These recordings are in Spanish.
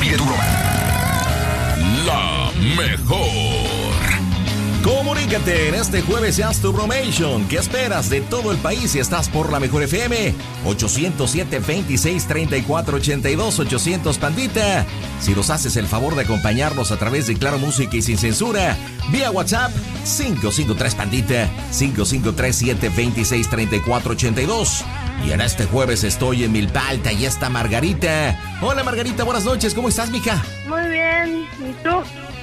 Pide. La mejor. Comunícate en este jueves y haz tu bromation. ¿Qué esperas de todo el país si estás por la mejor FM? 807 26 34 82 800 Pandita. Si nos haces el favor de acompañarnos a través de Claro Música y sin censura, vía WhatsApp 553 Pandita 5537 26 34 82. Y en este jueves estoy en Milpalta y está Margarita. Hola Margarita, buenas noches, ¿cómo estás, mija? Muy bien, ¿y tú?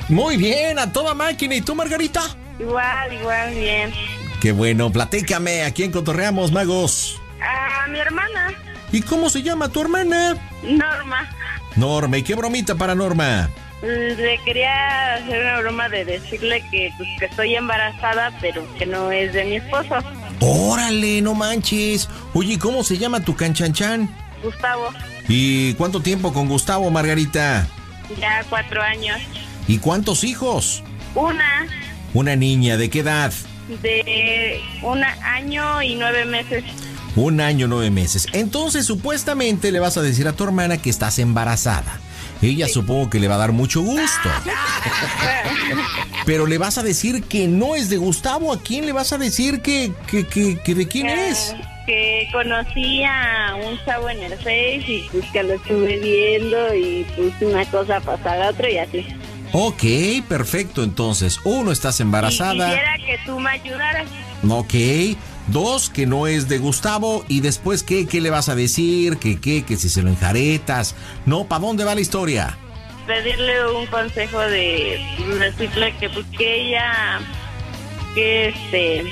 Muy bien, a toda máquina. ¿Y tú, Margarita? Igual, igual, bien. Qué bueno, platícame, ¿a quién cotorreamos, magos? A mi hermana. ¿Y cómo se llama tu hermana? Norma. Norma, ¿y qué bromita para Norma? Le quería hacer una broma de decirle que, pues, que estoy embarazada, pero que no es de mi esposo. Órale, no manches. Oye, ¿cómo se llama tu canchanchan? Gustavo. ¿Y cuánto tiempo con Gustavo, Margarita? Ya cuatro años. ¿Y cuántos hijos? Una Una niña, ¿de qué edad? de un año y nueve meses. Un año, nueve meses. Entonces, supuestamente le vas a decir a tu hermana que estás embarazada. Ella supongo que le va a dar mucho gusto. Pero le vas a decir que no es de Gustavo. ¿A quién le vas a decir que, que, que, que de quién es? Que conocí a un chavo en el Face y pues que lo estuve viendo y pues una cosa pasa a la otra y así. Ok, perfecto. Entonces, uno, estás Y embarazada. quisiera que tú me ayudaras. Ok. Dos, que no es de Gustavo. Y después, ¿qué, qué le vas a decir? ¿Que qué? Que si se lo enjaretas. No, ¿para dónde va la historia? pedirle un consejo de decirle que pues que ella que este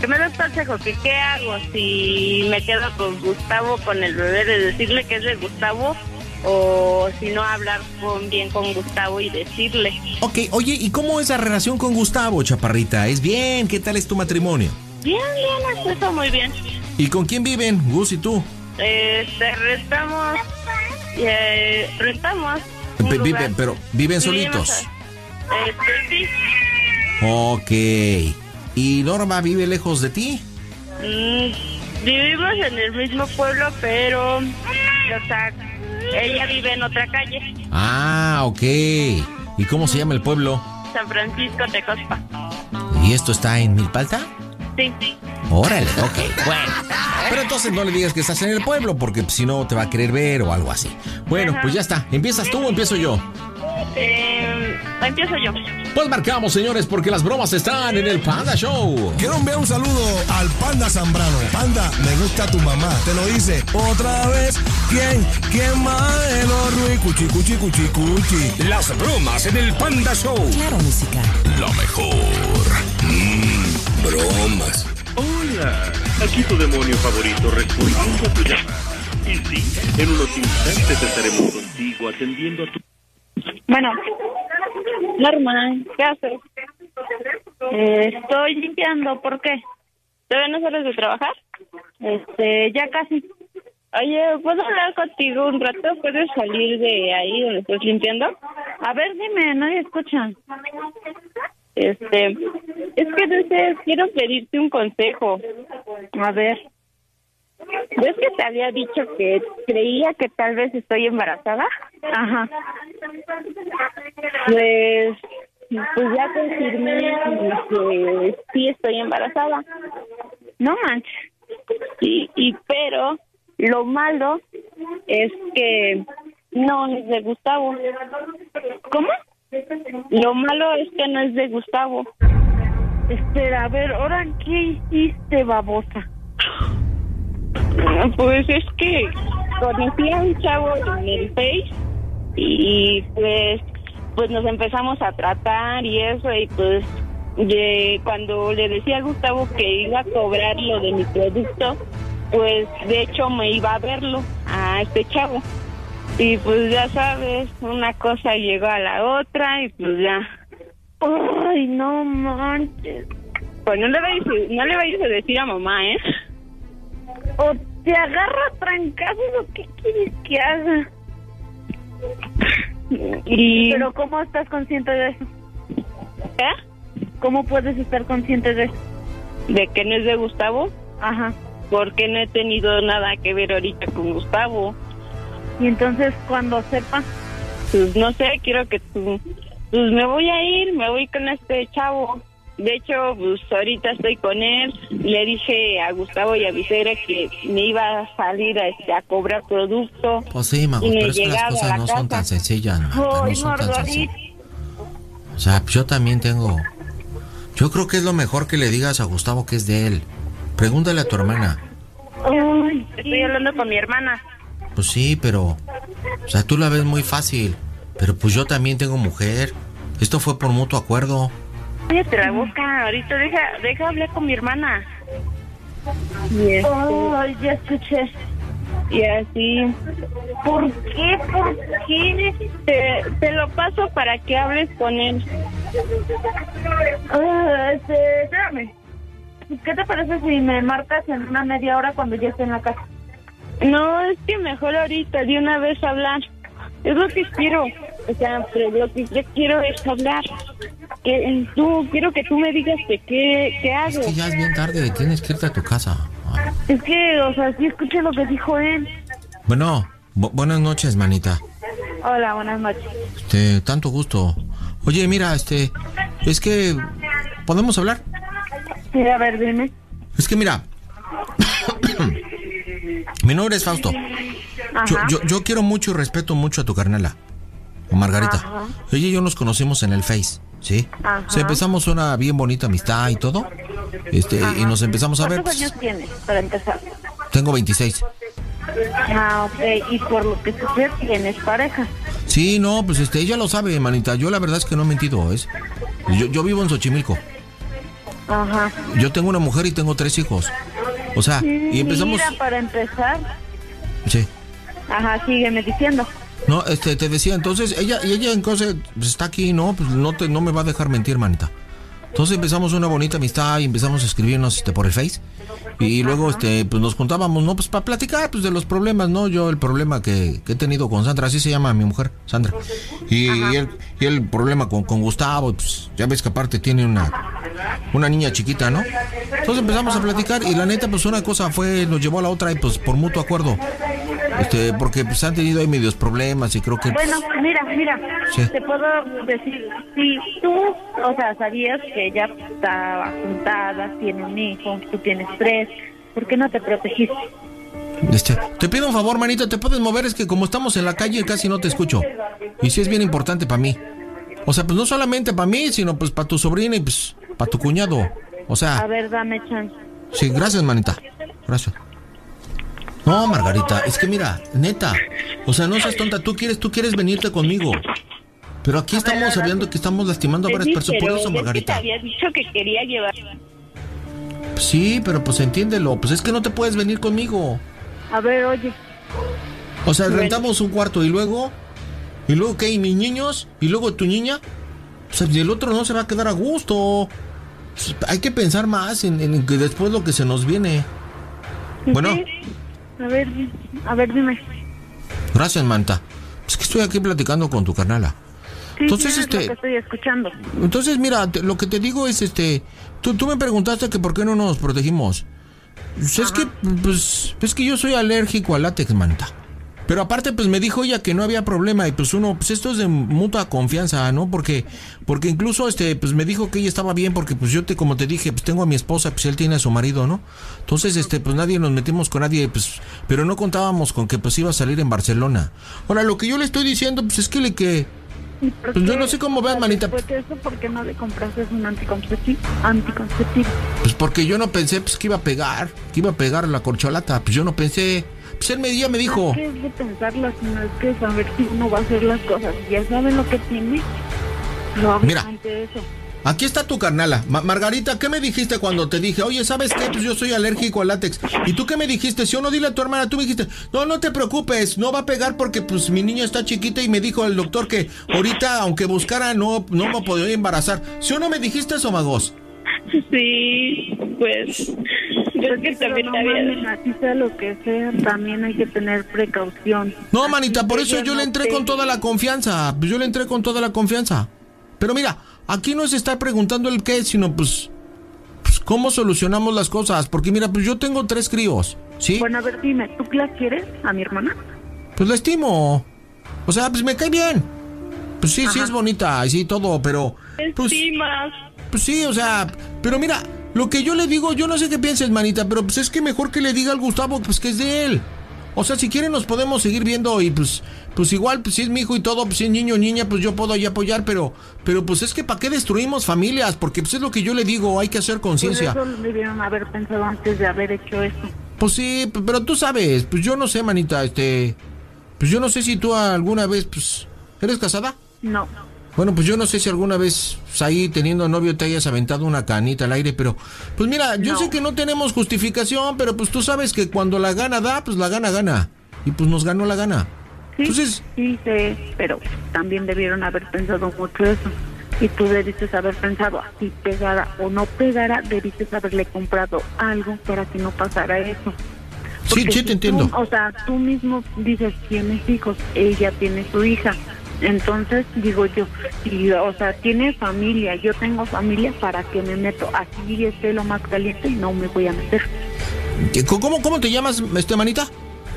que me un consejo que qué hago si me quedo con Gustavo con el bebé de decirle que es de Gustavo o si no hablar con bien con Gustavo y decirle Ok, oye, ¿y cómo es la relación con Gustavo, chaparrita? ¿Es bien? ¿Qué tal es tu matrimonio? Bien bien cosas muy bien ¿Y con quién viven, Gus y tú? este rentamos eh, rentamos lugar. pero ¿viven Vivimos, solitos? este sí Ok. ¿Y Norma vive lejos de ti? Mm, vivimos en el mismo pueblo, pero, o sea, ella vive en otra calle, Ah, ok. ¿Y cómo se llama el pueblo? San Francisco Tecospa. ¿Y esto está en Milpalta? Sí, sí. Órale, ok, bueno. Pero entonces no le digas que estás en el pueblo, porque si no te va a querer ver o algo así. Bueno, Ajá. pues ya está. ¿Empiezas tú o empiezo yo? Eh, empiezo yo. Pues marcamos, señores, porque las bromas están en el Panda Show. Quiero enviar un saludo al Panda Zambrano. Panda, me gusta tu mamá. Te lo hice otra vez. ¿Quién? ¿Quién más? El Ruiz. Cuchi, cuchi, cuchi, cuchi. Las bromas en el Panda Show. Claro, música. La mejor. Bromas. Hola, aquí tu demonio favorito respondiendo a tu llamada. Y sí, en unos instantes estaremos contigo atendiendo a tu... Bueno, Norma, ¿qué haces? Eh, estoy limpiando, ¿por qué? ¿Todavía no sales de trabajar? Este, ya casi. Oye, ¿puedo hablar contigo un rato? ¿Puedes salir de ahí donde estás limpiando? A ver, dime, nadie escucha. Este, es que sé, quiero pedirte un consejo. A ver. ¿Ves que te había dicho que creía que tal vez estoy embarazada? Ajá. Pues, pues ya confirmé que sí estoy embarazada. No manches. Y, y pero lo malo es que no es de Gustavo. ¿Cómo? Lo malo es que no es de Gustavo. Espera, a ver, ¿ahora qué hiciste, babosa? Pues es que conocí a un chavo en el Face y pues pues nos empezamos a tratar y eso y pues de cuando le decía a Gustavo que iba a cobrar lo de mi producto pues de hecho me iba a verlo a este chavo y pues ya sabes una cosa llegó a la otra y pues ya ay no manches pues no le vayas a- no le vayas a decir a mamá eh o te agarra a trancazos o qué quieres que haga y Pero ¿cómo estás consciente de eso? ¿Eh? ¿Cómo puedes estar consciente de eso? de que no es de Gustavo Ajá. porque no he tenido nada que ver ahorita con Gustavo Y entonces cuando sepa, pues no sé, quiero que tú, pues me voy a ir, me voy con este chavo. De hecho, pues ahorita estoy con él. Le dije a Gustavo y a Vicera que me iba a salir a, este, a cobrar producto. Pues sí, Mago, pero es que las cosas la no son tan sencillas, Marta, no son tan sencillas. O sea, yo también tengo... Yo creo que es lo mejor que le digas a Gustavo que es de él. Pregúntale a tu hermana. Ay, estoy hablando con mi hermana. Pues sí, pero... O sea, tú la ves muy fácil. Pero pues yo también tengo mujer. Esto fue por mutuo acuerdo. Cállate la boca, ahorita deja, deja hablar con mi hermana. Y este, Ay, ya escuché. y así. ¿Por qué? ¿Por qué? Te, te lo paso para que hables con él. Ah, este, espérame. ¿Qué te parece si me marcas en una media hora cuando ya esté en la casa? No, es que mejor ahorita de una vez hablar. Es lo que quiero. O sea, pero lo que yo quiero es hablar. Que tú, quiero que tú me digas de qué, qué hago. Es que ya es bien tarde, tienes que irte a tu casa. Es que, o sea, sí escuché lo que dijo él. Bueno, bu- buenas noches, manita. Hola, buenas noches. Este, tanto gusto. Oye, mira, este, es que podemos hablar. Sí, a ver, dime. Es que mira, mi nombre es Fausto. Yo, yo, yo quiero mucho y respeto mucho a tu carnala, a Margarita. Ajá. Ella y yo nos conocimos en el Face, ¿sí? Ajá. O sea, empezamos una bien bonita amistad y todo. Este, y nos empezamos a ver. ¿Cuántos pues, años tienes para empezar? tengo 26. Ah, ok. Y por lo que escuché, tienes pareja. Sí, no, pues este, ella lo sabe, manita. Yo la verdad es que no he mentido, ¿es? Yo, yo vivo en Xochimilco. Ajá. Yo tengo una mujer y tengo tres hijos. O sea, y empezamos. Mira, para empezar, Sí. ajá, sígueme diciendo. No, este, te decía, entonces, ella, y ella entonces pues, está aquí, ¿no? Pues no te, no me va a dejar mentir, manita. Entonces empezamos una bonita amistad y empezamos a escribirnos este, por el Face. Y, luego este, pues nos juntábamos, ¿no? Pues para platicar pues, de los problemas, ¿no? Yo el problema que, que he tenido con Sandra, así se llama mi mujer, Sandra. Y, y el, y el problema con, con Gustavo, pues ya ves que aparte tiene una, una niña chiquita, ¿no? Entonces empezamos a platicar y la neta, pues una cosa fue, nos llevó a la otra y pues por mutuo acuerdo. Este, porque pues han tenido ahí medios problemas y creo que... pues, Bueno, mira, mira, Sí. te puedo decir, si tú, o sea, sabías que ella estaba juntada, tiene un hijo, tú tienes tres, ¿por qué no te protegiste? Este, te pido un favor, manita, ¿te puedes mover? Es que como estamos en la calle casi no te escucho. Y sí es bien importante para mí. O sea, pues no solamente para mí, sino pues para tu sobrina y pues para tu cuñado. O A sea, ver, dame chance. sí, gracias, manita. Gracias. No, Margarita, es que mira, neta. O sea, no seas tonta, tú quieres, tú quieres venirte conmigo. Pero aquí estamos sabiendo que estamos lastimando a varias personas. Por eso, es que te Margarita. había dicho que quería llevar. Sí, pero pues entiéndelo. Pues es que no te puedes venir conmigo. A ver, oye, O sea, rentamos un cuarto y luego. ¿Y luego qué? ¿Y mis niños? ¿Y luego tu niña? O sea, y el otro no se va a quedar a gusto. Pues, hay que pensar más en, en que después lo que se nos viene. Bueno, Sí. A ver, a ver, dime. gracias, Manta. Es que estoy aquí platicando con tu carnala. Sí, Entonces, lo este- que estoy escuchando. Entonces, mira, te- lo que te digo es, este, tú, tú me preguntaste que por qué no nos protegimos. Pues es que, pues, es que yo soy alérgico al látex, manta. Pero aparte, pues me dijo ella que no había problema y pues uno, pues esto es de mutua confianza, ¿no? Porque, porque incluso, este, pues me dijo que ella estaba bien porque, pues yo te, como te dije, pues tengo a mi esposa, pues él tiene a su marido, ¿no? Entonces, este, pues nadie nos metimos con nadie, pues, pero no contábamos con que pues iba a salir en Barcelona. Ahora, lo que yo le estoy diciendo, pues es que le que, pues yo no sé cómo veas, manita. Pues eso, ¿por qué no le compraste un anticonceptivo? Anticonceptivo. Pues porque yo no pensé pues, que iba a pegar, que iba a pegar la corcholata. Pues yo no pensé. Pues él me, dijo. ¿Qué es de pensarlo, sino es que saber si uno va a hacer las cosas? Ya saben lo que tiene. Hago Mira. ante eso. Aquí está tu carnala. Ma- Margarita, ¿qué me dijiste cuando te dije, oye, ¿sabes qué? Pues yo soy alérgico al látex. ¿Y tú qué me dijiste? Si o no, dile a tu hermana. Tú me dijiste, no, no te preocupes, no va a pegar porque pues mi niña está chiquita y me dijo el doctor que ahorita, aunque buscara, no, no me podía embarazar. ¿Si o no me dijiste eso, Magos? Sí, pues. Yo es que Pero también no así sea lo que sea, también hay que tener precaución. No, manita, por eso yo le entré te- con toda la confianza. Pues yo le entré con toda la confianza. Pero mira, aquí no se está preguntando el qué, sino pues, pues cómo solucionamos las cosas. Porque mira, pues yo tengo tres críos, ¿sí? Bueno, a ver, dime, ¿tú la quieres a mi hermana? Pues la estimo. O sea, pues me cae bien. Pues sí, sí es bonita, y sí, todo, pero... Pues, Estimas. pues sí, o sea, pero mira, lo que yo le digo, yo no sé qué pienses, manita, pero pues es que mejor que le diga al Gustavo, pues que es de él. O sea, si quieren nos podemos seguir viendo y pues, pues igual, pues si es mi hijo y todo, pues si es niño o niña, pues yo puedo ahí apoyar, pero, pero pues es que ¿para qué destruimos familias? Porque pues es lo que yo le digo, hay que hacer Pues conciencia. eso lo debieron haber pensado antes de haber hecho eso. Pues sí, pero tú sabes, pues yo no sé, manita, este, pues yo no sé si tú alguna vez, pues, ¿eres casada? No. Bueno, pues yo no sé si alguna vez pues, ahí teniendo novio te hayas aventado una canita al aire, pero pues mira, yo No. sé que no tenemos justificación, pero pues tú sabes que cuando la gana da, pues la gana gana. Y pues nos ganó la gana. Sí, Entonces- sí sé, pero también debieron haber pensado mucho eso. Y tú debiste haber pensado, así pegara o no pegara, debiste haberle comprado algo para que no pasara eso. Sí, Porque sí, si te entiendo. tú- o sea, tú mismo dices, tienes hijos, ella tiene su hija. Entonces, digo yo, y, o sea, tiene familia, yo tengo familia, ¿para que me meto? Así esté lo más caliente y no me voy a meter. ¿Qué- ¿Cómo, cómo te llamas, este manita?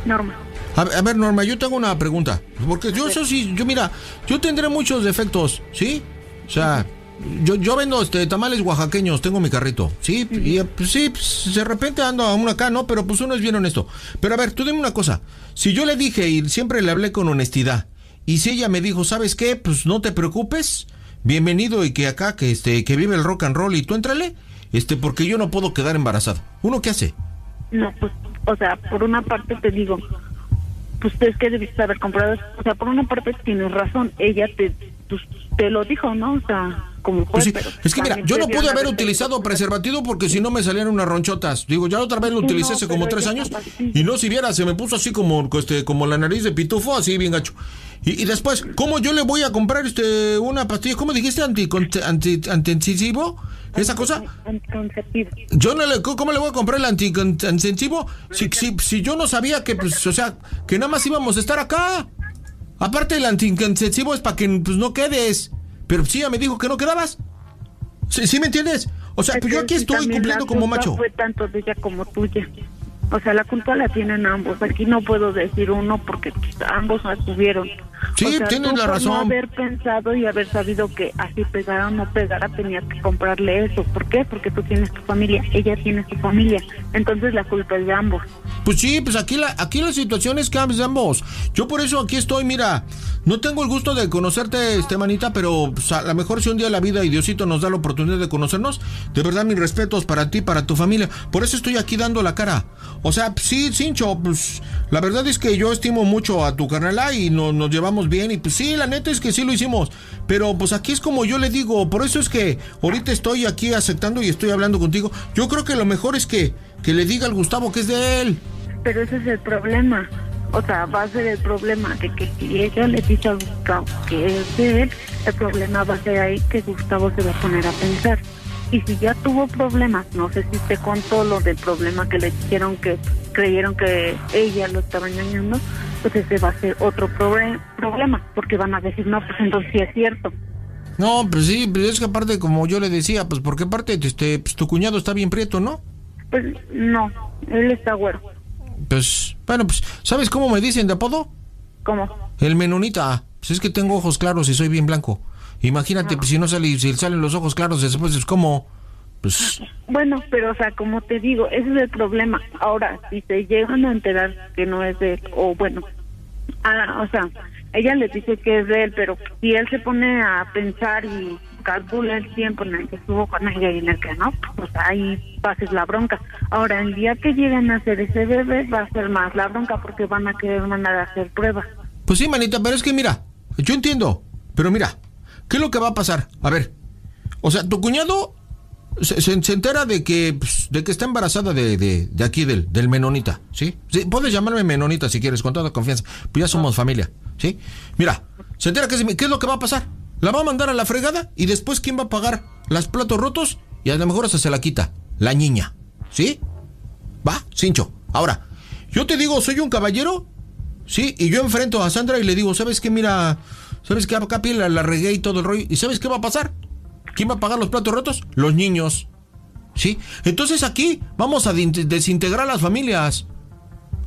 Norma. A, a ver, Norma, yo tengo una pregunta. Porque yo eso sí, yo mira, yo tendré muchos defectos, ¿sí? O sea, yo, yo vendo este tamales oaxaqueños, tengo mi carrito, ¿sí? Y pues, sí, pues, de repente ando a uno acá, ¿no? Pero pues uno es bien honesto. Pero a ver, tú dime una cosa. Si yo le dije y siempre le hablé con honestidad, y si ella me dijo, ¿sabes qué? Pues no te preocupes, bienvenido y que acá, que este, que vive el rock and roll y tú entrale, este, porque yo no puedo quedar embarazado. ¿Uno qué hace? No, pues, o sea, por una parte te digo, pues es que debiste haber comprado, o sea, por una parte tienes razón, ella te, pues, te lo dijo, ¿no? O sea, como fue, Pues sí, es que mira, yo no pude haber utilizado preservativo porque si no me salían unas ronchotas. Digo, ya otra vez lo utilicé no, hace como tres años y no si viera, se me puso así como, este, como la nariz de pitufo, así bien gacho. Y, y después, ¿cómo yo le voy a comprar este una pastilla? ¿Cómo dijiste? ¿Anticonce- anti, antiincisivo? ¿Esa cosa? Anticonceptivo. Yo no le, ¿cómo le voy a comprar el anticonceptivo si, si, si yo no sabía que, pues, o sea, que nada más íbamos a estar acá? Aparte el anticonceptivo es para que pues, no quedes. Pero sí, ella me dijo que no quedabas. ¿Sí, sí me entiendes? O sea, Es pues yo aquí estoy cumpliendo como macho. fue tanto de ella como tuya. O sea, la culpa la tienen ambos. Aquí no puedo decir uno porque pues, ambos la tuvieron. Sí, o sea, tienes tú la por razón. No haber pensado y haber sabido que así pegara o no pegara, tenías que comprarle eso. ¿Por qué? Porque tú tienes tu familia, ella tiene su familia. Entonces la culpa es de ambos. Pues sí, pues aquí la, aquí la situación es que de ambos. Yo por eso aquí estoy, mira, no tengo el gusto de conocerte, este manita, pero pues, a lo mejor si un día la vida y Diosito nos da la oportunidad de conocernos, de verdad mis respetos para ti, para tu familia. Por eso estoy aquí dando la cara. O sea, sí, Cincho, pues la verdad es que yo estimo mucho a tu carnala y no- nos llevamos bien y pues sí, la neta es que sí lo hicimos. Pero pues aquí es como yo le digo, por eso es que ahorita estoy aquí aceptando y estoy hablando contigo. Yo creo que lo mejor es que, que le diga al Gustavo que es de él. Pero ese es el problema. O sea, va a ser el problema de que si ella le dice a Gustavo que es de él, el problema va a ser ahí que Gustavo se va a poner a pensar. Y si ya tuvo problemas, no sé si te contó lo del problema que le dijeron que creyeron que ella lo estaba engañando, pues ese va a ser otro proble- problema, porque van a decir, no, pues entonces sí es cierto. No, pues sí, pues es que aparte, como yo le decía, pues porque aparte, este, pues tu cuñado está bien prieto, ¿no? Pues no, él está güero. Pues, bueno, pues, ¿sabes cómo me dicen de apodo? ¿Cómo? El menonita. Pues es que tengo ojos claros y soy bien blanco. Imagínate, pues si no sale, si salen los ojos claros, después es como, pues, Bueno, pero o sea, como te digo, ese es el problema. Ahora, si se llegan a enterar que no es de él, o bueno, ah, o sea, ella le dice que es de él, pero si él se pone a pensar y calcula el tiempo en el que estuvo con ella y en el que no, pues ahí ser la bronca. Ahora, el día que lleguen a hacer ese bebé va a ser más la bronca porque van a querer mandar a hacer pruebas. pues sí, manita, pero es que mira, yo entiendo, pero mira, ¿qué es lo que va a pasar? A ver, o sea, tu cuñado se, entera de que, pues, de que está embarazada de, de, de aquí, del, del menonita, ¿sí? Puedes llamarme menonita si quieres, con toda confianza, pues ya somos familia, ¿sí? Mira, se entera que ¿qué es lo que va a pasar? La va a mandar a la fregada y después ¿quién va a pagar las platos rotos? Y a lo mejor hasta se la quita, la niña, ¿sí? Va, Cincho. Ahora, yo te digo, soy un caballero, ¿sí? Y yo enfrento a Sandra y le digo, ¿sabes qué? Mira, ¿sabes qué? Acá la, la regué y todo el rollo. ¿Y sabes qué va a pasar? ¿Quién va a pagar los platos rotos? Los niños. ¿Sí? Entonces aquí vamos a desintegrar las familias.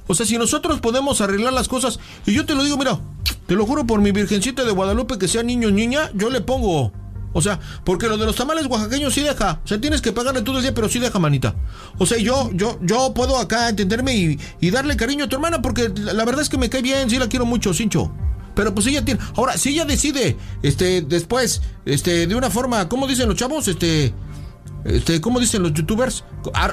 O sea, si nosotros podemos arreglar las cosas, y yo te lo digo, mira, te lo juro por mi virgencita de Guadalupe que sea niño o niña, yo le pongo. O sea, porque lo de los tamales oaxaqueños sí deja. O sea, tienes que pagarle todo el día, pero sí deja, manita. O sea, yo, yo, yo puedo acá entenderme y, darle cariño a tu hermana porque la, verdad es que me cae bien, sí la quiero mucho, Cincho. Pero pues ella tiene. Ahora, si ella decide, este, después, este, de una forma, ¿cómo dicen los chavos? Este. Este, ¿cómo dicen los youtubers?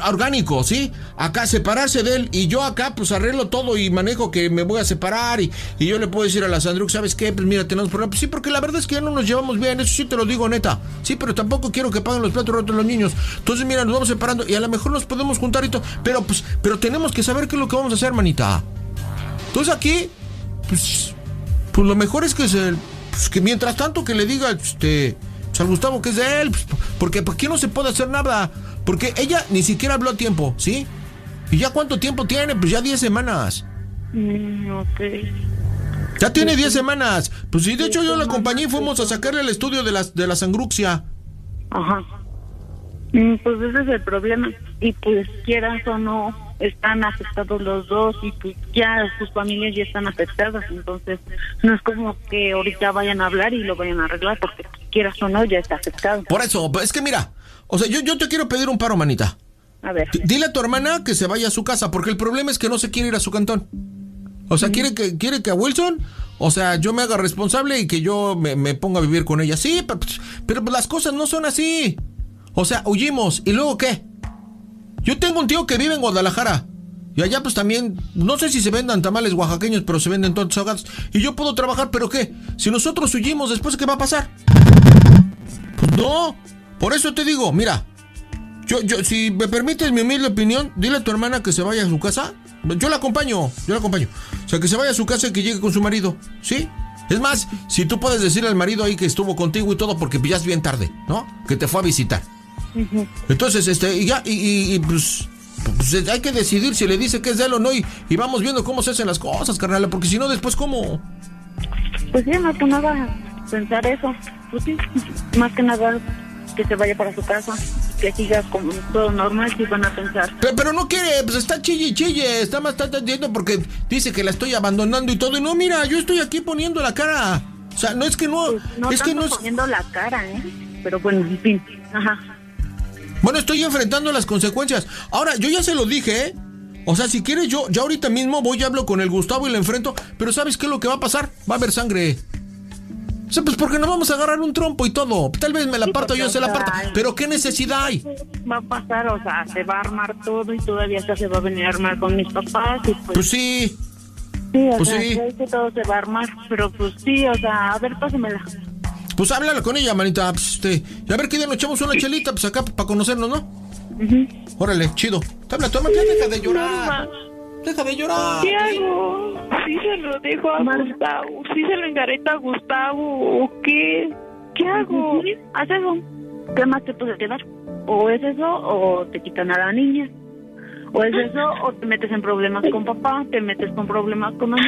Orgánico, ¿sí? Acá separarse de él y yo acá pues arreglo todo y manejo que me voy a separar y, y yo le puedo decir a la Sandruk, ¿sabes qué? Pues mira, tenemos problemas. Pues sí, porque la verdad es que ya no nos llevamos bien, eso sí te lo digo neta. Sí, pero tampoco quiero que paguen los platos rotos los niños. Entonces, mira, nos vamos separando y a lo mejor nos podemos juntar y todo. Pero pues, pero tenemos que saber qué es lo que vamos a hacer, manita. Entonces aquí, pues, pues lo mejor es que se, pues, que mientras tanto que le diga, este, pues, al Gustavo que es de él, pues, porque aquí no se puede hacer nada, porque ella ni siquiera habló a tiempo, ¿sí? ¿Y ya cuánto tiempo tiene? Pues ya 10 semanas. Mm, ok. Ya tiene 10 semanas. Pues sí, de hecho yo la acompañé y fuimos a sacarle el estudio de la, de la sangruxia. Ajá. Mm, Pues ese es el problema. Y pues quieras o no, están afectados los dos y pues ya sus familias ya están afectadas. Entonces no es como que ahorita vayan a hablar y lo vayan a arreglar porque quieras o no ya está afectado. Por eso, es que mira, o sea, yo, yo te quiero pedir un paro, manita. A ver. Dile a tu hermana que se vaya a su casa, porque el problema es que no se quiere ir a su cantón. O sea, quiere que, quiere que a Wilson, o sea, yo me haga responsable y que yo me, me ponga a vivir con ella. Sí, pero, pero las cosas no son así. O sea, huyimos. ¿Y luego qué? Yo tengo un tío que vive en Guadalajara. Y allá pues también, no sé si se vendan tamales oaxaqueños, pero se venden todos ahogados. Y yo puedo trabajar, pero ¿qué? Si nosotros huyimos, después ¿qué va a pasar? Pues no. Por eso te digo, mira, yo, yo, si me permites mi humilde opinión, dile a tu hermana que se vaya a su casa. Yo la acompaño, yo la acompaño. O sea, que se vaya a su casa y que llegue con su marido, ¿sí? Es más, si tú puedes decirle al marido ahí que estuvo contigo y todo, porque es bien tarde, ¿no? Que te fue a visitar. Entonces, este, y ya, y, y- y, pues, pues, hay que decidir si le dice que es de él o no, y, y vamos viendo cómo se hacen las cosas, carnal, porque si no, después, ¿cómo? Pues sí, más que nada pensar eso. Pues sí, más que nada que se vaya para su casa, que siga como todo normal, si van a pensar. Pero, pero no quiere, pues está chille y chille, está más está porque dice que la estoy abandonando y todo, y no, mira, yo estoy aquí poniendo la cara. O sea, no es que no, Pues no es que tanto no es... poniendo la cara, ¿eh? Pero bueno, en fin. Ajá. Bueno, estoy enfrentando las consecuencias. Ahora, yo ya se lo dije, ¿eh? O sea, si quieres, yo, yo ahorita mismo voy y hablo con el Gustavo y le enfrento, pero ¿sabes qué es lo que va a pasar? Va a haber sangre. O sea, pues porque no vamos a agarrar un trompo y todo. Tal vez me la parto yo, se la parto. Pero ¿qué necesidad hay? Va a pasar, o sea, se va a armar todo y todavía hasta se va a venir a armar con mis papás y pues... Pues sí. sí, o pues sea, sí. que todo se va a armar, pero pues sí, o sea, a ver, pásemela. Pues háblalo con ella, manita. Pues, este, y a ver qué día nos echamos una chelita, pues acá para conocernos, ¿no? Órale, chido. Habla tu mamá, ya deja de llorar. Deja de llorar. ¿Qué hago? Sí se lo dejo a Gustavo, sí se lo engareto a Gustavo, ¿o qué? ¿Qué hago? Sí, haz eso. ¿Qué más te puede quedar? O es eso, o te quitan a la niña. O es eso, o te metes en problemas con papá, te metes con problemas con mamá,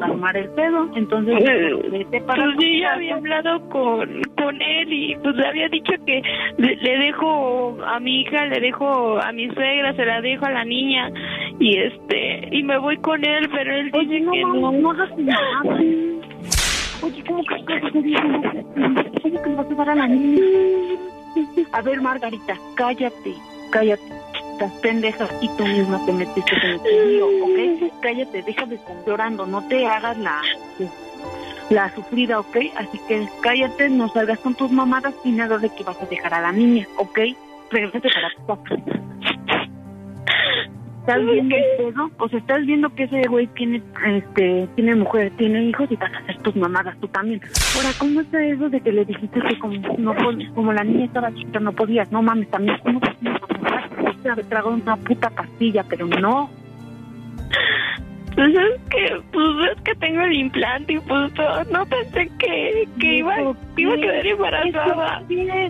a armar el pedo. Entonces, vete para Pues yo ya casa. había hablado con, con él y pues le había dicho que le, le dejo a mi hija, le dejo a mi suegra, se la dejo a la niña y este y me voy con él, pero él Oye, dice no, que no. no hagas nada. Oye, ¿cómo que ¿Cómo que le vas a dar a la niña? A ver, Margarita, cállate, cállate. Estás pendeja y tú misma te metiste en el lío, ¿ok? Cállate, deja de estar llorando, no te hagas la la sufrida, ¿ok? Así que cállate, no salgas con tus mamadas y nada de que vas a dejar a la niña, ¿ok? Regresate para tu casa. ¿Estás viendo el pedo? O sea, estás viendo que ese güey tiene, este, tiene mujer, tiene hijos y vas a hacer tus mamadas tú también. Ahora, ¿cómo está eso de que le dijiste que como, no, como la niña estaba chiquita no podías? No mames, también, ¿cómo Pudiste haber tragado una puta pastilla, pero no. Pues es que, pues es que tengo el implante y pues no, pensé que, que iba, ¿Eso iba a quedar embarazada.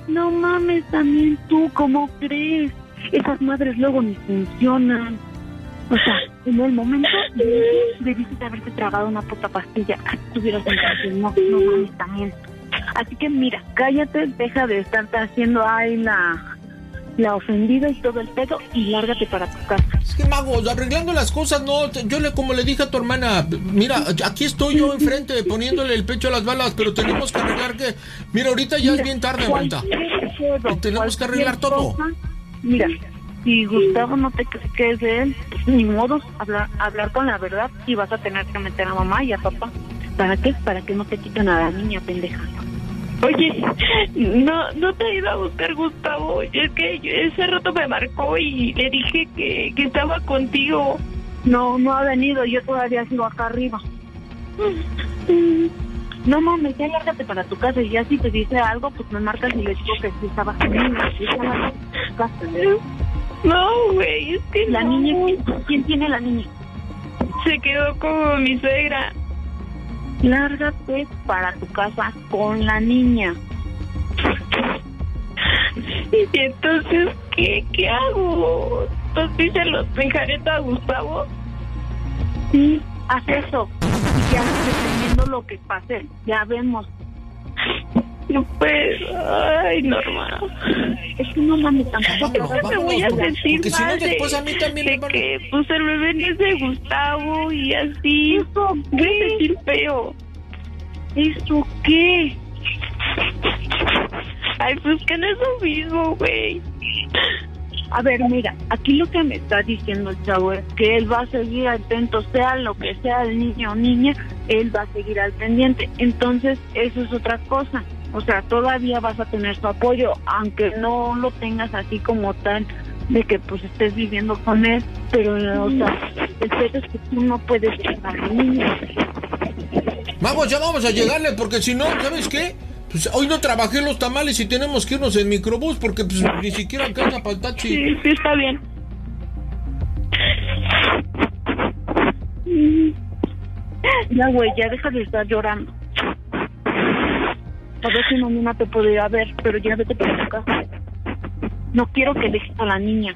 No mames, también tú, ¿cómo crees? Esas madres luego ni funcionan. O sea, en el momento debiste de haberte tragado una puta pastilla. Tuvieras entonces, no, no mames también. Así que mira, cállate, deja de estarte haciendo ahí la la ofendida y todo el pedo y lárgate para tu casa. Es que mago, arreglando las cosas, no, yo le como le dije a tu hermana, mira, aquí estoy yo enfrente poniéndole el pecho a las balas, pero tenemos que arreglar que, mira, ahorita ya es bien tarde, Marta. Cualquier tenemos que arreglar todo. cosa, Mira, si Gustavo no te cree que es de él, pues ni modo, hablar, hablar con la verdad y vas a tener que meter a mamá y a papá. ¿Para qué? Para que no te quiten a la niña, pendeja. Oye, no, no te he ido a buscar, Gustavo. Es que ese rato me marcó y le dije que, que estaba contigo. No, no ha venido, yo todavía sigo acá arriba. No mames, ya lárgate para tu casa y ya si te dice algo, pues me marcas y le digo que sí estaba conmigo. sí está en tu casa. No, güey, es que La no. niña, ¿quién, quién tiene la niña? se quedó con mi suegra. Lárgate para tu casa con la niña. Y entonces, ¿qué, qué hago? Entonces díselo enjareta a Gustavo. Sí, haz eso. Y ya dependiendo lo que pase, ya vemos. No pues, ay, Norma. Es que no mames tampoco. Vámonos, me voy a porque- sentir porque si no mal de, después a mí también de que pues el bebé no es de Gustavo y así. ¿Eso Voy a qué? sentir feo. ¿Eso qué? Ay, pues que no es lo mismo, güey. A ver, mira, aquí lo que me está diciendo el chavo es que él va a seguir atento, sea lo que sea el niño o niña, él va a seguir al pendiente. Entonces, eso es otra cosa. O sea, todavía vas a tener su apoyo, aunque no lo tengas así como tal, de que pues estés viviendo con él, pero, o sea, el pedo es que tú no puedes niño. Vamos, ya vamos a llegarle, porque si no, ¿sabes qué? Pues hoy no trabajé los tamales y tenemos que irnos en microbús porque pues, ni siquiera alcanza para el taxi. Sí, sí, está bien. Ya, güey, ya deja de estar llorando. A ver si mañana te puedo ir a ver, pero ya vete para tu casa. No quiero que dejes a la niña.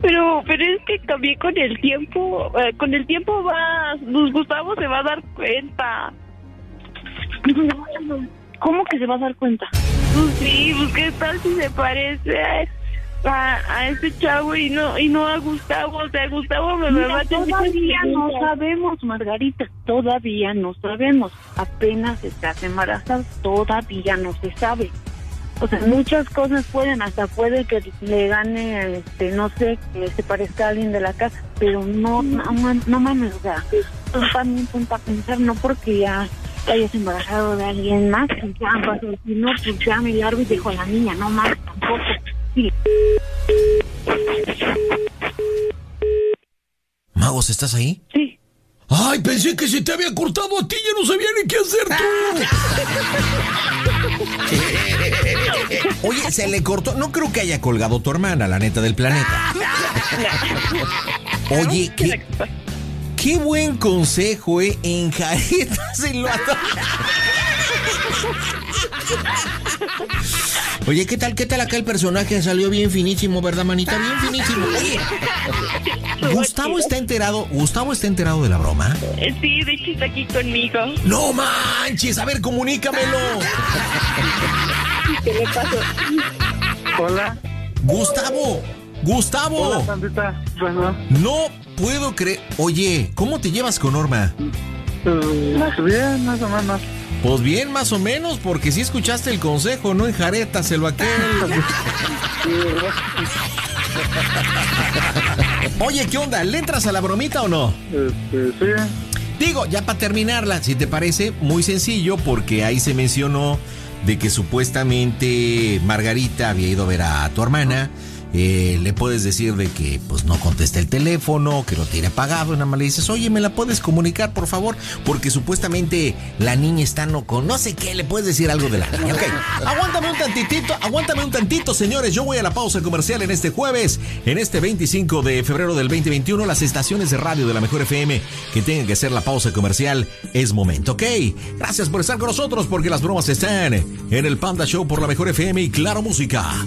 Pero, pero es que también con el tiempo, eh, con el tiempo va, pues Gustavo se va a dar cuenta. ¿Cómo que se va a dar cuenta? Pues sí, pues qué tal si se parece a, a, ese chavo y no y no a Gustavo, o sea, Gustavo me, me va Mira, a tener todavía no sabemos, Margarita. Todavía no sabemos. Apenas estás embarazada. Todavía no se sabe. O sea, muchas cosas pueden, hasta puede que le gane, este, no sé, que se parezca a alguien de la casa, pero no, no, ma- no mames, o sea, tú también ponte a pensar, no porque ya te hayas embarazado de alguien más, ya decir, no, pues ya me largo y dejo a la niña, no más, tampoco. Sí, Magos, ¿estás ahí? sí. Ay, pensé que se te había cortado a ti, ya no sabía ni qué hacer tú. Oye, se le cortó. No creo que haya colgado tu hermana, la neta del planeta. Oye, qué, qué buen consejo, ¿eh? En jaretas en lo Oye, ¿qué tal, qué tal acá el personaje? Salió bien finísimo, ¿verdad, manita? Bien finísimo. Oye, Gustavo está enterado, Gustavo está enterado de la broma. Sí, de hecho está aquí conmigo. No manches, a ver, comunícamelo. ¿Qué le pasó? Hola, Gustavo, Gustavo. hola Sandita. Bueno, No puedo creer. Oye, ¿cómo te llevas con Norma? pues bien, más o menos. Pues bien, más o menos, porque si escuchaste el consejo, no en jaretas, el aquel. Oye, ¿qué onda? ¿Le entras a la bromita o no? Este, sí, Digo, ya para terminarla, si te parece, muy sencillo, porque ahí se mencionó de que supuestamente Margarita había ido a ver a tu hermana. Eh, le puedes decir de que pues no contesta el teléfono, que lo tiene apagado, nada más le dices, oye, ¿me la puedes comunicar, por favor? Porque supuestamente la niña está no con no sé qué, le puedes decir algo de la niña. Ok, aguántame un tantitito, aguántame un tantito, señores. Yo voy a la pausa comercial en este jueves, en este 25 de febrero del 2021. Las estaciones de radio de la Mejor FM que tengan que hacer la pausa comercial es momento, ¿ok? Gracias por estar con nosotros porque las bromas están en el Panda Show por la Mejor FM y Claro Música.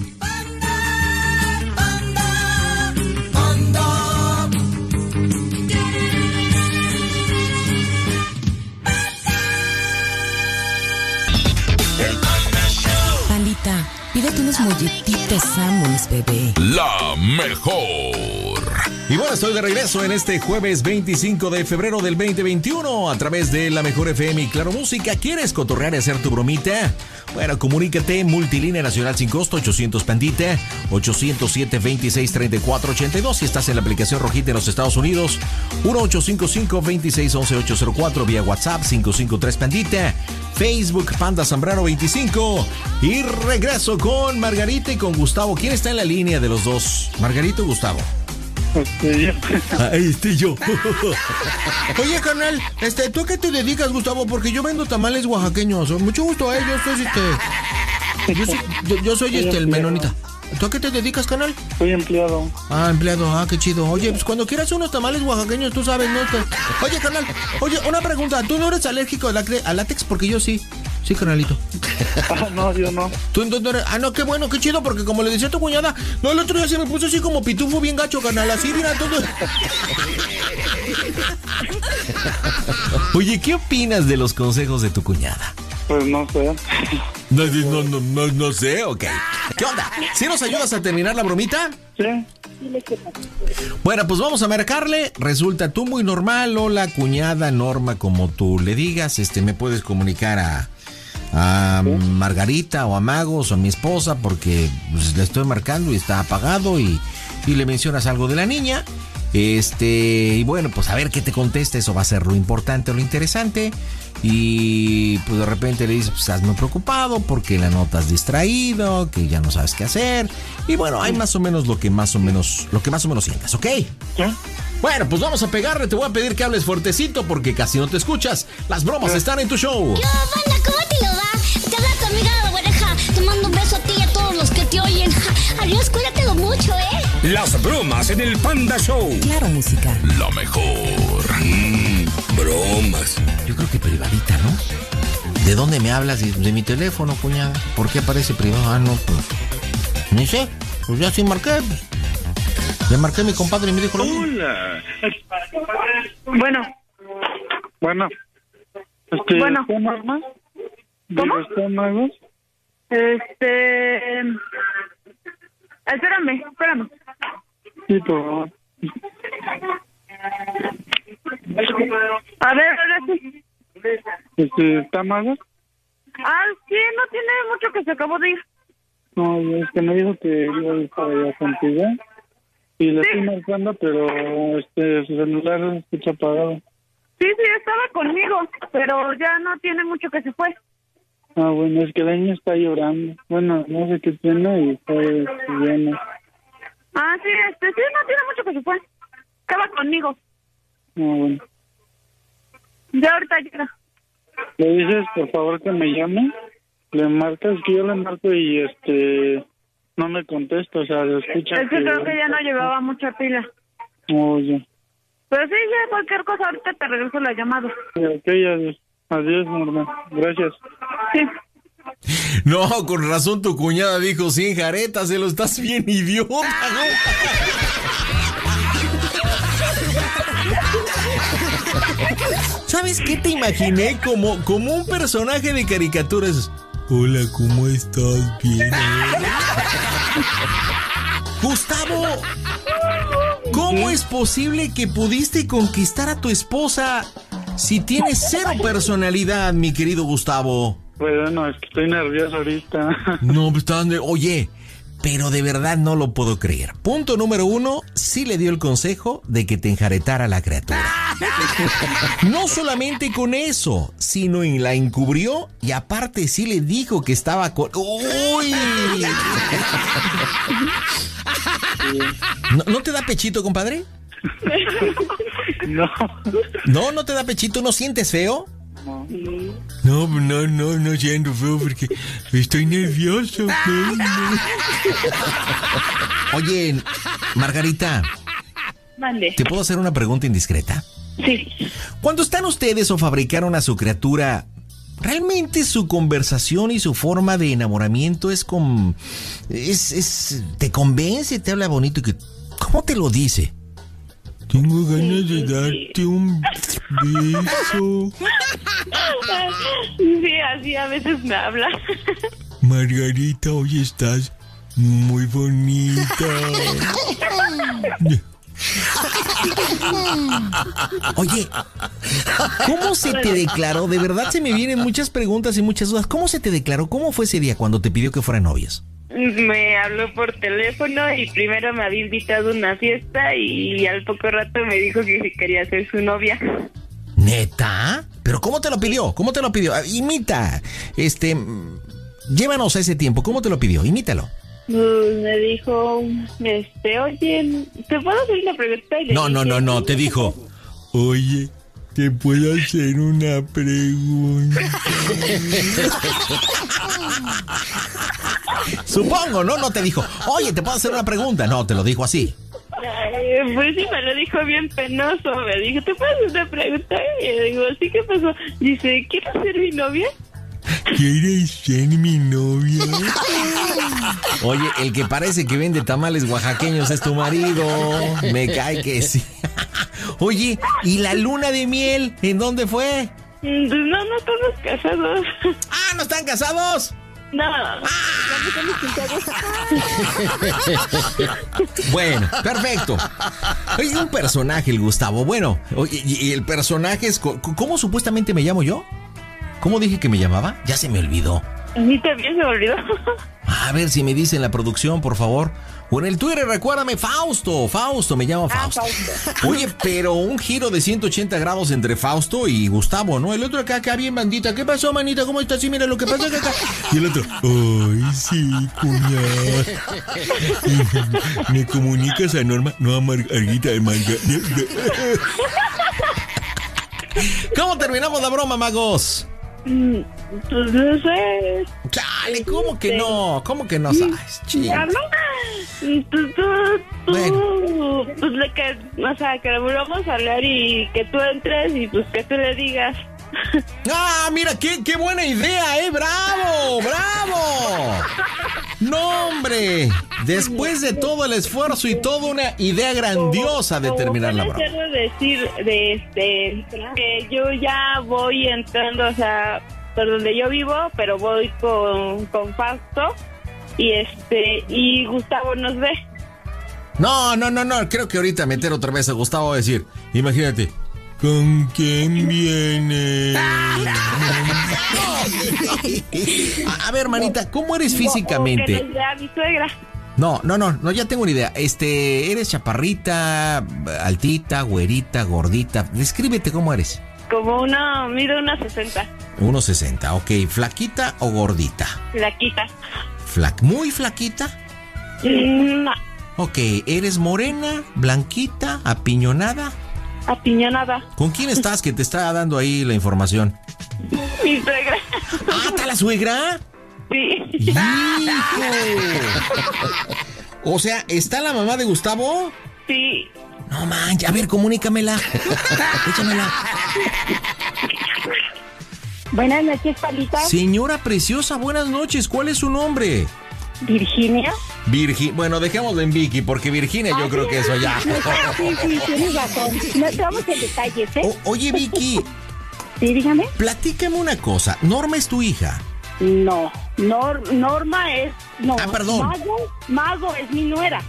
Pídete unos molletitos Samuels, bebé. La mejor. Y bueno, estoy de regreso en este jueves 25 de febrero del 2021 a través de la mejor FM y Claro Música. ¿Quieres cotorrear y hacer tu bromita? Bueno, comunícate Multilínea Nacional sin costo 800 Pandita 807 26 34 82 si estás en la aplicación Rojita en los Estados Unidos 1855 26 11 804 vía WhatsApp 553 Pandita Facebook Panda Zambrano 25 y regreso con Margarita y con Gustavo. ¿Quién está en la línea de los dos? ¿Margarita o Gustavo? Este, yo. Ahí estoy yo. Oye, canal, este, ¿tú a qué te dedicas, Gustavo? Porque yo vendo tamales oaxaqueños. Mucho gusto, eh. Yo soy este. Yo soy, yo, yo soy este, el menonita. ¿Tú a qué te dedicas, canal? Soy empleado. Ah, empleado, ah, qué chido. Oye, pues cuando quieras unos tamales oaxaqueños, tú sabes, ¿no? Oye, canal, oye, una pregunta. ¿Tú no eres alérgico al látex? Porque yo sí. Sí, canalito. Ah, no, yo no. ¿Tú entonces no eres? Ah, no, qué bueno, qué chido, porque como le decía a tu cuñada, no, el otro día se me puso así como pitufo bien gacho, canal, así, mira, todo. Oye, ¿qué opinas de los consejos de tu cuñada? Pues no sé. No, no, no, no, no sé, ok. ¿Qué onda? ¿Sí nos ayudas a terminar la bromita? Sí. Bueno, pues vamos a marcarle. Resulta tú muy normal, hola cuñada Norma, como tú le digas. Este, me puedes comunicar a, a Margarita o a Magos o a mi esposa porque pues, le estoy marcando y está apagado y, y le mencionas algo de la niña. Este, y bueno, pues a ver qué te contesta, eso va a ser lo importante, lo interesante. Y pues de repente le dices, pues estás muy preocupado porque la notas distraído, que ya no sabes qué hacer. Y bueno, hay más o menos lo que más o menos, lo que más o menos sientas, ¿ok? ¿Qué? Bueno, pues vamos a pegarle, te voy a pedir que hables fuertecito porque casi no te escuchas. Las bromas están en tu show. Mando un beso a ti y a todos los que te oyen. Adiós, cuídatelo mucho, ¿eh? Las bromas en el Panda Show. Claro, música. Lo mejor. Bromas. Yo creo que privadita, ¿no? ¿De dónde me hablas? De, de mi teléfono, cuñada. ¿Por qué aparece privado? Ah, no, pues. Ni sé. Pues ya sí marqué. Pues. Le marqué a mi compadre y me dijo lo mismo. Hola. Bueno, Bueno. Este, Bueno. ¿está Norma? ¿Cómo? ¿Está este... Espérame, espérame. Sí, por favor. A ver, ahora sí. Este, ¿está Magos? Ah, sí, no tiene mucho que se acabó de ir. No, es que me dijo que iba a ir para allá contigo. Y le Sí. estoy marcando, pero este, su celular escucha apagado. Sí, sí, estaba conmigo, pero ya no tiene mucho que se fue. Ah, bueno, es que la niña está llorando. Bueno, no sé qué tiene y está llena. Ah, sí, este, sí, no tiene mucho que se fue. Estaba conmigo. Ah, bueno. Ya ahorita llega. Le dices, por favor, que me llame. Le marcas que yo le marco y este no me contesta, o sea, se escucha. Es que creo que ya no llevaba mucha pila. Oye, Pero sí, ya cualquier cosa, ahorita te regreso la llamada. ok, adiós. Adiós, normal. Gracias. Sí. No, con razón tu cuñada dijo 100 jaretas, se lo estás bien idiota, ¿no? ¿Sabes qué te imaginé? Como, como un personaje de caricaturas. Hola, ¿cómo estás? Bien. Gustavo, ¿cómo es posible que pudiste conquistar a tu esposa si tienes cero personalidad, mi querido Gustavo? Bueno, es que estoy nervioso ahorita. No, pues de, oye, pero de verdad no lo puedo creer. Punto número uno, sí le dio el consejo de que te enjaretara la criatura. No solamente con eso, sino en la encubrió y aparte sí le dijo que estaba con... ¡Uy! ¿No, no te da pechito, compadre? No. ¿No? ¿No te da pechito? ¿No sientes feo? No. No, no, no, no siento feo porque estoy nervioso. Oye, Margarita, Mande. ¿te puedo hacer una pregunta indiscreta? Sí. Cuando están ustedes o fabricaron a su criatura, ¿realmente su conversación y su forma de enamoramiento es con... es, es... te convence, te habla bonito y que... ¿Cómo te lo dice? Tengo ganas de darte un beso. Sí, así a veces me habla. Margarita, hoy estás muy bonita. Oye, ¿cómo se te declaró? De verdad se me vienen muchas preguntas y muchas dudas. ¿Cómo se te declaró? ¿Cómo fue ese día cuando te pidió que fueran novias? Me habló por teléfono y primero me había invitado a una fiesta y al poco rato me dijo que si quería ser su novia. ¿Neta? ¿Pero cómo te lo pidió? ¿Cómo te lo pidió? Ah, imita. Este. Llévanos a ese tiempo. ¿Cómo te lo pidió? Imítalo. Pues me dijo, este, oye, ¿te puedo hacer una pregunta? Y le No, no, no, no. Te dijo. Oye, ¿te puedo hacer una pregunta? Supongo, ¿no? No te dijo. Oye, te puedo hacer una pregunta. No, te lo dijo así. "Ay, Pues sí, me lo dijo bien penoso. Me dijo, ¿te puedo hacer una pregunta? Y le digo, ¿sí qué pasó? Dice, ¿quieres ser mi novia? ¿Quieres ser mi novia? Oye, el que parece que vende tamales oaxaqueños es tu marido. Me cae que sí. Oye, ¿y la luna de miel? ¿En dónde fue? Mm, Pues no, no estamos casados. ¡Ah, no están casados! No, no estamos casados. Bueno, perfecto. Es un personaje el Gustavo. Bueno, y y el personaje es... ¿Cómo supuestamente me llamo yo? ¿Cómo dije que me llamaba? Ya se me olvidó. A mí también se me olvidó. A ver si me dicen la producción, por favor. O en el Twitter, recuérdame, Fausto. Fausto, me llamo Fausto. Oye, pero un giro de 180 grados entre Fausto y Gustavo, ¿no? El otro acá, acá bien bandita. ¿Qué pasó, manita? ¿Cómo estás? Sí, mira lo que pasa acá. Y el otro, ay, sí, cuñado. ¿Me comunicas a Norma? No a Margarita, a Margarita. ¿Cómo terminamos la broma, magos? Mm, Pues no sé. Chale, ¿cómo que no? ¿Cómo que no sabes? Ching. Ah, no. Tú, tú, tú, pues le que, o sea, que volvamos a hablar y que tú entres y pues que tú le digas. ¡Ah, mira, qué, qué buena idea, eh! ¡Bravo! ¡Bravo! No, hombre. Después de todo el esfuerzo y toda una idea grandiosa de terminar la de decir de este que yo ya voy entrando, o sea, por donde yo vivo, pero voy con, con Fausto y este y Gustavo nos ve. No, no, no, no. Creo que ahorita meter otra vez a Gustavo a decir, imagínate. ¿Con quién viene? A, ver, manita, ¿cómo eres físicamente? nos vea mi suegra. No, no, no, no, ya tengo una idea. Este, ¿eres chaparrita, altita, güerita, gordita? Descríbete cómo eres. Como una, mido una 60, 1.60, ok. ¿Flaquita o gordita? flaquita. Flac ¿Muy flaquita? Mm, Ok, ¿eres morena, blanquita, apiñonada? Apiñonada. ¿Con quién estás que te está dando ahí la información? Mi suegra. ¡Ah, está la suegra! Sí. ¡Hijo! O sea, ¿está la mamá de Gustavo? Sí. No manches, a ver, comunícamela. Échamela. Buenas noches, Palita. Señora preciosa, buenas noches. ¿Cuál es su nombre? Virginia. Virginia. Bueno, dejémoslo en Vicky, porque Virginia yo creo que eso ya. Sí, sí, tienes razón. No entramos en detalles, ¿eh? O- oye, Vicky, Sí, dígame. platícame una cosa. Norma es tu hija. No, Nor- Norma es... No, Ah, perdón. Mago, Mago es mi nuera.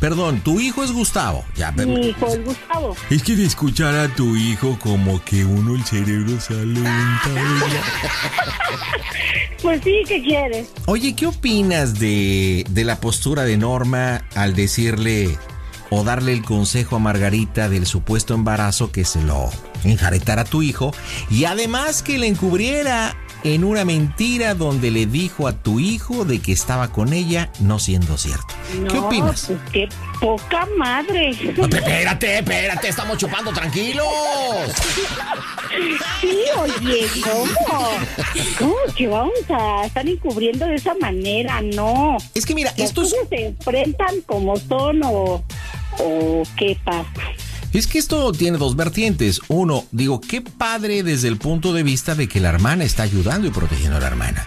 Perdón, tu hijo es Gustavo. Ya, pe- Mi hijo es Gustavo. Es que de escuchar a tu hijo como que uno el cerebro sale un Pues sí, ¿qué quieres? Oye, ¿qué opinas de, de la postura de Norma al decirle o darle el consejo a Margarita del supuesto embarazo que se lo enjaretara a tu hijo y además que le encubriera en una mentira donde le dijo a tu hijo de que estaba con ella no siendo cierto? ¿Qué No, opinas? Pues qué poca madre. No, espérate, espérate, estamos chupando tranquilos. Sí, oye, ¿cómo? ¿Cómo que vamos a estar encubriendo de esa manera? No. Es que mira, Las esto es... cosas se enfrentan como son o, o qué pasa. Es que esto tiene dos vertientes. Uno, digo, qué padre desde el punto de vista de que la hermana está ayudando y protegiendo a la hermana.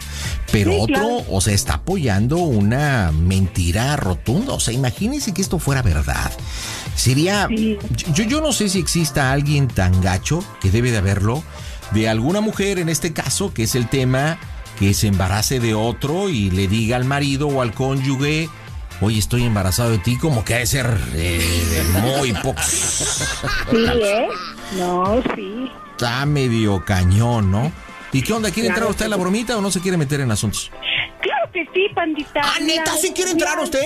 Pero Sí, otro, claro. o sea, está apoyando una mentira rotunda. O sea, imagínense que esto fuera verdad. Sería. Yo, yo no sé si exista alguien tan gacho, que debe de haberlo, de alguna mujer en este caso, que es el tema que se embarace de otro y le diga al marido o al cónyuge, oye, estoy embarazado de ti, como que ha de ser eh, muy poco. Sí, ¿eh? No, sí. Está medio cañón, ¿no? ¿Y qué onda? ¿Quiere Claro entrar usted a la bromita o no se quiere meter en asuntos? Claro que sí, pandita. Ah, neta, ¿sí quiere entrar usted?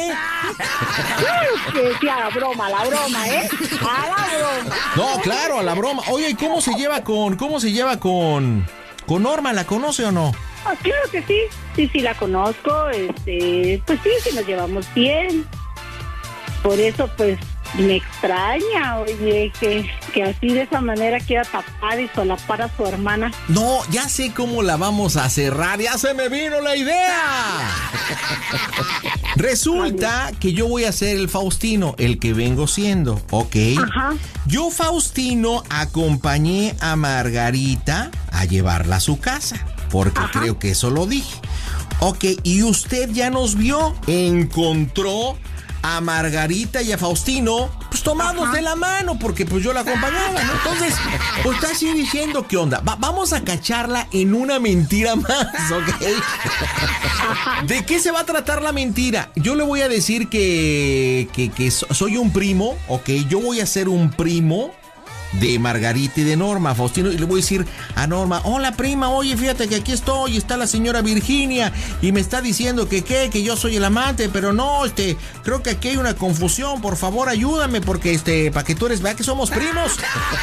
Claro que sí, a la broma, a la broma, ¿eh? A la broma. No, claro, a la broma. Oye, ¿y cómo se lleva con, cómo se lleva con, con Norma? ¿La conoce o no? Ah, claro que sí. Sí, sí, la conozco. Este, pues sí, sí nos llevamos bien. Por eso, pues, me extraña, oye, que, que así de esa manera quiera tapar y solapar a su hermana. No, ya sé cómo la vamos a cerrar, ya se me vino la idea. Resulta que yo voy a ser el Faustino, el que vengo siendo, ¿ok? Ajá. Yo, Faustino, acompañé a Margarita a llevarla a su casa, porque creo que eso lo dije. Ok, y usted ya nos vio, encontró a Margarita y a Faustino, pues tomados de la mano, porque pues yo la acompañaba, ¿no? Entonces, pues está así diciendo, ¿qué onda? Va- vamos a cacharla en una mentira más, ¿ok? ¿De qué se va a tratar la mentira? Yo le voy a decir que, que, que so- soy un primo, ¿ok? Yo voy a ser un primo de Margarita y de Norma, Faustino, y le voy a decir a Norma, hola prima, oye, fíjate que aquí estoy, está la señora Virginia, y me está diciendo que qué, que yo soy el amante, pero no, este, creo que aquí hay una confusión, por favor ayúdame, porque este, para que tú eres, vea que somos primos,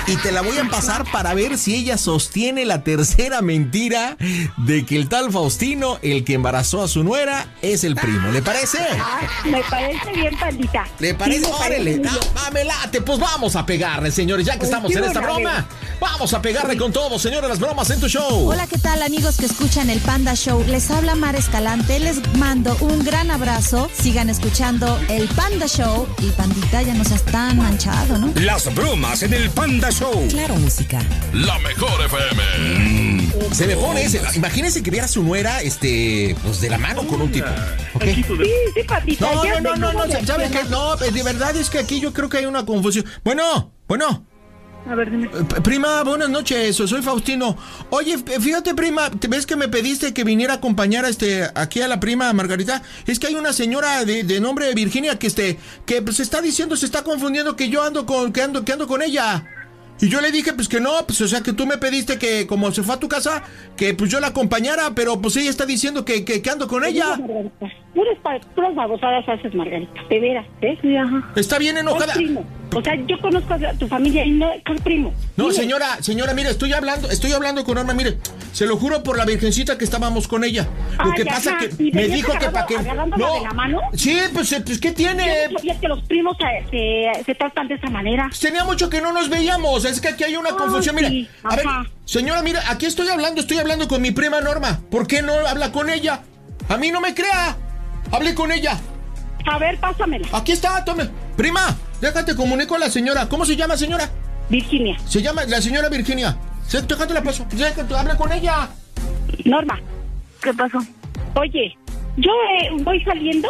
y te la voy a pasar para ver si ella sostiene la tercera mentira de que el tal Faustino, el que embarazó a su nuera, es el primo, ¿le parece? Ah, me parece bien, pandita. ¿Le Sí, parece? me parece Órale, bien. dame late, pues vamos a pegarle, señores, ya que Pues estamos sí, en esta broma. Vamos a pegarle con todo, señores, las bromas en tu show. Hola, ¿qué tal amigos que escuchan el Panda Show? Les habla Mar Escalante, les mando un gran abrazo. Sigan escuchando el Panda Show y Pandita ya no seas tan manchado, ¿no? Las bromas en el Panda Show. Claro, música. La mejor FM. Se me pone ese. Imagínense que viera a su nuera, este, pues de la mano con un tipo. ¿ok? Sí, sí, pandita. No, no, no, no, no, le ¿sabe qué? No, pues, de verdad es que aquí yo creo que hay una confusión. Bueno, bueno. A ver, dime. Eh, Prima, buenas noches, soy Faustino. Oye, fíjate, prima, ¿te ves que me pediste que viniera a acompañar a este, aquí a la prima Margarita? Es que hay una señora de, de nombre Virginia que este, que pues está diciendo, se está confundiendo que yo ando con, que ando, que ando con ella. Y yo le dije, pues que no, pues o sea que tú me pediste que como se fue a tu casa, que pues yo la acompañara, pero pues ella está diciendo que, que, que ando con ella. Margarita, Puras, pa- puras babosadas haces, Margarita. De veras, ¿eh? Sí, ajá. Está bien enojada. primo. O sea, yo conozco a tu familia y no es primo. No, Dime. señora, señora, mire, estoy hablando, estoy hablando con Norma, mire, se lo juro por la virgencita que estábamos con ella. Lo Ay, que pasa ajá, que ¿y me dijo que para que agarrándola de la mano? Sí, pues, eh, pues ¿qué tiene? Yo no sabía que los primos se, se, se tratan de esa manera. Pues, tenía mucho que no nos veíamos, es que aquí hay una confusión, mire. sí, A ver, señora, mira, aquí estoy hablando, estoy hablando con mi prima Norma. ¿Por qué no habla con ella? A mí no me crea. Hable con ella. A ver, pásamela. Aquí está, tome. Prima, déjate comunico a la señora. ¿Cómo se llama, señora? Virginia. Se llama la señora Virginia. Déjate la paso. Déjate, habla con ella. Norma, ¿Qué pasó? oye, yo eh, voy saliendo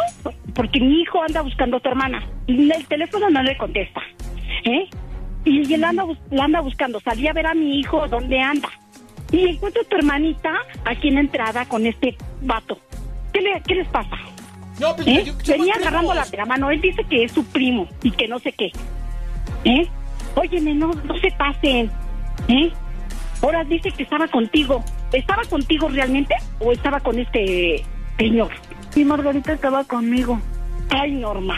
porque mi hijo anda buscando a tu hermana. Y el teléfono no le contesta. ¿Eh? Y él anda, la anda buscando. Salí a ver a mi hijo dónde anda. Y encuentro a tu hermanita aquí en la entrada con este vato. ¿Qué, le- qué les pasa? No, pues ¿Eh? yo- Venía agarrándola de la mano. Él dice que es su primo y que no sé qué. ¿Eh? Óyeme, no, no se pasen. ¿Eh? Ahora dice que estaba contigo. ¿Estaba contigo realmente o estaba con este señor? Sí, Margarita estaba conmigo. Ay, Norma.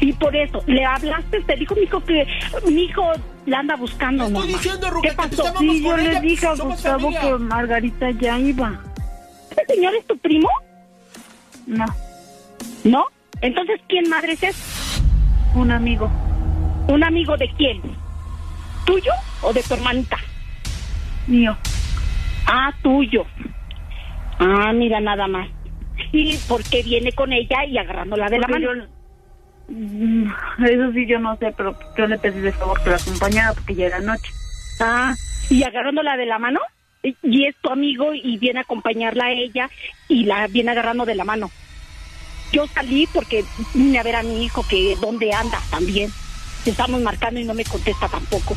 Y por eso, ¿le hablaste? Te dijo mi hijo que mi hijo la anda buscando, Estoy Norma. diciendo, Ruca, ¿Qué que pasó? estábamos Sí, yo le dije a Gustavo familia. que Margarita ya iba. ¿Este señor es tu primo? No, ¿No? Entonces, ¿quién madres es? un amigo. ¿Un amigo de quién? ¿Tuyo o de tu hermanita? Mío. Ah, tuyo. Ah, mira, nada más. ¿Y por qué viene con ella y agarrándola de la mano? Eso sí, yo no sé, pero yo le pedí de favor que la acompañara porque ya era noche. Ah, y agarrándola de la mano. Y- es tu amigo y viene a acompañarla a ella y la viene agarrando de la mano. Yo salí porque vine a ver a mi hijo que dónde anda también. Te Estamos marcando y no me contesta tampoco.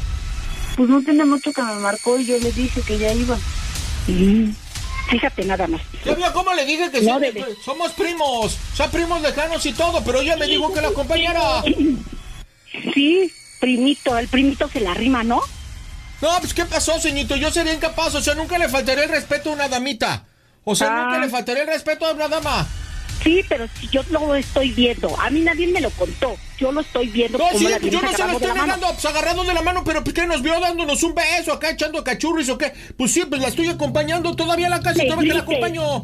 Pues no tiene mucho que me marcó y yo le dije que ya iba. Mm. Fíjate nada más. ¿Ya vio cómo le dije que No sí, debe. somos primos? O sea, primos lejanos y todo, pero ella me dijo que la acompañara. Sí, primito, el primito se la rima, ¿no? No, pues ¿qué pasó, señorito? Yo sería incapaz, o sea, nunca le faltaré el respeto a una damita. O sea, Ah. nunca le faltaré el respeto a una dama. Sí, pero si yo lo estoy viendo. A mí nadie me lo contó. Yo lo estoy viendo No, como sí, la yo no se lo estoy negando, pues agarrando de la mano, pero pues que nos vio dándonos un beso acá, echando cachurris o qué. Pues sí, pues la estoy acompañando todavía a la casa todavía que la acompaño.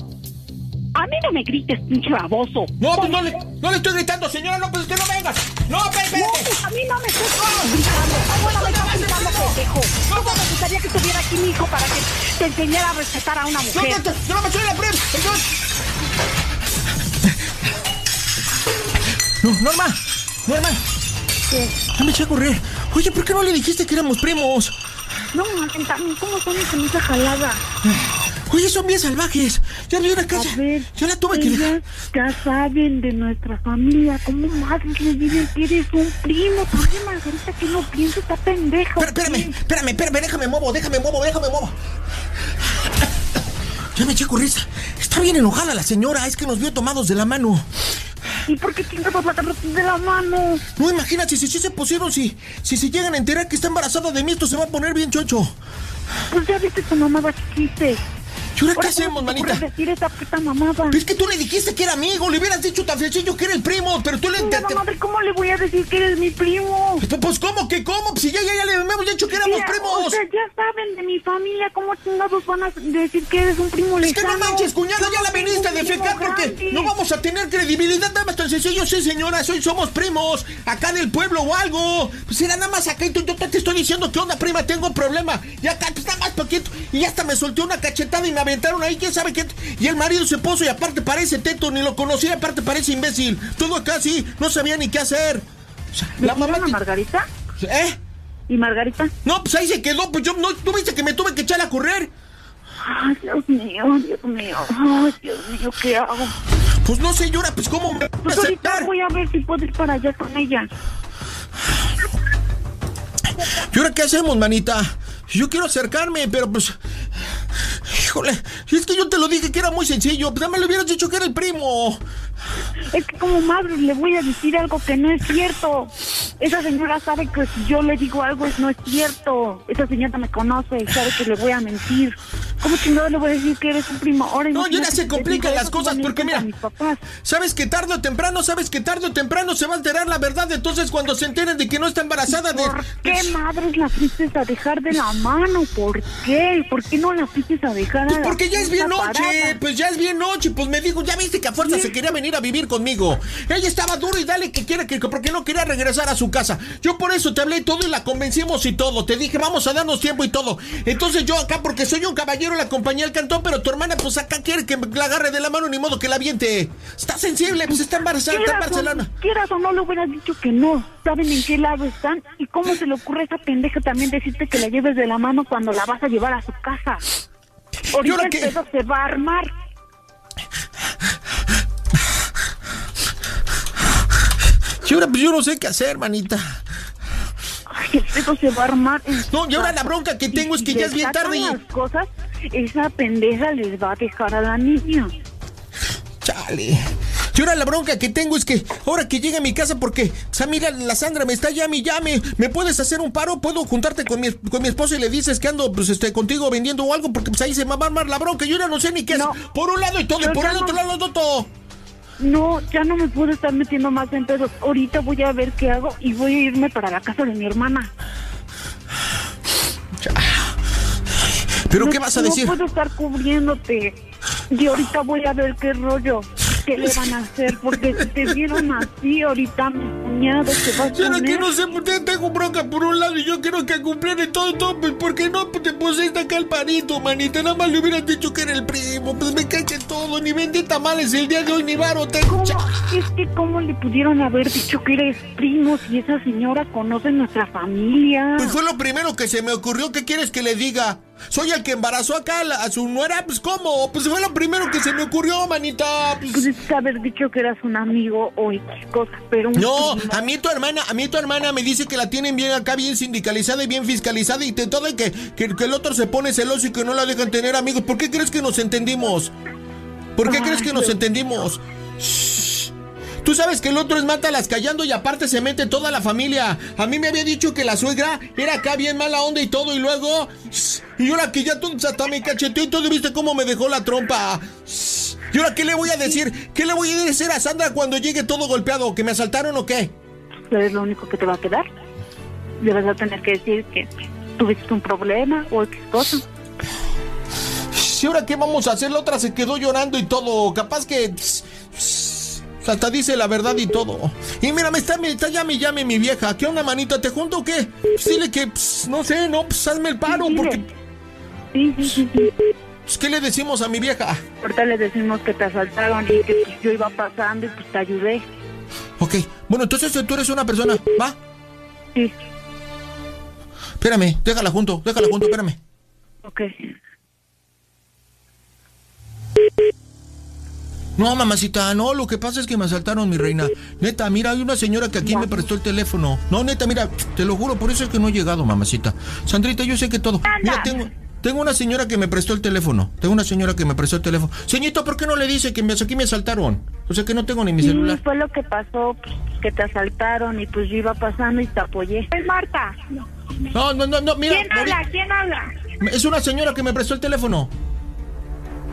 A mí no me grites, pinche baboso. No, pues no le, no le estoy gritando, señora, no, pues que no vengas. No, espérate, No, pues a mí no me estás gritando. Ah, bueno, me estás gritando, pendejo. ¿Cómo me gustaría que estuviera aquí mi hijo para que te enseñara a respetar a una mujer? no, no, no me soy la prim. No, Norma, Norma. Ya me eché a correr. Oye, ¿por qué no le dijiste que éramos primos? No, también, ¿cómo son esa jalada? Oye, son bien salvajes. Ya vi una casa. Yo la tuve que dejar. Ya saben de nuestra familia. ¿Cómo madres le dicen que eres un primo? También Margarita que no piensa, está pendeja. Espera, espérame, espérame, espérame, déjame muevo, déjame muevo, déjame muevo. Ya me eché a correr. Está bien enojada la señora, es que nos vio tomados de la mano. ¿Y por qué chingados la de la mano? No, imagínate, si sí se pusieron, si, si se llegan a enterar que está embarazada de mí, esto se va a poner bien chocho. Pues ya viste tu mamada que hiciste. ¿Y ahora qué hacemos, ¿cómo te manita? decir esa puta mamada? Es que tú le dijiste que era amigo, le hubieras dicho tan sencillo que era el primo, pero tú le... Mira, te- madre, ¿cómo le voy a decir que eres mi primo? Pues, pues, ¿cómo que cómo? Pues si ya, ya, ya le hemos dicho que éramos Mira, primos. O sea, ya saben de mi familia, ¿cómo chingados van a decir que eres un primo Es que no manches, cuñada, Yo ya no la viniste a defecar porque grande. no vamos a tener credibilidad. Nada más tan sencillo, sí, señora, soy, somos primos, acá del pueblo o algo. Pues era nada más acá y tú- yo te estoy diciendo que onda, prima, tengo un problema. Y acá, pues nada más poquito. Y hasta me solté una cachetada y me aventaron ahí, quién sabe qué. Y el marido se puso y aparte parece teto, ni lo conocía, aparte parece imbécil. Todo acá sí, no sabía ni qué hacer. O sea, ¿Le la mamá... a Margarita? ¿Eh? ¿Y Margarita? No, pues ahí se quedó, pues yo no, tú viste que me tuve que echar a correr. Ay, Dios mío, Dios mío. Ay, Dios mío, ¿qué hago? Pues no sé, llora, pues cómo me voy a Pues ahorita voy a ver si puedo ir para allá con ella. ¿Y ahora qué hacemos, manita? Yo quiero acercarme, pero pues. Híjole, es que yo te lo dije que era muy sencillo. Pues nada más le hubieras dicho que era el primo. Es que como madre le voy a decir algo que no es cierto. Esa señora sabe que si yo le digo algo no es cierto. Esa señora me conoce y sabe que le voy a mentir. ¿Cómo chingado le voy a decir que eres un primo? Ahora No, ya imagínate se complican las cosas a porque mira, sabes que tarde o temprano, sabes que tarde o temprano se va a enterar la verdad. Entonces, cuando se enteren de que no está embarazada de. ¿Por qué madres la fuiste a dejar de la mano? ¿Por qué? ¿Por qué no la fuiste a dejar a Pues la porque ya es bien noche, parada? pues ya es bien noche, pues me dijo, ya viste que a fuerza se quería venir a vivir conmigo. Ella estaba duro y dale que quiere que porque no quería regresar a su casa. Yo por eso te hablé todo y la convencimos y todo. Te dije, vamos a darnos tiempo y todo. Entonces yo acá, porque soy un caballero, la acompañé al cantón, pero tu hermana, pues acá quiere que la agarre de la mano, ni modo que la aviente. Está sensible, pues está embarazada, está en Barcelona. Quieras o no le hubieras dicho que no. Saben en qué lado están y cómo se le ocurre a esa pendeja también decirte que la lleves de la mano cuando la vas a llevar a su casa. Ahorita el pedo se va a armar. Y ahora pues yo no sé qué hacer, manita. Ay, el pedo se va a armar. No, y ahora la bronca que tengo es que ya es bien tarde y- las cosas, esa pendeja les va a dejar a la niña. Chale. Y ahora la bronca que tengo es que ahora que llegue a mi casa porque, o sea, mira, la Sandra me está llame y llame. ¿Me puedes hacer un paro? ¿Puedo juntarte con mi, con mi esposo y le dices que ando pues, este, contigo vendiendo o algo? Porque pues ahí se me va a armar la bronca. Yo ya no sé ni qué No. hacer. Por un lado y todo, y por el otro no- lado todo. No, ya no me puedo estar metiendo más en pedos. Ahorita voy a ver qué hago y voy a irme para la casa de mi hermana. ¿Pero No- qué vas a decir? No puedo estar cubriéndote. Y ahorita voy a ver qué rollo. ¿Qué le van a hacer? Porque si te vieron así, ahorita mi cuñado se va a Será que no sé, te- tengo bronca por un lado y yo quiero que cumpliera y todo, todo, pues porque no te pusiste acá el panito, manita. Nada más le hubieras dicho que era el primo, pues me caché todo, ni vendí tamales el día de hoy, ni varo tengo. ¿Cómo? Es que cómo le pudieron haber dicho que eres primo si esa señora conoce nuestra familia. Pues fue lo primero que se me ocurrió. ¿Qué quieres que le diga? Soy el que embarazó acá a, su nuera, pues ¿cómo? Pues fue lo primero que se me ocurrió, manita. Pues, Pudiste haber dicho que eras un amigo o cosa, pero... un No, primo- a mí tu hermana, a mí tu hermana me dice que la tienen bien acá, bien sindicalizada y bien fiscalizada y de todo y que, que, que el otro se pone celoso y que no la dejan tener amigos. ¿Por qué crees que nos entendimos? ¿Por qué Ay, crees que nos entendimos? Shh. Tú sabes que el otro es mátalas callando y aparte se mete toda la familia. A mí me había dicho que la suegra era acá bien mala onda y todo y luego... shh, Y ahora que ya tú hasta me cacheteó y ¿viste cómo me dejó la trompa? ¿Y ahora qué le voy a decir? ¿Qué le voy a decir a Sandra cuando llegue todo golpeado? ¿Que me asaltaron o qué? Eso es lo único que te va a quedar. Le vas a tener que decir que tuviste un problema o X cosa. ¿Y ahora qué vamos a hacer? La otra se quedó llorando y todo. Capaz que... Hasta dice la verdad y todo. Y mira, me está, me está llame, llame mi vieja. ¿Qué onda, manita? ¿Te junto o qué? Pues dile que, pss, no sé, no, pues hazme el paro, porque... Sí, sí, sí, sí. Pues, ¿Qué le decimos a mi vieja? Ahorita le decimos que te asaltaron y que pues, yo iba pasando y pues te ayudé. Ok, bueno, entonces tú eres una persona, ¿va? Sí. Espérame, déjala junto, déjala junto, espérame. Ok. No, mamacita, no, lo que pasa es que me asaltaron, mi reina. Neta, mira, hay una señora que aquí me prestó el teléfono. No, neta, mira, te lo juro, por eso es que no he llegado, mamacita. Sandrita, yo sé que todo. Mira, tengo, tengo una señora que me prestó el teléfono. Tengo una señora que me prestó el teléfono. Señito, ¿por qué no le dice que me, aquí me asaltaron? O sea, que no tengo ni mi Sí, celular. fue lo que pasó, pues, que te asaltaron y pues yo iba pasando y te apoyé. Es Marta. No, no, no, no, mira. ¿Quién habla? ¿Quién habla? Es una señora que me prestó el teléfono.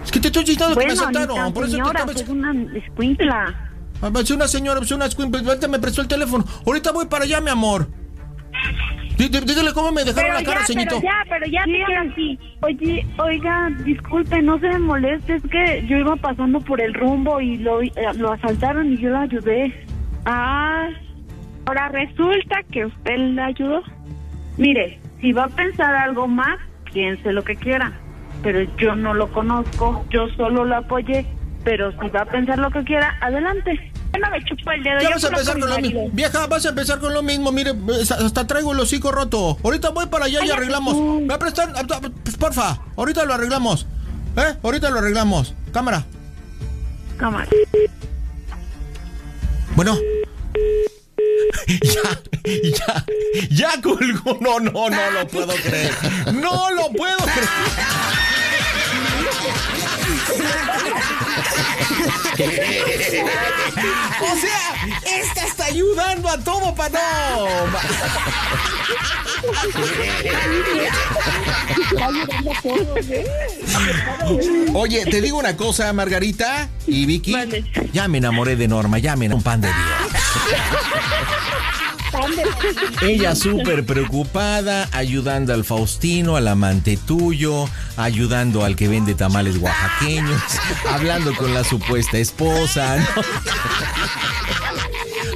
Es que te estoy diciendo que me Bueno, asaltaron. Por eso señora, te pues una escuincla. Ah, Es una señora, es una escuincla, ahorita me prestó el teléfono. Ahorita voy para allá, mi amor. Dí- dí- Dígale cómo me dejaron Pero la cara, ya, señorito. pero ya, pero ya te quiero así. Oye, oiga, disculpe, no se me moleste, es que yo iba pasando por el rumbo y lo, eh, lo asaltaron y yo lo ayudé. Ah, ahora resulta que usted le ayudó. Mire, si va a pensar algo más, piense lo que quiera. Pero yo no lo conozco, yo solo lo apoyé. Pero si va a pensar lo que quiera, adelante. No me chupo el dedo. Ya vas a empezar con lo mismo. Vieja, vas a empezar con lo mismo. Mire, hasta traigo el hocico roto. Ahorita voy para allá y arreglamos. ¿Me va a prestar? Ah, ah, Pues porfa, ahorita lo arreglamos. ¿Eh? Ahorita lo arreglamos. Cámara. Cámara. Bueno. Ya, ya, ya colgó. No, no, no lo puedo creer. No lo puedo creer. O sea, esta está ayudando a todo para no. Oye, te digo una cosa, Margarita y Vicky. Ya me enamoré de Norma, ya me enamoré un pan de Dios. Ella súper preocupada, ayudando al Faustino, al amante tuyo, ayudando al que vende tamales oaxaqueños, hablando con la supuesta esposa. ¿no?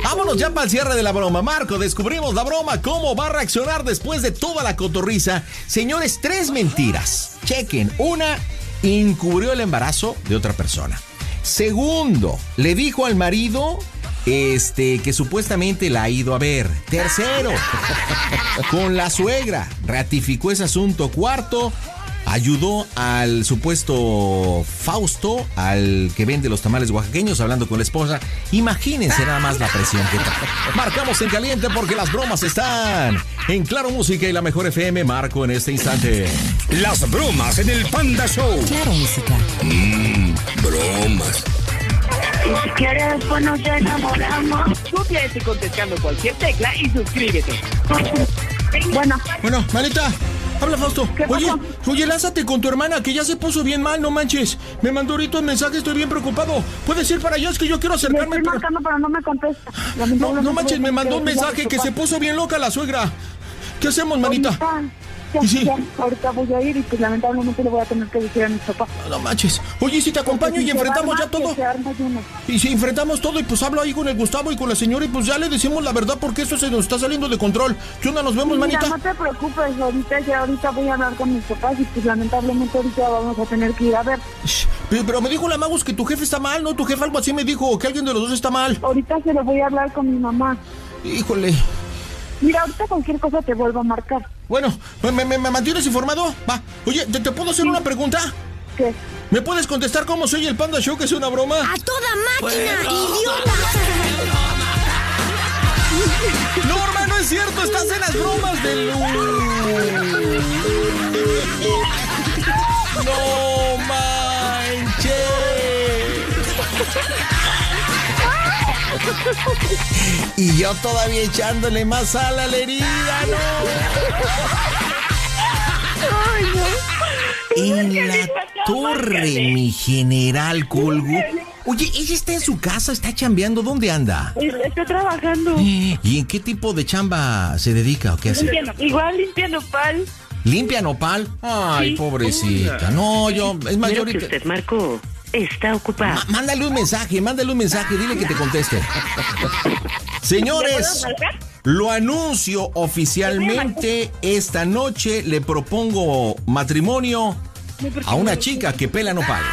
Vámonos ya para el cierre de la broma. Marco, descubrimos la broma. ¿Cómo va a reaccionar después de toda la cotorriza? Señores, tres mentiras. Chequen. Una, encubrió el embarazo de otra persona. Segundo, le dijo al marido este que supuestamente la ha ido a ver. Tercero, con la suegra ratificó ese asunto. Cuarto, ayudó al supuesto Fausto, al que vende los tamales oaxaqueños, hablando con la esposa. Imagínense nada más la presión que trae. Marcamos en caliente porque las bromas están en Claro Música y la mejor FM. Marco en este instante. Las bromas en el Panda Show. Claro, música. Mmm, bromas. Si quieres, después nos enamoramos. Copia este contestando cualquier tecla y suscríbete. Bueno. Bueno, Malita, habla Fausto. Oye, oye, lánzate con tu hermana que ya se puso bien mal, no manches. Me mandó ahorita un mensaje, estoy bien preocupado. Puedes ir para allá, es que yo quiero acercarme. estoy pero- marcando, pero no me contesta. No, no manches, me mandó un mensaje que se puso bien loca la suegra. ¿Qué hacemos, manita? Ya, sí. ya, ahorita voy a ir y pues lamentablemente le voy a tener que decir a mi papá. No manches. Oye, si te acompaño y enfrentamos ya todo. Y si enfrentamos todo y pues hablo ahí con el Gustavo y con la señora y pues ya le decimos la verdad porque esto se nos está saliendo de control. ¿Qué onda? Nos vemos, Mira, manita. no te preocupes, ahorita ya ahorita voy a hablar con mis papás y pues lamentablemente ahorita vamos a tener que ir a ver. Pero, pero me dijo la Magus que tu jefe está mal, ¿no? Tu jefe algo así me dijo, que alguien de los dos está mal. Ahorita se lo voy a hablar con mi mamá. Híjole. Mira, ahorita cualquier cosa te vuelvo a marcar. Bueno, ¿me, me, me mantienes informado? Va. Oye, ¿te, te puedo hacer una pregunta? ¿Qué? ¿Me puedes contestar cómo soy el Panda Show, que es una broma? ¡A toda máquina, idiota! Norma, no es cierto, estás en las bromas del... ¡No manches! Y yo todavía echándole más sal a la herida, Ay, no. En la torre, mi general Colgo. Oye, ella está en su casa, está chambeando. ¿Dónde anda? Estoy trabajando. ¿Y en qué tipo de chamba se dedica o qué hace? Igual limpiando pal. ¿Limpia nopal? Ay, Sí. pobrecita. No, yo, es yo ahorita... usted marcó está ocupado. Mándale un mensaje, mándale un mensaje, dile que te conteste. Señores, lo anuncio oficialmente. Esta noche le propongo matrimonio a una chica que pela nopal.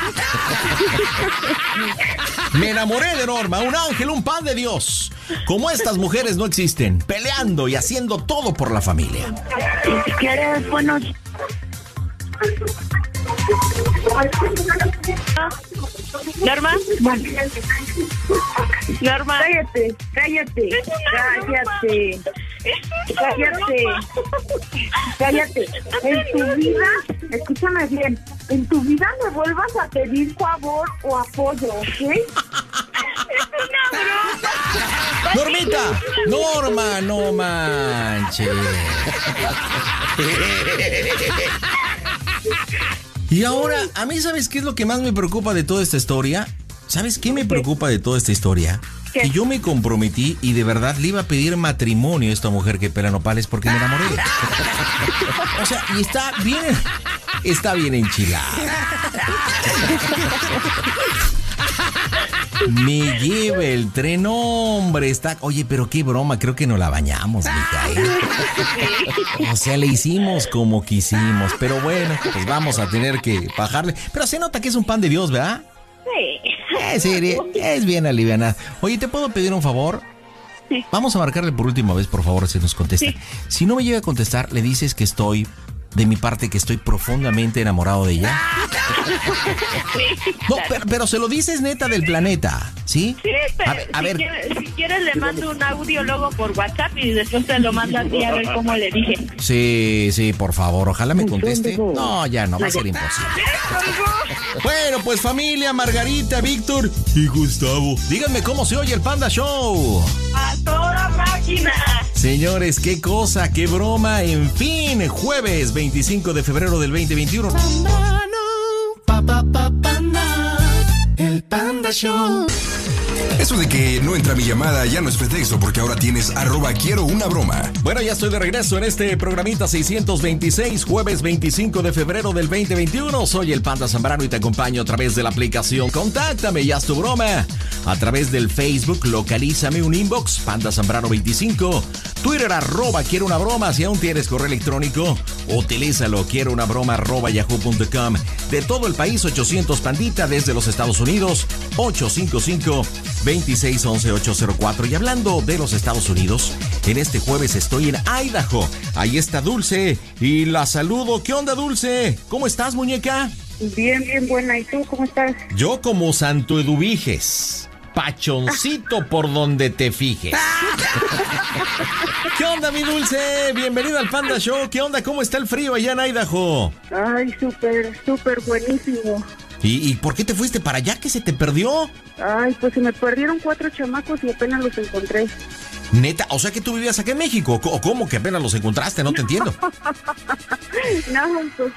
Me enamoré de Norma, un ángel, un pan de Dios. Como estas mujeres no existen, peleando y haciendo todo por la familia. Bueno. Norma. Norma. Cállate, cállate, cállate. Cállate. Cállate. En tu vida, escúchame bien, en tu vida me vuelvas a pedir favor o apoyo, ¿ok? Normita, Norma, no manches. Y ahora, a mí, ¿sabes qué es lo que más me preocupa de toda esta historia? ¿Sabes qué me preocupa de toda esta historia? Que yo me comprometí y de verdad le iba a pedir matrimonio a esta mujer que pela nopales porque me enamoré. O sea, y está bien, está bien enchilada. Me lleva el tren, hombre, está... Oye, pero qué broma, creo que no la bañamos, mija, ¿eh? O sea, le hicimos como quisimos, pero bueno, pues vamos a tener que bajarle. Pero se nota que es un pan de Dios, ¿verdad? Sí. Eh, sí, es bien alivianada. Oye, ¿te puedo pedir un favor? Sí. Vamos a marcarle por última vez, por favor, si nos contesta. Si no me llega a contestar, le dices que estoy, de mi parte, que estoy profundamente enamorado de ella. No, pero, pero se lo dices neta del planeta, ¿sí? Sí, pero A ver, a si, ver. Quieres, si quieres le mando un audio luego por WhatsApp y después te lo mando a ti a ver cómo le dije. Sí, sí, por favor, ojalá me conteste. No, ya no, va a ser imposible. Bueno, pues familia, Margarita, Víctor y Gustavo. Díganme cómo se oye el Panda Show. A toda máquina. Señores, qué cosa, qué broma. En fin, jueves 25 de febrero del 2021. El Panda Show. Eso de que no entra mi llamada ya no es pretexto porque ahora tienes arroba quiero una broma. Bueno, ya estoy de regreso en este programita 626, jueves 25 de febrero del 2021. Soy el Panda Zambrano y te acompaño a través de la aplicación Contáctame y haz tu broma. A través del Facebook, localízame un inbox, Panda Zambrano 25. Twitter, arroba quiero una broma. Si aún tienes correo electrónico, utilízalo, quiero una broma, arroba yahoo.com. De todo el país, 800 pandita desde los Estados Unidos, 855 2611-804. Y hablando de los Estados Unidos, en este jueves estoy en Idaho. Ahí está Dulce y la saludo. ¿Qué onda, Dulce? ¿Cómo estás, muñeca? Bien, bien buena. ¿Y tú cómo estás? Yo como Santo Eduviges. Pachoncito por donde te fijes. ¿Qué onda, mi Dulce? Bienvenido al Panda Show. ¿Qué onda? ¿Cómo está el frío allá en Idaho? Ay, súper, súper buenísimo. ¿Y, y por qué te fuiste para allá? ¿Qué se te perdió? Ay, pues se me perdieron cuatro chamacos y apenas los encontré. Neta, o sea que tú vivías aquí en México. ¿O cómo que apenas los encontraste? No te entiendo. No, pues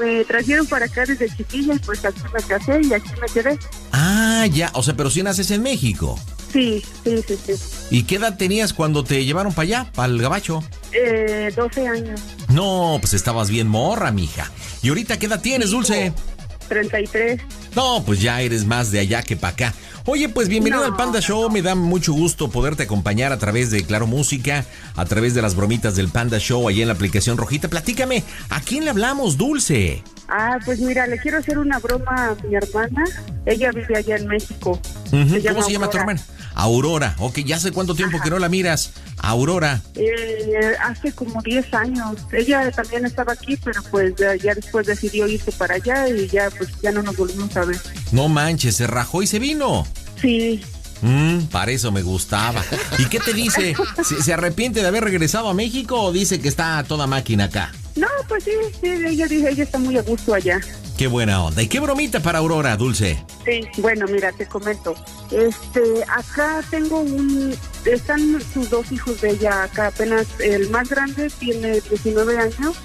me trajeron para acá desde chiquilla, pues aquí me casé y aquí me quedé. Ah, ya. O sea, pero si naces en México. Sí, sí, sí, sí. ¿Y qué edad tenías cuando te llevaron para allá, para el gabacho? Eh, 12 años, No, pues estabas bien morra, mija. ¿Y ahorita qué edad tienes, Dulce? 33. No, pues ya eres más de allá que para acá. Oye, pues bienvenido No, al Panda Show. Me da mucho gusto poderte acompañar a través de Claro Música, a través de las bromitas del Panda Show ahí en la aplicación rojita. Platícame, ¿a quién le hablamos, Dulce? Ah, pues mira, le quiero hacer una broma a mi hermana. Ella vive allá en México. ¿Cómo se llama tu hermana? Aurora. Ok, ya hace cuánto tiempo que no la miras. Aurora. Eh, hace como 10 años. Ella también estaba aquí, pero pues ya, ya después decidió irse para allá y ya pues ya no nos volvimos a ver. No manches, se rajó y se vino. Sí. Mm, para eso me gustaba. ¿Y qué te dice? ¿Se, se arrepiente de haber regresado a México o dice que está toda máquina acá? No, pues sí, sí, ella dice, ella está muy a gusto allá. Qué buena onda. ¿Y qué bromita para Aurora, Dulce? Sí, bueno, mira, te comento. Este, acá tengo un, están sus dos hijos de ella acá, apenas el más grande tiene 19 años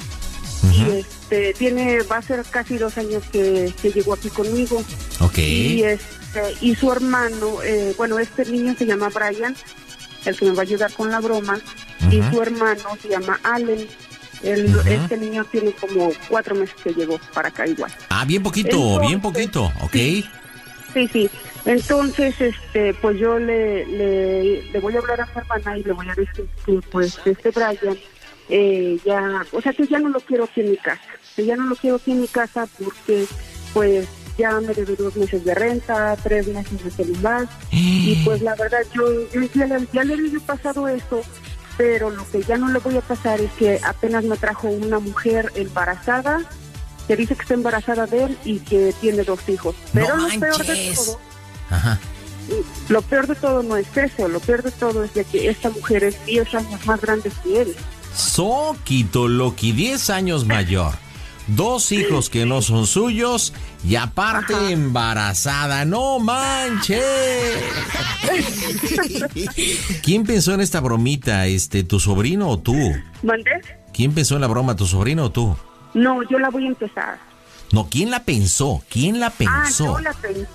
y este, tiene, va a ser casi dos años que, que llegó aquí conmigo. Ok. Y este, y su hermano, eh, bueno, este niño se llama Brian, el que me va a ayudar con la broma, y su hermano se llama Allen. El. Este niño tiene como cuatro meses que llegó para acá igual. Ah, bien poquito, Entonces, bien poquito. Ok. Sí, sí. Entonces, este, pues yo le, le, le voy a hablar a mi hermana y le voy a decir que, pues, este Brian, eh, ya, o sea, que ya no lo quiero aquí en mi casa. Que ya no lo quiero aquí en mi casa porque, pues, ya me debe dos meses de renta, tres meses de celular. Y pues, la verdad, yo, yo ya, le- ya le había pasado eso, pero lo que ya no le voy a pasar es que apenas me trajo una mujer embarazada que dice que está embarazada de él y que tiene dos hijos. Pero lo peor de todo, Ajá. lo peor de todo no es eso, lo peor de todo es de que esta mujer es 10 años más grande que él. Soquito Loki, 10 años mayor. Dos hijos que no son suyos y aparte embarazada. ¡No manches! ¿Quién pensó en esta bromita? Este, ¿Tu sobrino o tú? ¿Mandé? ¿Quién pensó en la broma, tu sobrino o tú? No, yo la voy a empezar. No, ¿quién la pensó? ¿Quién la Ah, pensó? yo la pensé,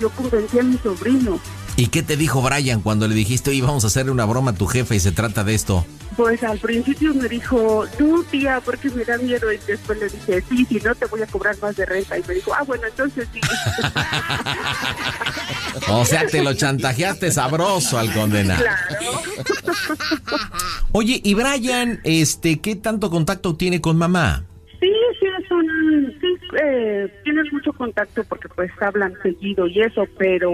yo convencí a mi sobrino. ¿Y qué te dijo Brian cuando le dijiste, oye, vamos a hacerle una broma a tu jefe y se trata de esto? Pues al principio me dijo, no tía, porque me da miedo. Y después le dije, sí, si no te voy a cobrar más de renta. Y me dijo, ah, bueno, entonces sí. O sea, te lo chantajeaste sabroso al condenar. claro. Oye, y Brian, este, ¿qué tanto contacto tiene con mamá? Sí, sí, es un, sí, eh, tienen mucho contacto porque pues hablan seguido y eso, pero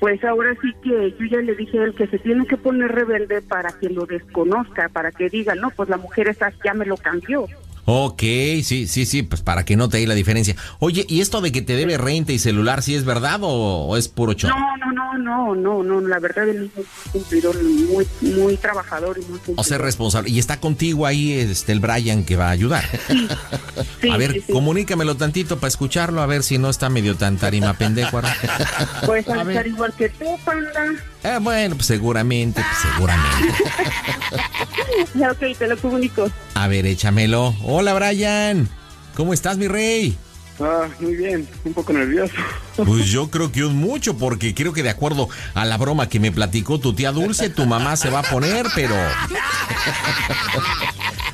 pues ahora sí que yo ya le dije a él que se tiene que poner rebelde para que lo desconozca, para que diga, no, pues la mujer esa ya me lo cambió. Ok, sí, sí, sí, pues para que note ahí la diferencia. Oye, ¿y esto de que te debe renta y celular, sí es verdad o, o es puro show? No, no, no, no, no, no, la verdad él es muy cumplidor, muy, muy trabajador y muy cumplidor. O sea, es responsable. Y está contigo ahí este, el Brian que va a ayudar. a ver, sí, sí. comunícamelo tantito para escucharlo, a ver si no está medio tan tarima pendejo. ahora. Pues a estar igual que tú, panda. Eh, bueno, pues seguramente, pues seguramente. Ya, ok, te lo comunico. A ver, échamelo. Hola, Brian. ¿Cómo estás, mi rey? Ah, muy bien, un poco nervioso. Pues yo creo que un mucho, porque creo que de acuerdo a la broma que me platicó tu tía Dulce, tu mamá se va a poner, pero...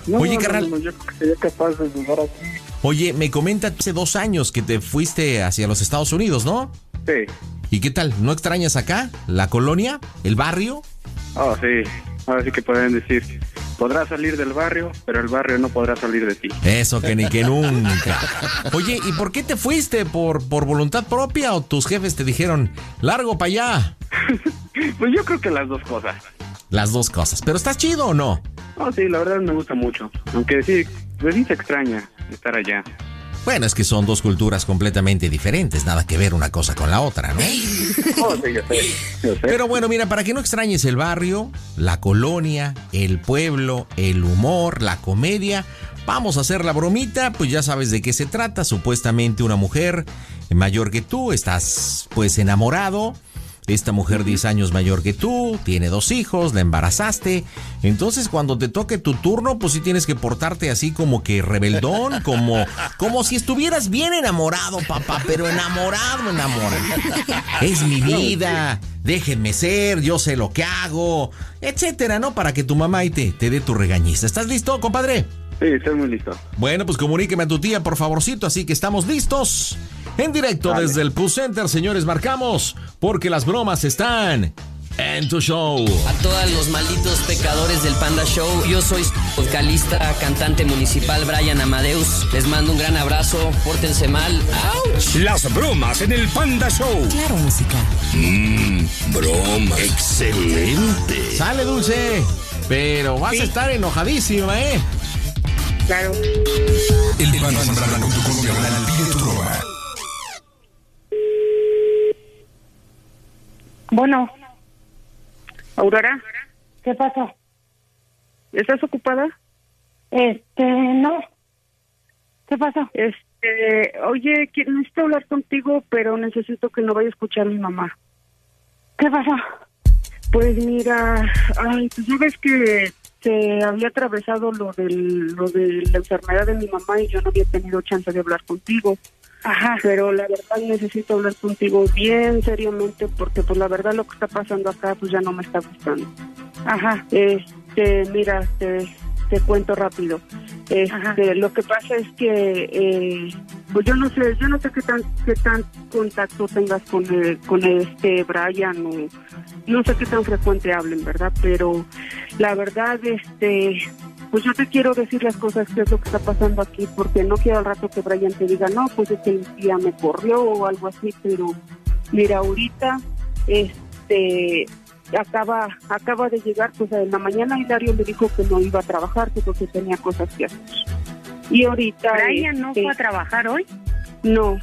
No, Oye, no, carnal. no, yo sería capaz de jugar aquí. Oye, me comenta hace dos años que te fuiste hacia los Estados Unidos, ¿no? Sí. ¿Y qué tal? ¿No extrañas acá? ¿La colonia? ¿El barrio? Ah, sí. Ahora sí que pueden decir, podrás salir del barrio, pero el barrio no podrá salir de ti. Eso que ni que nunca. Oye, ¿y por qué te fuiste? ¿Por, por voluntad propia o tus jefes te dijeron, largo para allá? Pues yo creo que las dos cosas. Las dos cosas. ¿Pero estás chido o no? Oh, sí, la verdad me gusta mucho. Aunque sí, pues sí se extraña estar allá. Bueno, es que son dos culturas completamente diferentes, nada que ver una cosa con la otra, ¿no? Oh, sí, yo sé, yo sé. Pero bueno, mira, para que no extrañes el barrio, la colonia, el pueblo, el humor, la comedia, vamos a hacer la bromita, pues ya sabes de qué se trata, supuestamente una mujer mayor que tú, estás pues enamorado. Esta mujer 10 años mayor que tú, tiene dos hijos, la embarazaste. Entonces cuando te toque tu turno, pues sí tienes que portarte así como que rebeldón, como, como si estuvieras bien enamorado, papá, pero enamorado, enamorado. Es mi vida, déjenme ser, yo sé lo que hago, etcétera, ¿no? Para que tu mamá ahí te, te dé tu regañiza. ¿Estás listo, compadre? Sí, estoy muy listo. Bueno, pues comuníqueme a tu tía, por favorcito, así que estamos listos. En directo desde el Plus Center, señores, marcamos, porque las bromas están en tu show. A todos los malditos pecadores del Panda Show, yo soy su vocalista, cantante municipal Brian Amadeus. Les mando un gran abrazo, pórtense mal. ¡Auch! Las bromas en el Panda Show. Claro, música. Mmm, broma. Excelente. Sale, Dulce. Pero vas a estar enojadísima, ¿eh? Claro. El Panda con tu pide tu broma. Bueno. Aurora. ¿Qué pasa? ¿Estás ocupada? Este, no. ¿Qué pasa? Este, oye, necesito hablar contigo, pero necesito que no vaya a escuchar mi mamá. ¿Qué pasa? Pues mira, ay, ya ves que se había atravesado lo del lo de la enfermedad de mi mamá y yo no había tenido chance de hablar contigo. Ajá. Pero la verdad necesito hablar contigo bien seriamente porque pues la verdad lo que está pasando acá pues ya no me está gustando. Ajá. Este, mira, te, te cuento rápido. Este, lo que pasa es que eh, pues yo no sé, yo no sé qué tan qué tan contacto tengas con eh, con este Brian o no sé qué tan frecuente hablen, ¿verdad? Pero la verdad este pues yo te quiero decir las cosas que es lo que está pasando aquí porque no quiero al rato que Brian te diga, "No, pues es que el día me corrió" o algo así, pero mira, ahorita este acaba acaba de llegar pues en la mañana Hilario le dijo que no iba a trabajar que porque tenía cosas que hacer y ahorita Brian no este, fue a trabajar hoy. no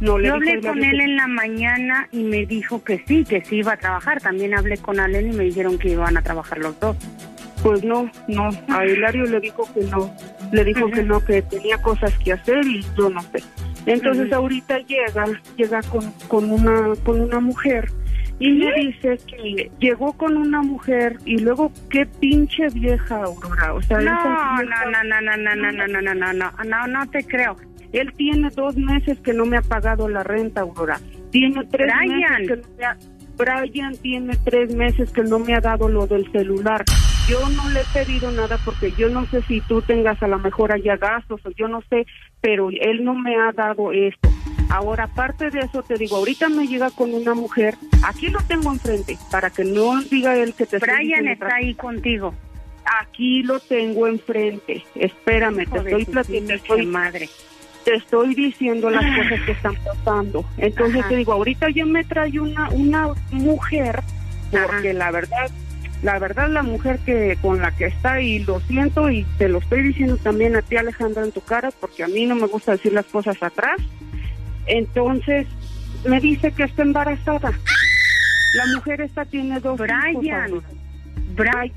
no le Yo hablé con él en la mañana y me dijo que sí, que sí iba a trabajar. También hablé con Allen y me dijeron que iban a trabajar los dos. Pues no, no, a Hilario le dijo que no, le dijo que no, que tenía cosas que hacer y yo no sé. Entonces ahorita llega, llega con, con una, con una mujer y me dice que llegó con una mujer y luego qué pinche vieja Aurora, o sea, No, no, no, no, no, no, no, no, no, no, no, no, no, no te creo. Él tiene dos meses que no me ha pagado la renta, Aurora. Tiene tres Brian. meses que no me ha... Brian tiene tres meses que no me ha dado lo del celular. Yo no le he pedido nada porque yo no sé si tú tengas a lo mejor allá gastos o yo no sé, pero él no me ha dado esto. Ahora, aparte de eso, te digo, ahorita me llega con una mujer, aquí lo tengo enfrente, para que no diga él que te Brian está ahí contigo. Aquí lo tengo enfrente. Espérame, Hijo te estoy platicando. Estoy, madre. te estoy diciendo las cosas que están pasando. Entonces Ajá. te digo, ahorita yo me trae una una mujer porque la verdad la verdad la mujer que con la que está y lo siento y te lo estoy diciendo también a ti Alejandra en tu cara porque a mí no me gusta decir las cosas atrás. Entonces me dice que está embarazada. La mujer esta tiene dos Brian. hijos. Brian,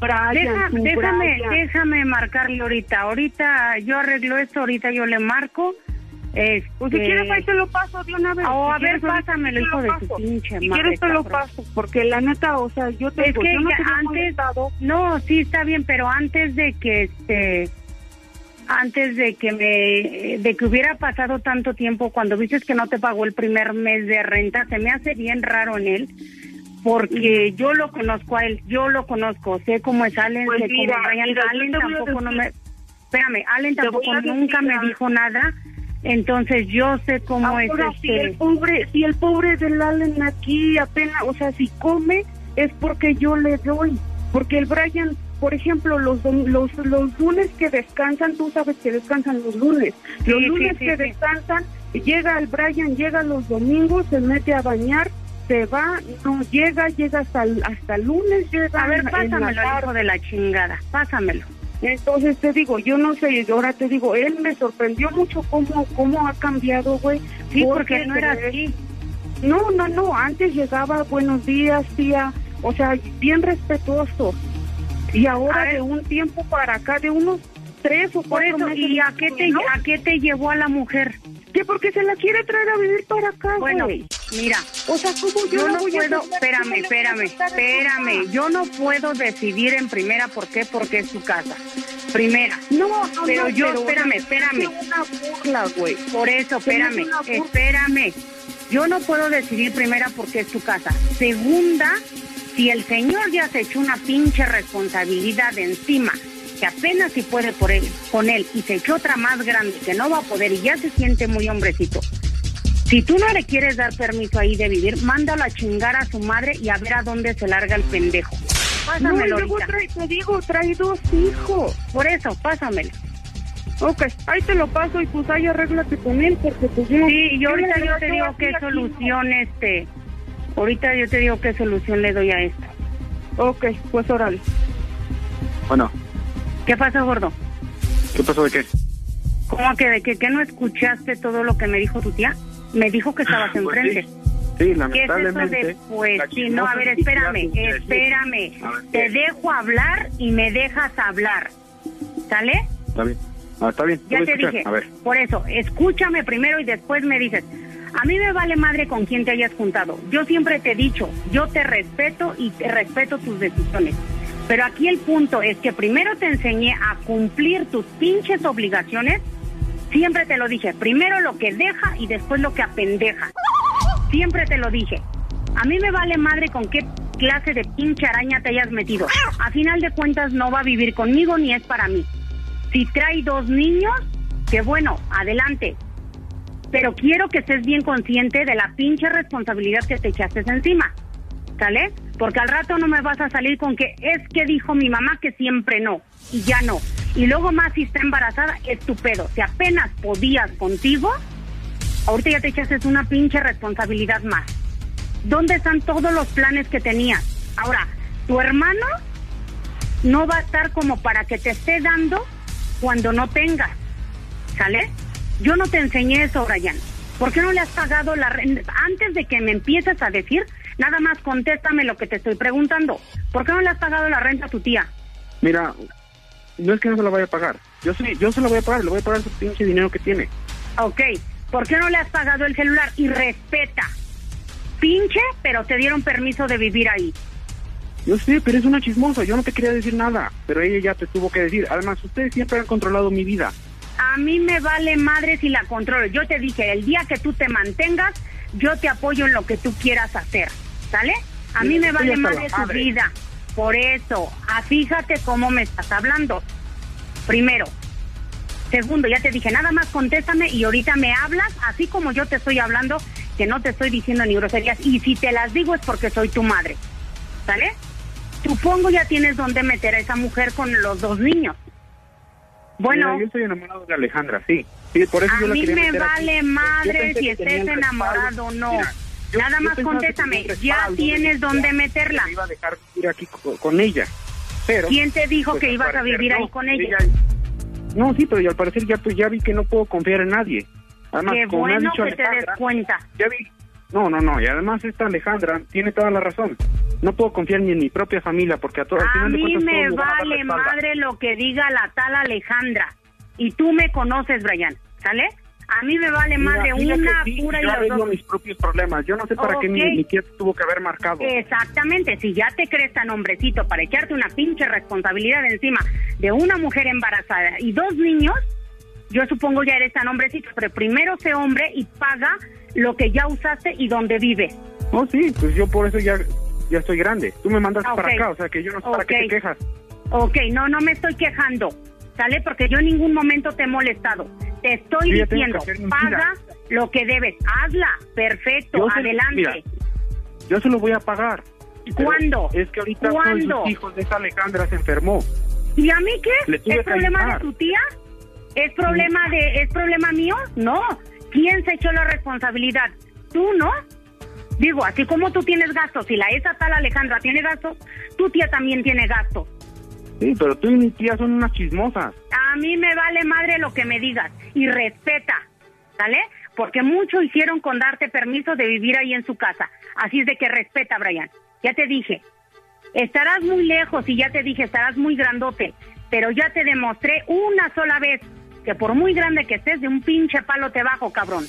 Brian, Deja- déjame, Brian. déjame marcarle ahorita. Ahorita yo arreglo esto, ahorita yo le marco. Este... Pues si quieres ahí te lo paso de una vez. Oh, Si a ver, pásamelo, hijo de tu pinche Si madre, quieres te lo cabrón. paso, porque la neta, o sea, yo te Es digo, que yo no antes, no, sí está bien, pero antes de que este, antes de que me, de que hubiera pasado tanto tiempo, cuando dices que no te pagó el primer mes de renta, se me hace bien raro en él, porque yo lo conozco a él, yo lo conozco, sé cómo es Allen, Pues sé cómo es mira, yo Allen tampoco no me, espérame, Allen tampoco nunca me dijo nada, entonces yo sé cómo Ahora, es si el este, pobre, si el pobre del Allen aquí apenas, o sea, si come, es porque yo le doy. Porque el Brian, por ejemplo, los, los, los lunes que descansan, tú sabes que descansan los lunes. Los Sí, lunes sí, que descansan, llega el Brian, llega los domingos, se mete a bañar, se va, no llega, llega hasta hasta lunes, llega a ver, pásamelo, hijo de la chingada, pásamelo. Entonces te digo, yo no sé, y ahora te digo, él me sorprendió mucho cómo, cómo ha cambiado, güey. Sí, porque no era así. No, no, no, antes llegaba, buenos días, tía, o sea, bien respetuoso. Y ahora de un tiempo para acá, de unos tres o Por cuatro eso, meses. ¿y a qué te, ¿no? a qué te llevó a la mujer? Que porque se la quiere traer a vivir para acá, Bueno, güey. mira, O sea, ¿cómo yo, yo no puedo, espérame, ¿Cómo le voy a espérame, espérame, yo no puedo decidir en primera por qué, porque es su casa. Primera. No, no, pero yo, pero, espérame, espérame. una burla, güey. Por eso, espérame, espérame. Yo no puedo decidir primera porque es su casa. Segunda, si el señor ya se echó una pinche responsabilidad de encima, que apenas si puede por él, con él, y se echó otra más grande que no va a poder y ya se siente muy hombrecito. Si tú no le quieres dar permiso ahí de vivir, mándalo a chingar a su madre y a ver a dónde se larga el pendejo. Pásamelo No, y luego trae- te digo, trae dos hijos. Por eso, pásamelo. Ok, ahí te lo paso y pues ahí arréglate con él porque pues yo... Sí, y ahorita yo te digo qué aquí, solución este. Ahorita yo te digo qué solución le doy a esto. Ok, pues órale. Bueno, ¿Qué pasa, gordo? ¿qué pasó de qué? ¿Cómo que de que, que no escuchaste todo lo que me dijo tu tía? Me dijo que estabas Pues enfrente. Sí, ¿Qué es eso lamentablemente. de pues? Sí, no, a ver, espérame, espérame. Ver, Te ¿qué? dejo hablar y me dejas hablar. ¿Sale? Está bien. Ah, está bien. Ya te escuchar. dije. A ver. Por eso, escúchame primero y después me dices. A mí me vale madre con quién te hayas juntado. Yo siempre te he dicho, yo te respeto y te respeto tus decisiones. Pero aquí el punto es que primero te enseñé a cumplir tus pinches obligaciones. Siempre te lo dije. Primero lo que deja y después lo que apendeja. Siempre te lo dije. A mí me vale madre con qué clase de pinche araña te hayas metido. A final de cuentas no va a vivir conmigo ni es para mí. Si trae dos niños, que bueno, adelante. Pero quiero que estés bien consciente de la pinche responsabilidad que te echaste encima. ¿Sale? Porque al rato no me vas a salir con que es que dijo mi mamá que siempre no. Y ya no. Y luego más si está embarazada, es tu pedo. Si apenas podías contigo, ahorita ya te echaste una pinche responsabilidad más. ¿Dónde están todos los planes que tenías? Ahora, tu hermano no va a estar como para que te esté dando cuando no tengas. ¿Sale? Yo no te enseñé eso, Brian. ¿Por qué no le has pagado la renta? Antes de que me empieces a decir, nada más contéstame lo que te estoy preguntando. ¿Por qué no le has pagado la renta a tu tía? Mira, no es que no se la vaya a pagar. Yo sí, yo se la voy a pagar, le voy a pagar su pinche dinero que tiene. Ok, ¿por qué no le has pagado el celular? Y respeta. Pinche, pero te dieron permiso de vivir ahí. Yo sé, pero es una chismosa, yo no te quería decir nada, pero ella ya te tuvo que decir. Además, ustedes siempre han controlado mi vida. A mí me vale madre si la controlo. Yo te dije, el día que tú te mantengas, yo te apoyo en lo que tú quieras hacer. ¿Sale? A mí me vale la madre su vida. Por eso, ah, fíjate cómo me estás hablando. Primero. Segundo, ya te dije, nada más contéstame y ahorita me hablas así como yo te estoy hablando, que no te estoy diciendo ni groserías. Y si te las digo es porque soy tu madre. ¿Sale? Supongo ya tienes dónde meter a esa mujer con los dos niños. Bueno. Mira, yo estoy enamorado de Alejandra, sí. Sí, por eso A yo mí me meter vale madre si estés enamorado o no. Mira, Nada yo más contéstame, ya tienes de- dónde meterla. me iba a dejar vivir aquí co- con, ella. Pero, ¿Quién te dijo pues, que ibas a vivir no. ahí con ella? No, sí, pero y al parecer ya pues ya vi que no puedo confiar en nadie. Además, Qué como me ha bueno dicho que te des cuenta. ya vi. No, no, no, y además esta Alejandra tiene toda la razón. No puedo confiar ni en mi propia familia porque a, todo, al A mí cuentas me todos vale madre lo que diga la tal Alejandra. Y tú me conoces, Brian, ¿sale? A mí me vale mira que una sí, pura y yo los arreglo dos. mis propios problemas. Yo no sé para qué mi, mi tía tuvo que haber marcado. Exactamente, si ya te crees tan hombrecito para echarte una pinche responsabilidad encima de una mujer embarazada y dos niños, yo supongo ya eres tan hombrecito, pero primero sé hombre y paga lo que ya usaste y donde vive. No, sí, pues yo por eso ya, ya estoy grande. Tú me mandas para acá, o sea que yo no sé para qué te quejas. Ok, no, no me estoy quejando, ¿sale? Porque yo en ningún momento te he molestado. Te estoy diciendo, paga lo que debes, hazla, perfecto, Yo se- adelante. mira, Yo se lo voy a pagar. ¿Cuándo? Es que ahorita uno de ¿Cuándo? sus hijos de esa Alejandra se enfermó. ¿Y a mí qué? ¿Es problema ayudar. de tu tía? ¿Es problema de es problema mío? No. ¿Quién se echó la responsabilidad? ¿Tú, no? Digo, así como tú tienes gastos, si la esa tal Alejandra tiene gastos, tu tía también tiene gastos. Sí, pero tú y mi tía son unas chismosas. A mí me vale madre lo que me digas y respeta, ¿sale? Porque mucho hicieron con darte permiso de vivir ahí en su casa. Así es de que respeta, Brian. Ya te dije, estarás muy lejos y ya te dije, estarás muy grandote, pero ya te demostré una sola vez que por muy grande que estés, de un pinche palo te bajo, cabrón.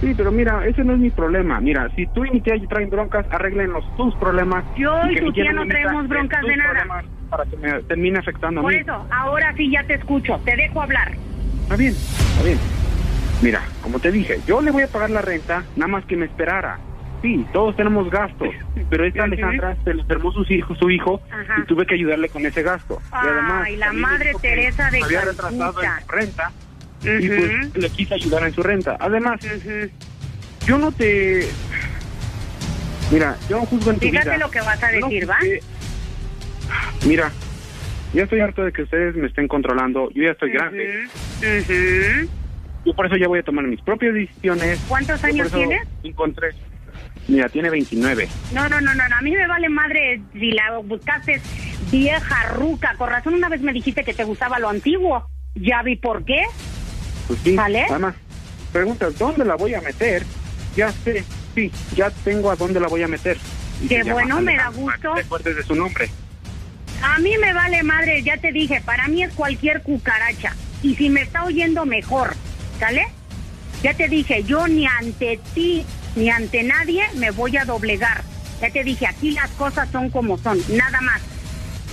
Sí, pero mira, ese no es mi problema. Mira, si tú y mi tía traen broncas, arréglenlos tus problemas. Yo y que tu tía no traemos broncas de nada. Para que me termine afectando a Por mí. eso, ahora sí ya te escucho, te dejo hablar. Está bien, está bien. Mira, como te dije, yo le voy a pagar la renta, nada más que me esperara. Sí, todos tenemos gastos, pero esta. Alejandra se le enfermó su hijo, su hijo Ajá. y tuve que ayudarle con ese gasto. y además, Ay, la madre Teresa de había retrasado en Calcuta. Y pues le quise ayudar en su renta. Además, yo no te... Mira, yo no juzgo en tu Fíjate vida. lo que vas a no decir, ¿va? Mira, ya estoy harto de que ustedes me estén controlando. Yo ya estoy grande. Yo por eso ya voy a tomar mis propias decisiones. ¿Cuántos años tienes? Encontré. Mira, tiene 29. No, no, no, no, no, a mí me vale madre si la buscaste vieja, ruca. Con razón una vez me dijiste que te gustaba lo antiguo. Ya vi por qué. Pues sí. ¿Vale? Además, preguntas, ¿dónde la voy a meter? Ya sé, sí, ya tengo a dónde la voy a meter. Y Qué bueno, me da gusto. acuerdes de su nombre. A mí me vale madre, ya te dije, para mí es cualquier cucaracha. Y si me está oyendo mejor, ¿sale? Ya te dije, yo ni ante ti ni ante nadie me voy a doblegar. Ya te dije, aquí las cosas son como son, nada más.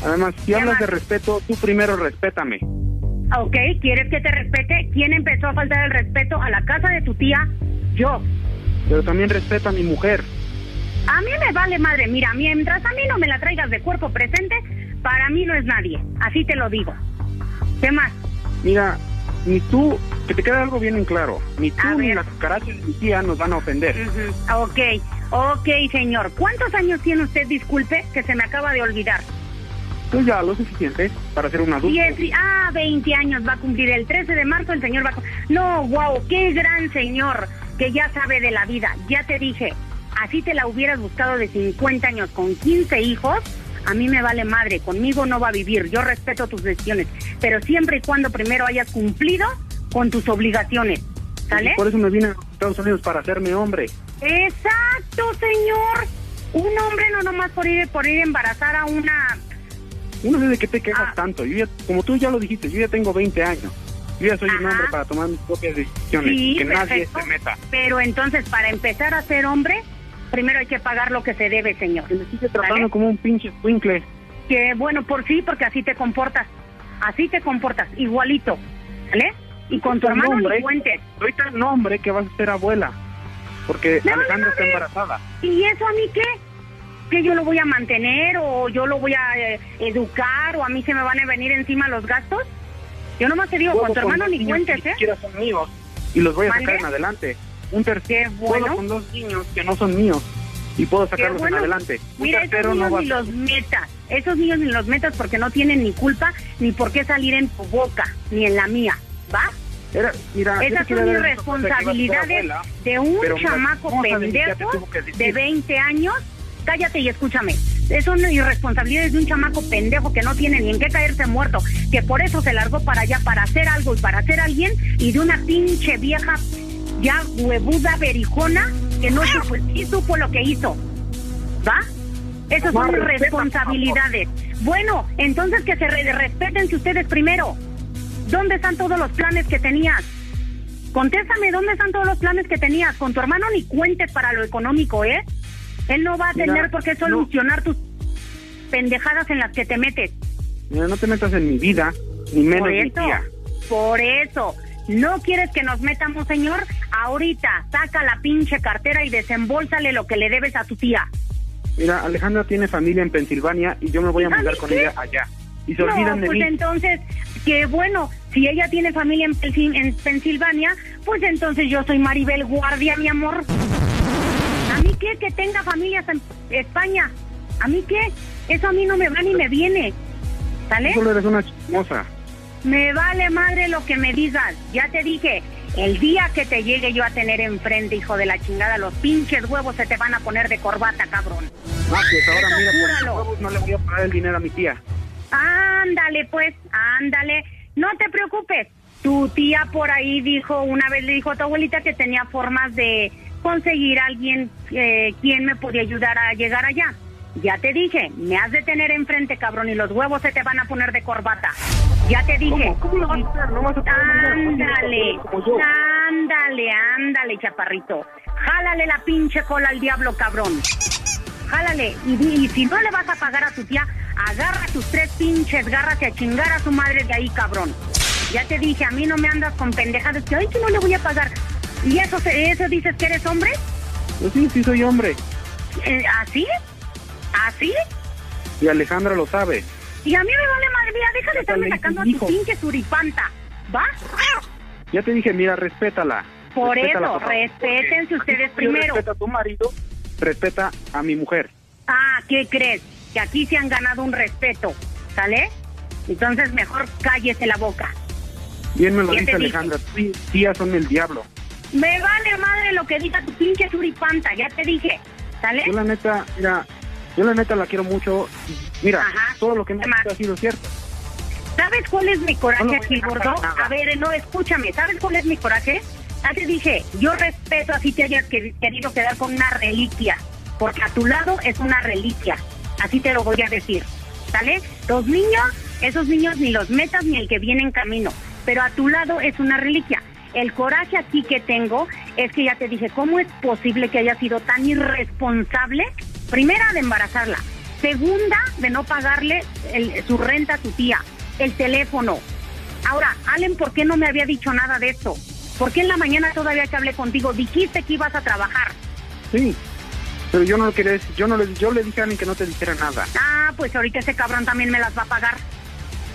Además, si ¿Qué hablas de respeto, tú primero respétame. ¿Ok? ¿Quieres que te respete? ¿Quién empezó a faltar el respeto a la casa de tu tía? Yo. Pero también respeta a mi mujer. A mí me vale madre, mira, mientras a mí no me la traigas de cuerpo presente, para mí no es nadie, así te lo digo. ¿Qué más? Mira, ni tú, que te quede algo bien en claro, ni tú A ni ver. las cucarachas de mi tía nos van a ofender. Ujú, Ok, ok, señor. ¿Cuántos años tiene usted, disculpe, que se me acaba de olvidar? Tú ya lo suficiente para ser un adulto. Diez ah, 20 años va a cumplir. El 13 de marzo el señor va a... No, wow, qué gran señor que ya sabe de la vida. Ya te dije, así te la hubieras buscado de 50 años con 15 hijos. A mí me vale madre, conmigo no va a vivir. Yo respeto tus decisiones, pero siempre y cuando primero hayas cumplido con tus obligaciones. ¿Sale? Por eso me vine a Estados Unidos para hacerme hombre. Exacto, señor. Un hombre no nomás por ir por ir a embarazar a una Yo no sé de qué te quejas Ah. tanto. Yo ya, como tú ya lo dijiste, yo ya tengo 20 años. Yo ya soy un hombre para tomar mis propias decisiones. Sí, que nadie se meta. Pero entonces, para empezar a ser hombre, primero hay que pagar lo que se debe, señor. Me sigue tratando como un pinche escuincle. Que bueno, por sí, porque así te comportas. Así te comportas, igualito. ¿Vale? Y con tu hermano hombre. ni cuentes. Soy tan hombre que vas a ser abuela. Porque Alejandra está embarazada. ¿Y eso a mí qué? ¿Que yo lo voy a mantener o yo lo voy a eh, educar o a mí se me van a venir encima los gastos? Yo nomás te digo, Juego con tu hermano ni que cuentes, ni ¿eh? son míos. Y los voy a sacar en adelante. Un tercero. bueno. Con dos niños que no son míos. Y puedo sacarlos bueno. en adelante. Un Mira, esos no niños a ni los metas. Esos niños ni los metas porque no tienen ni culpa ni por qué salir en tu boca, ni en la mía. ¿Va? Era, mira, Esas son que irresponsabilidades abuela, de un chamaco ¿cómo sabes que pendejo que de 20 años. Cállate y escúchame. Es son irresponsabilidades de un chamaco pendejo que no tiene ni en qué caerse muerto, que por eso se largó para allá para hacer algo y para hacer alguien, y de una pinche vieja ya huevuda berijona que no supo, sí supo lo que hizo. ¿Va? Esas son responsabilidades. Bueno, entonces que se re- respétense ustedes primero. ¿Dónde están todos los planes que tenías? Contéstame, ¿dónde están todos los planes que tenías? Con tu hermano ni cuentes para lo económico, ¿eh? Él no va a Mira, tener por qué solucionar tus pendejadas en las que te metes. Mira, no te metas en mi vida, ni menos por mi tía. por eso. ¿No quieres que nos metamos, señor? Ahorita, saca la pinche cartera y desembolsale lo que le debes a tu tía. Mira, Alejandra tiene familia en Pensilvania y yo me voy a mudar con qué? ella allá. Y se no, olvidan de pues mí. entonces, que bueno, si ella tiene familia en, Pensil- en Pensilvania, pues entonces yo soy Maribel Guardia, mi amor. ¿A mí qué? Que tenga familias en España. ¿A mí qué? Eso a mí no me va ni me viene. ¿Sale? Tú solo eres una chismosa. Me vale madre lo que me digas. Ya te dije, el día que te llegue yo a tener enfrente, hijo de la chingada, los pinches huevos se te van a poner de corbata, cabrón. No, pues ahora Eso mira, por júralo. los huevos no le voy a pagar el dinero a mi tía. Ándale, pues, ándale. No te preocupes. Tu tía por ahí dijo, una vez le dijo a tu abuelita que tenía formas de conseguir a alguien eh, quien me podía ayudar a llegar allá. Ya te dije, me has de tener enfrente, cabrón, y los huevos se te van a poner de corbata. Ya te dije. ¿Cómo? ¿Cómo lo vas a hacer? No vas a poder mandar a un Ándale, ándale, ándale, chaparrito. Jálale la pinche cola al diablo, cabrón. Jálale. Y si no le vas a pagar a tu tía, agarra tus tres pinches garras y a chingar a su madre de ahí, cabrón. Ya te dije, a mí no me andas con pendejadas que, ay, que no le voy a pagar. ¿Y eso, eso dices que eres hombre? Pues sí, sí soy hombre. Eh, ¿Así? ¿Así? Y Alejandra lo sabe. Y a mí me vale madre, mira, deja de estarme sacando a tu pinche suripanta. ¿Va? Ya te dije, mira, respétala. Por Respétala, eso, respétense ustedes primero. Respeta a tu marido, respeta a mi mujer. Ah, ¿qué crees? Que aquí se han ganado un respeto, ¿sale? Entonces mejor cállese la boca. Bien me lo dice. Alejandra, tí- tías son el diablo. Me vale madre lo que diga tu pinche suripanta, ya te dije, ¿sale? Yo la neta, mira, yo la neta la quiero mucho. Mira, todo lo que me ha dicho ha sido cierto. ¿Sabes cuál es mi coraje No aquí, gordo? A ver, no, escúchame, ¿sabes cuál es mi coraje? Ya te dije, yo respeto así te hayas que- querido quedar con una reliquia, porque a tu lado es una reliquia, así te lo voy a decir, ¿sale? Los niños, esos niños ni los metas ni el que viene en camino, pero a tu lado es una reliquia. El coraje aquí que tengo es que ya te dije, ¿cómo es posible que haya sido tan irresponsable? Primera, de embarazarla. Segunda, de no pagarle el- su renta a tu tía, el teléfono. Ahora, Allen, ¿por qué no me había dicho nada de esto? ¿Por qué en la mañana todavía que hablé contigo dijiste que ibas a trabajar? Sí, pero yo no lo quería decir. Yo, no le, yo le dije a alguien que no te dijera nada. Ah, pues ahorita ese cabrón también me las va a pagar.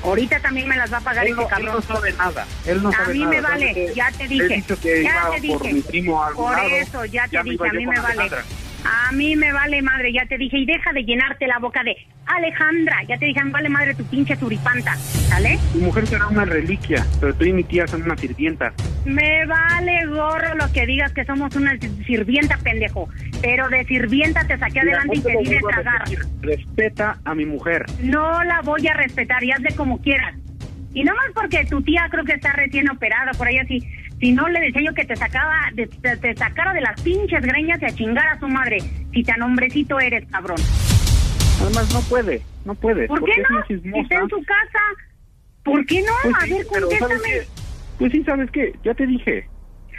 Ahorita también me las va a pagar Él ese no, él cabrón. no sabe nada. Él no a sabe mí nada. me vale, ya te dije. ya te dije. a Por eso, ya te ya dije, a mí me vale. Alejandra. A mí me vale madre, ya te dije. Y deja de llenarte la boca de Alejandra. Ya te dije, me vale madre tu pinche suripanta. ¿Sale? Mi mujer será una reliquia, pero tú y mi tía son una sirvienta. Me vale gorro lo que digas que somos una sirvienta, pendejo. Pero de sirvienta te saqué adelante y te di de tragar. Respeta a mi mujer. No la voy a respetar y hazle como quieras. Y no más porque tu tía creo que está recién operada por ahí así. Si no le decía yo que te sacaba, de- te, te sacara de las pinches greñas y a chingar a su madre. Si tan hombrecito eres, cabrón. Además, no puede, no puede. ¿Por qué no? Está en su casa. ¿Por qué no? Pues a sí, ver, pero ¿sabes contéstame. Pues sí, ¿sabes qué? Ya te dije.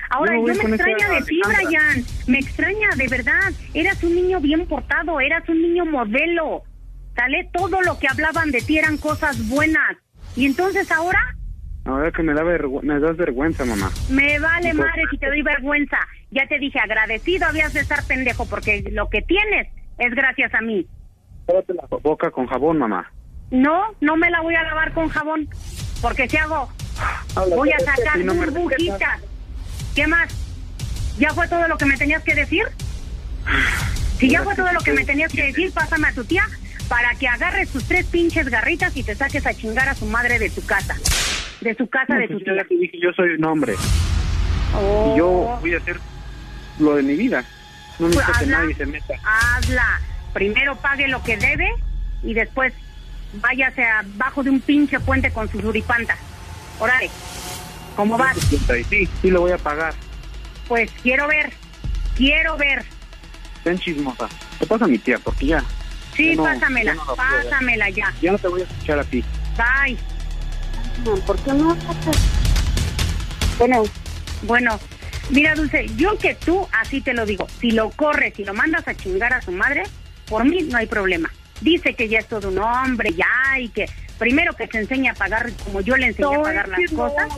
Ahora, Yo me extraña de ti. Brian. Me extraña, de verdad. Eras un niño bien portado, eras un niño modelo. ¿Sale? Todo lo que hablaban de ti eran cosas buenas. Y entonces ahora Ahora que me, da me das vergüenza, mamá. me vale madre si te doy vergüenza. Ya te dije, agradecido habías de estar pendejo porque lo que tienes es gracias a mí. Lávate la boca con jabón, mamá. No, no me la voy a lavar con jabón. Porque si hago, Habla, voy a sacar si no burbujitas. ¿Qué más? ¿Ya fue todo lo que me tenías que decir? Si ya fue todo lo que me tenías que decir, pásame a tu tía para que agarres tus tres pinches garritas y te saques a chingar a su madre de tu casa. De su casa, No, de pues tu yo tía. te dije, yo soy un hombre. Oh. Y yo voy a hacer lo de mi vida. No Pues necesito que hazla. nadie se meta. Hazla. Primero pague lo que debe y después váyase abajo de un pinche puente con su suripanta. Órale. ¿Cómo vas? Sí, sí lo voy a pagar. Pues quiero ver. Quiero ver. Ten chismosa. Te pasa mi tía, porque ya. Sí, ya no- pásamela. ya no pásamela ya. Ya no te voy a escuchar a ti. Bye. ¿Por qué no? Bueno. Bueno. Mira, Dulce, yo que tú, así te lo digo, si lo corres y lo mandas a chingar a su madre, por mí no hay problema. Dice que ya es todo un hombre, ya, y que primero que se enseña a pagar como yo le enseñé a pagar las no, cosas.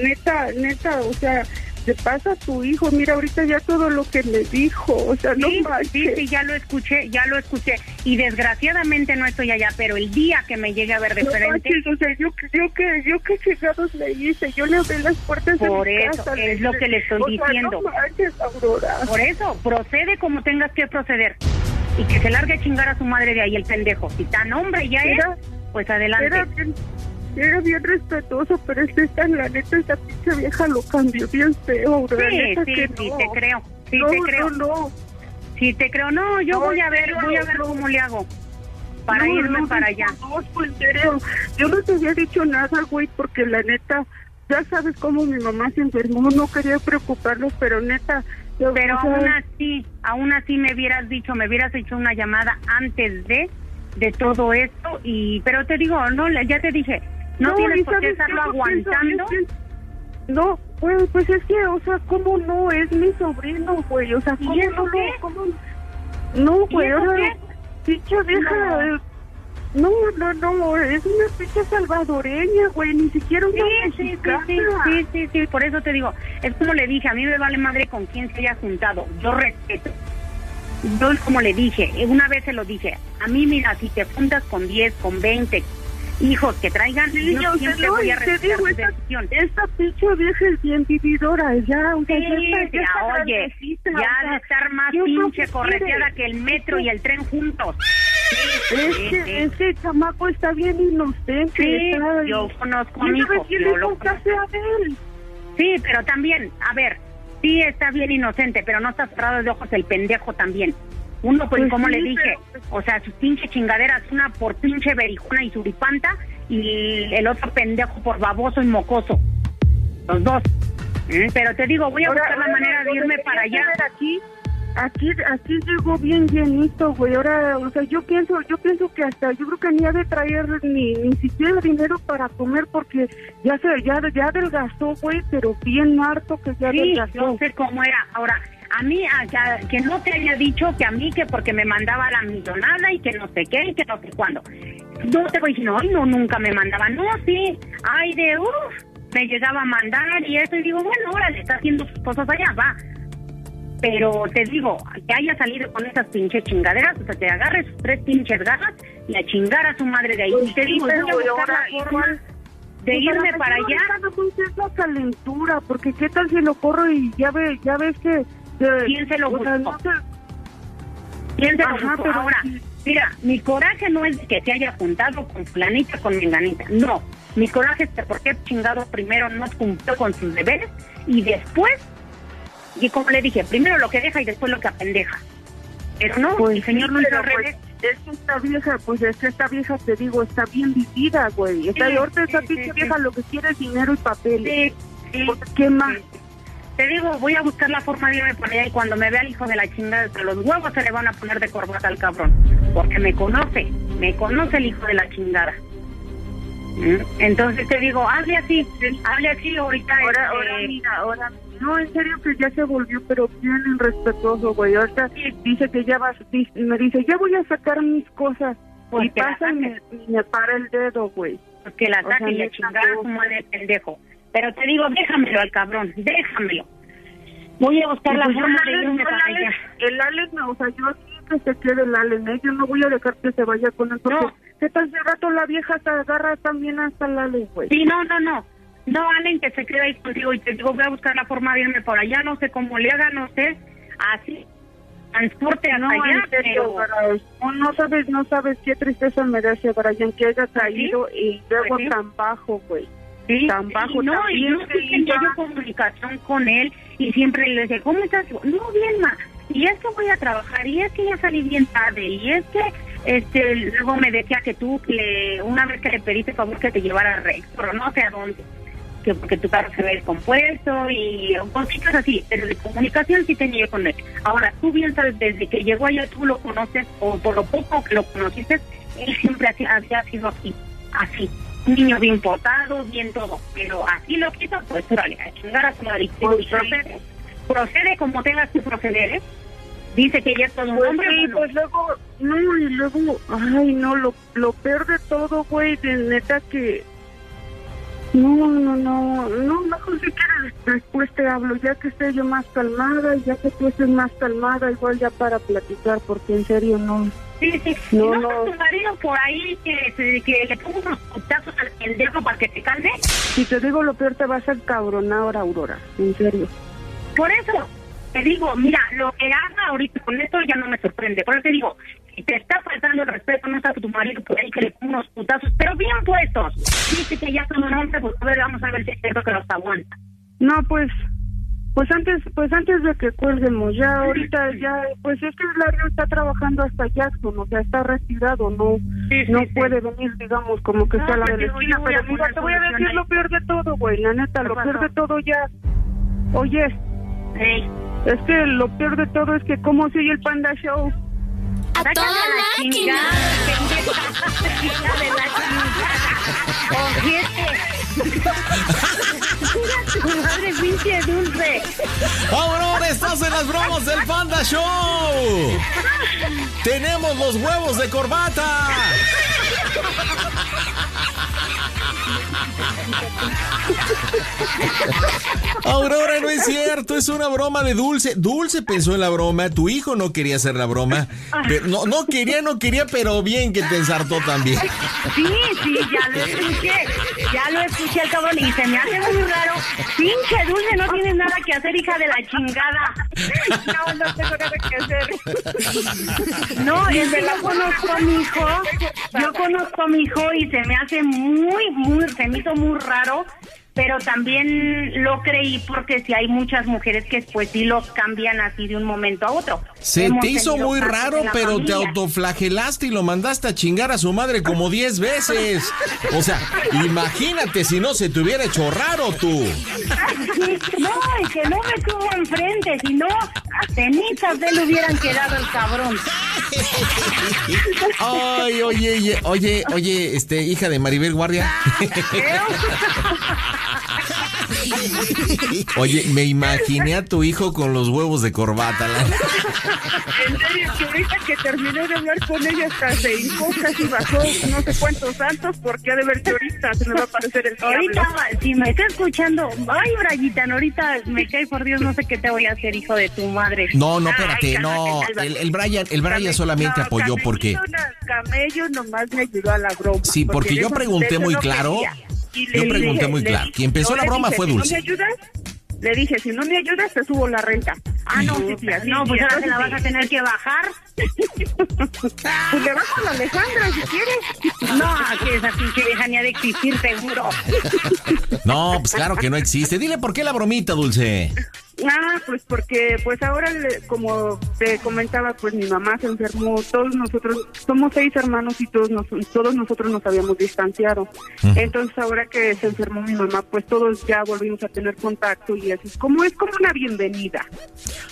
neta, neta, o sea, te pasa a tu hijo, mira ahorita ya todo lo que me dijo, o sea, no Sí, manches. sí, sí, ya lo escuché, ya lo escuché. Y desgraciadamente no estoy allá, pero el día que me llegue a ver de No frente, manches, o sea, yo, yo que, yo qué chingados le hice, yo le abrí las puertas Por de mi eso, casa. es lo que le estoy o sea, diciendo. no manches, Aurora. por eso, procede como tengas que proceder. Y que se largue a chingar a su madre de ahí el pendejo. Si tan hombre ya Era- es, pues adelante. Era era bien respetuoso, pero es esta, la neta, esta pinche vieja lo cambió bien feo, Aurora, Sí, neta sí, que sí, no. te creo. Sí, no, te creo. No, no, Sí, te creo. No, yo No, voy a ver, voy a ver cómo le hago. Para No, irme no, para no, allá. No, pues, en serio, yo no te había dicho nada, güey, porque la neta, ya sabes cómo mi mamá se enfermó, no quería preocuparlos, pero neta... yo- Pero o sea, aún así, aún así me hubieras dicho, me hubieras hecho una llamada antes de de todo esto y pero te digo, no, ya te dije, no, tienes ¿y por qué estarlo pienso, aguantando. No, pues, pues es que, o sea, ¿cómo no? Es mi sobrino, güey, o sea, ¿Y ¿cómo eso no? qué? ¿Cómo? No, güey, ahora, qué? pinche vieja, eh, no, no, no, es una pinche salvadoreña, güey, ni siquiera una Sí, sí, sí, sí, sí, sí, por eso te digo, es como le dije, a mí me vale madre con quién se haya juntado, yo respeto. Yo como le dije, eh, una vez se lo dije, a mí mira, si te juntas con 10, con 20, hijos que traigan, sea, siempre no, voy a te digo, esta, esta pinche vieja es bien vividora, ya, o sea, Sí, ya está, ya ya, está oye, ya o sea, de estar más ¿qué es lo pinche que correteada que el metro y el tren juntos. Es Sí, que sí. ese chamaco está bien inocente. Está- yo conozco a ¿Quién mi hijo, quién yo lo a él? Sí, pero también, a ver, sí está bien inocente, pero no está cerrado de ojos el pendejo también. Uno, pues, Pues como sí, le dije, pero- o sea, sus pinche chingaderas, una por pinche berijona y suripanta, y el otro pendejo por baboso y mocoso. Los dos. ¿Mm? Pero te digo, voy a Ahora- buscar la manera de irme para allá. Aquí, aquí, aquí llegó bien llenito, güey. Ahora, o sea, yo pienso, yo pienso que hasta, yo creo que ni ha de traer ni, ni siquiera dinero para comer porque ya se, ya, ya adelgazó, güey, pero bien harto que ya Sí, adelgazó. yo sé cómo era. Ahora, a mí, a- a- que no te haya dicho que a mí, que porque me mandaba la millonada y que no sé qué y que no sé cuándo. No te voy diciendo, ay, no, nunca me mandaba. No, sí, ay, de uff, me llegaba a mandar y eso. Y digo, bueno, ahora le está haciendo sus cosas allá, va. Pero te digo, que haya salido con esas pinches chingaderas, o sea, te agarre sus tres pinches garras y a chingar a su madre de ahí. Pues y te digo, pero voy a forma de Pues, irme para allá. No la calentura, porque qué tal si lo corro y ya ve, ya ves que... que- ¿Quién se lo buscó? no ¿Quién se lo buscó? Ahora, sí. mira, mi coraje no es que se haya juntado con fulanita, con menganita. No, mi coraje es de por qué chingado primero no cumplió con sus deberes y después, y como le dije, primero lo que deja y después lo que apendeja. Pero no, Pues el señor sí, lo hizo pues, es que esta vieja, pues es que esta vieja, te digo, está bien vivida, güey. Está, Sí, ahorita esta sí, pinche sí, vieja sí. lo que quiere es dinero y papel. Sí, sí. Pues, ¿Qué más? Te digo, voy a buscar la forma de irme por allá y cuando me vea el hijo de la chingada, entre los huevos se le van a poner de corbata al cabrón. Porque me conoce, me conoce el hijo de la chingada. ¿Mm? Entonces te digo, hable así, hable así ahorita. Ahora, este, ahora, mira, ahora, no, en serio que ya se volvió, pero bien irrespetuoso, güey. Ahorita dice que ya vas, me dice, ya voy a sacar mis cosas. Pues y pasa y me, me para el dedo, güey. pues que la O sea, saque y a neta, chingar a no. su madre pendejo. Pero te digo, déjamelo al cabrón, déjamelo. Voy a buscar la pues forma de Alex- irme para Alex- allá. El Alex, no, o sea, yo que se quede el Alex, ¿eh? yo no voy a dejar que se vaya con él, porque No. ¿qué tal si rato la vieja se agarra también hasta el Alex, güey? Sí, no, no, no. No, Allen, que se quede ahí contigo y te digo, voy a buscar la forma de irme por allá, no sé cómo le haga, no sé, así, transporte hasta No, allá, pero... No, no sabes, no sabes qué tristeza me da ese Brian que haya caído y luego Pues sí. tan bajo, güey. Sí, tan bajo, no, y yo sí comunicación con él y siempre le decía, ¿cómo estás? No, bien, ma. Y es que voy a trabajar, y es que ya salí bien tarde, y es que este luego me decía que tú, le, una vez que le pediste favor que te llevara Rex, pero no sé a dónde, que porque tu carro se ve descompuesto y cositas así, pero de comunicación sí tenía yo con él. Ahora, tú bien sabes, desde que llegó allá tú lo conoces, o por lo poco que lo conociste, él siempre así- había sido así, así. Niño bien portado, bien todo, pero así lo quiso, pues órale, a chingar a su madre. Y procede, procede como tengas que proceder, ¿eh? Dice que ya es todo un Pues hombre, sí, bueno, pues luego, no, y luego, ay, no, lo, lo peor de todo, güey, de neta que, no, no, no, no, mejor si quieres después te hablo, ya que esté yo más calmada, y ya que tú estés más calmada, igual ya para platicar, porque en serio no. Sí, sí. No, ¿No, no. tu marido por ahí que, se- que le ponga unos putazos al pendejo para que te calme? Si te digo lo peor, te vas a cabronar ahora, Aurora, en serio. Por eso, te digo, mira, lo que haga ahorita con esto ya no me sorprende. Por eso te digo, si te está faltando el respeto, no está tu marido por ahí que le ponga unos putazos, pero bien puestos. Dice que ya son un hombre, pues a ver, vamos a ver si es cierto que los aguanta. No, pues, pues antes, pues antes de que cuelguemos, ya ahorita ya, pues es que Lario está trabajando hasta Jackson, o sea, está retirado, no, no puede venir, digamos, como que No, está la de la esquina, pero mira, te voy a decir ahí. lo peor de todo, güey, la neta, ¿Qué lo peor de todo ya, oye, es que lo peor de todo es que cómo sigue el Panda Show. A toda la máquina. de la chingada. Ojete. Madre pinche dulce. Aurora, estás en las bromas del Panda Show. Tenemos los huevos de corbata. Aurora, no es cierto, es una broma de Dulce. Dulce pensó en la broma, tu hijo no quería hacer la broma. Pero, no, no quería, no quería, pero bien que te ensartó también. Sí, sí, ya lo escuché. Ya lo escuché el cabrón y se me hace muy raro. Pinche Dulce, no tienes nada que hacer, hija de la chingada. No, no tengo nada que hacer. No, que yo conozco a mi hijo, yo conozco a mi hijo y se me hace muy, muy, se me hizo muy raro, pero también lo creí porque si hay muchas mujeres que pues sí los cambian así de un momento a otro. Se Hemos te hizo muy raro, pero te autoflagelaste y lo mandaste a chingar a su madre como 10 veces. O sea, imagínate si no se te hubiera hecho raro tú. No, y que no me tuvo enfrente, si no, a cenizas de le hubieran quedado el cabrón. Ay, oye, oye, oye, oye, este, hija de Maribel Guardia. Oye, me imaginé a tu hijo con los huevos de corbata. la- En serio, que ahorita que terminé de hablar con ella hasta se hincó, casi bajó no sé cuántos santos, porque ha de ver que ahorita se me va a aparecer el diablo. Ahorita, si me está escuchando, ay, Brayita, ahorita me cae por Dios, no sé qué te voy a hacer, hijo de tu madre. No, no, espérate, no. El, el Brian, el Brian solamente No, apoyó porque. Camello nomás me ayudó a la broma. Sí, porque yo pregunté muy claro. quería. Y Yo le pregunté dije- muy le claro. Quien empezó no, la broma dije, fue si Dulce. ¿No me ayudas? Le dije, si no me ayudas, te subo la renta. Ah, no, sí, sí, así. No, pues ahora se la vas a tener que bajar. Pues le bajo a la Alejandra si quieres. No, que esa pinche vieja ni ha de existir, seguro. No, pues claro que no existe. Dile por qué la bromita, Dulce. Ah, pues porque pues ahora, le- como te comentaba, pues mi mamá se enfermó, todos nosotros, somos seis hermanos y todos, nos, todos nosotros nos habíamos distanciado. Entonces ahora que se enfermó mi mamá, pues todos ya volvimos a tener contacto y así es como es como una bienvenida.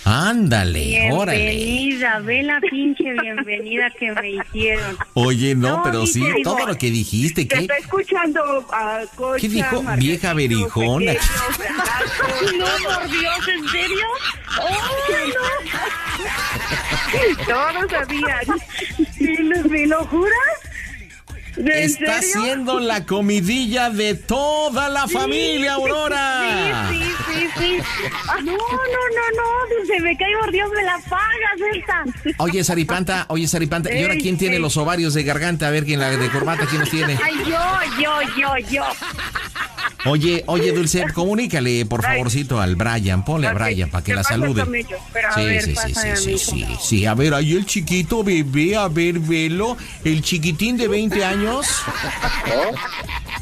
Ándale, órale. Bienvenida, ve la pinche bienvenida que me hicieron. Oye, no, No, pero sí digo. todo lo que dijiste, Te ¿qué? está escuchando a Cocha, ¿Qué dijo? Vieja berijona. No, por Dios, ¿en serio? Todos sabían. ¿Me, me lo juras? ¿De Está serio? haciendo la comidilla de toda la familia, Aurora. Sí, sí, sí, sí. Ah, No, no, no, no, se me cae por Dios, me la pagas esta. Oye, Saripanta, oye, Saripanta, ¿y ahora quién tiene ey. los ovarios de garganta? A ver, ¿quién la de corbata, quién los tiene? Ay, yo, yo, yo, yo. Oye, oye, Dulce, comunícale, por favorcito, al Brian. Ponle a Brian para que la salude. Sí, sí, sí, sí, sí, sí. A ver, ahí el chiquito bebé, a ver, velo. El chiquitín de 20 años.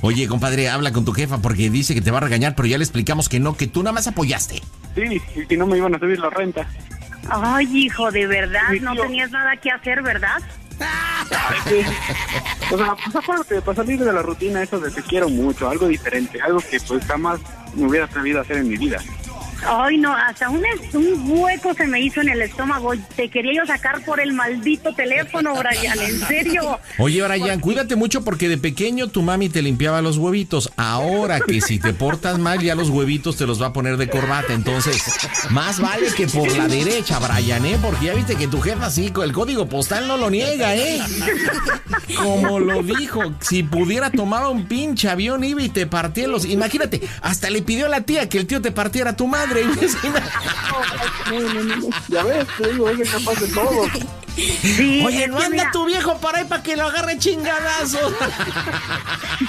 Oye, compadre, habla con tu jefa porque dice que te va a regañar, pero ya le explicamos que no, que tú nada más apoyaste. Sí, y no me iban a subir la renta. Ay, hijo, de verdad, no tenías nada que hacer, ¿verdad? O sea, pues acuérdate, para salir de la rutina, eso de te quiero mucho, algo diferente, algo que pues jamás me hubiera atrevido a hacer en mi vida. Ay, no, hasta un, un hueco se me hizo en el estómago. Te quería yo sacar por el maldito teléfono, Brian, en serio. Oye, Brian, cuídate mucho porque de pequeño tu mami te limpiaba los huevitos. Ahora que si te portas mal, ya los huevitos te los va a poner de corbata. Entonces, más vale que por la derecha, Brian, ¿eh? Porque ya viste que tu jefa sí, el código postal no lo niega, ¿eh? Como lo dijo, si pudiera tomar un pinche avión, iba y te partía los. Imagínate, hasta le pidió a la tía que el tío te partiera a tu madre. Ya ves, te digo, es capaz de todo. Sí, Oye, no anda mira- tu viejo para ahí para que lo agarre chingadazo.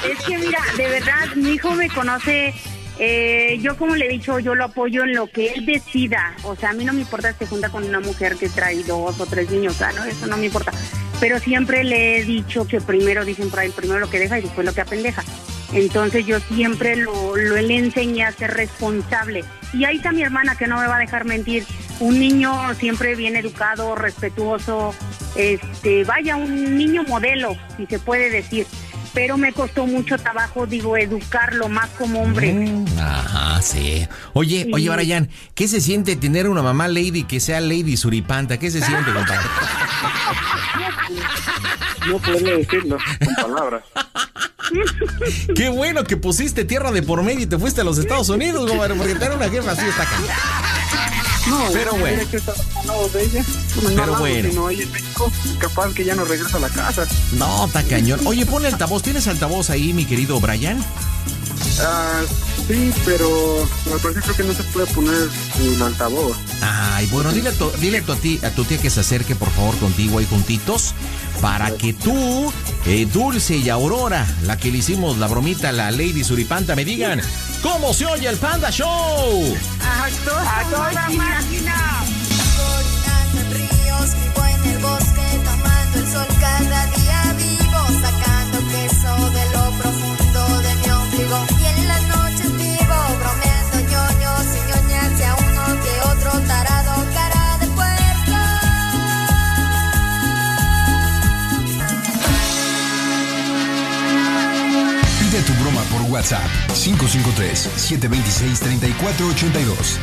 Es que mira, de verdad, mi hijo me conoce. Eh, yo como le he dicho, yo lo apoyo en lo que él decida. O sea, a mí no me importa si se junta con una mujer que trae dos o tres niños, o sea, no, eso no me importa. Pero siempre le he dicho que primero, dicen por ahí, primero lo que deja y después lo que apendeja. Entonces yo siempre lo, lo le enseñé a ser responsable. Y ahí está mi hermana que no me va a dejar mentir. Un niño siempre bien educado, respetuoso, este, vaya, un niño modelo, si se puede decir. Pero me costó mucho trabajo, digo, educarlo más como hombre. Mm, Ajá, sí. Oye, Sí. oye, Brian, ¿qué se siente tener una mamá lady que sea lady suripanta? ¿Qué se siente, compadre? No podría decirlo con palabras. Qué bueno que pusiste tierra de por medio y te fuiste a los Estados Unidos, compadre, porque tener una jefa así está acá. No, Pero no, bueno. mira que está al lado de ella. No, Pero bueno. sino ahí en México, capaz que ya no regresa a la casa. No, está cañón. Oye, ponle altavoz. ¿Tienes altavoz ahí, mi querido Brian? Ah, sí, pero al parecer creo que no se puede poner el altavoz. Ay, bueno, dile, a tu, dile a, tu, ti- a tu tía que se acerque, por favor, contigo ahí juntitos, para que tú, eh, Dulce y Aurora, la que le hicimos la bromita a la Lady Suripanta, me digan cómo se oye el Panda Show. A toda máquina. en ríos, vivo WhatsApp 553-726-3482.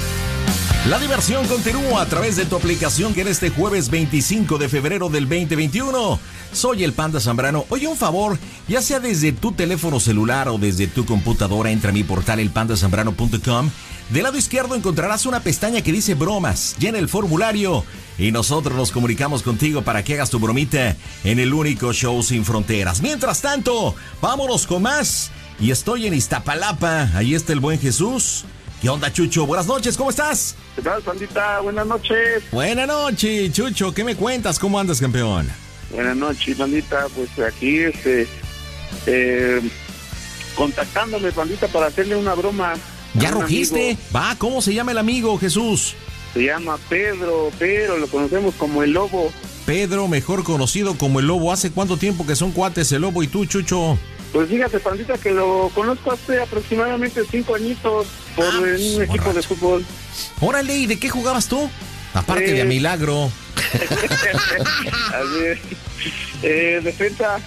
La diversión continúa a través de tu aplicación que en este jueves 25 de febrero del 2021. Soy el Panda Zambrano. Oye, un favor, ya sea desde tu teléfono celular o desde tu computadora, entra a mi portal elpandasambrano.com. Del lado izquierdo encontrarás una pestaña que dice bromas. Llena el formulario y nosotros nos comunicamos contigo para que hagas tu bromita en el único show sin fronteras. Mientras tanto, vámonos con más. Y estoy en Iztapalapa. Ahí está el buen Jesús. ¿Qué onda, Chucho? Buenas noches, ¿cómo estás? ¿Qué tal, Pandita? Buenas noches. Buenas noches, Chucho. ¿Qué me cuentas? ¿Cómo andas, campeón? Buenas noches, Pandita. Pues aquí, este, eh, contactándome, Pandita, para hacerle una broma. ¿Ya rugiste? amigo. Va, ¿cómo se llama el amigo, Jesús? Se llama Pedro, pero lo conocemos como el Lobo. Pedro, mejor conocido como el Lobo. ¿Hace cuánto tiempo que son cuates el Lobo y tú, Chucho? Pues fíjate, Pandita, que lo conozco hace aproximadamente cinco añitos por Ah, en un equipo de fútbol. Órale, ¿y de qué jugabas tú? Aparte de a Eh. milagro. Así es. Eh, defensa.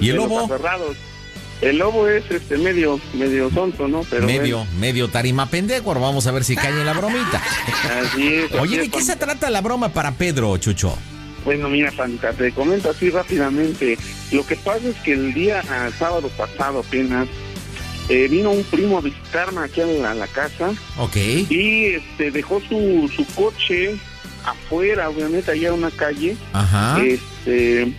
¿Y el Lobo? El lobo es este medio, medio sonso, ¿no? Pero medio, bueno, medio tarima pendejo. Vamos a ver si cae en la bromita. así es. así Oye, ¿de es, qué se trata la broma para Pedro, Chucho? Bueno, mira, Pandita, te comento así rápidamente. Lo que pasa es que el día ah, sábado pasado apenas eh, vino un primo a visitarme aquí a la, a la casa Ok. y este dejó su, su coche afuera, obviamente, allá en una calle. Ajá. Este,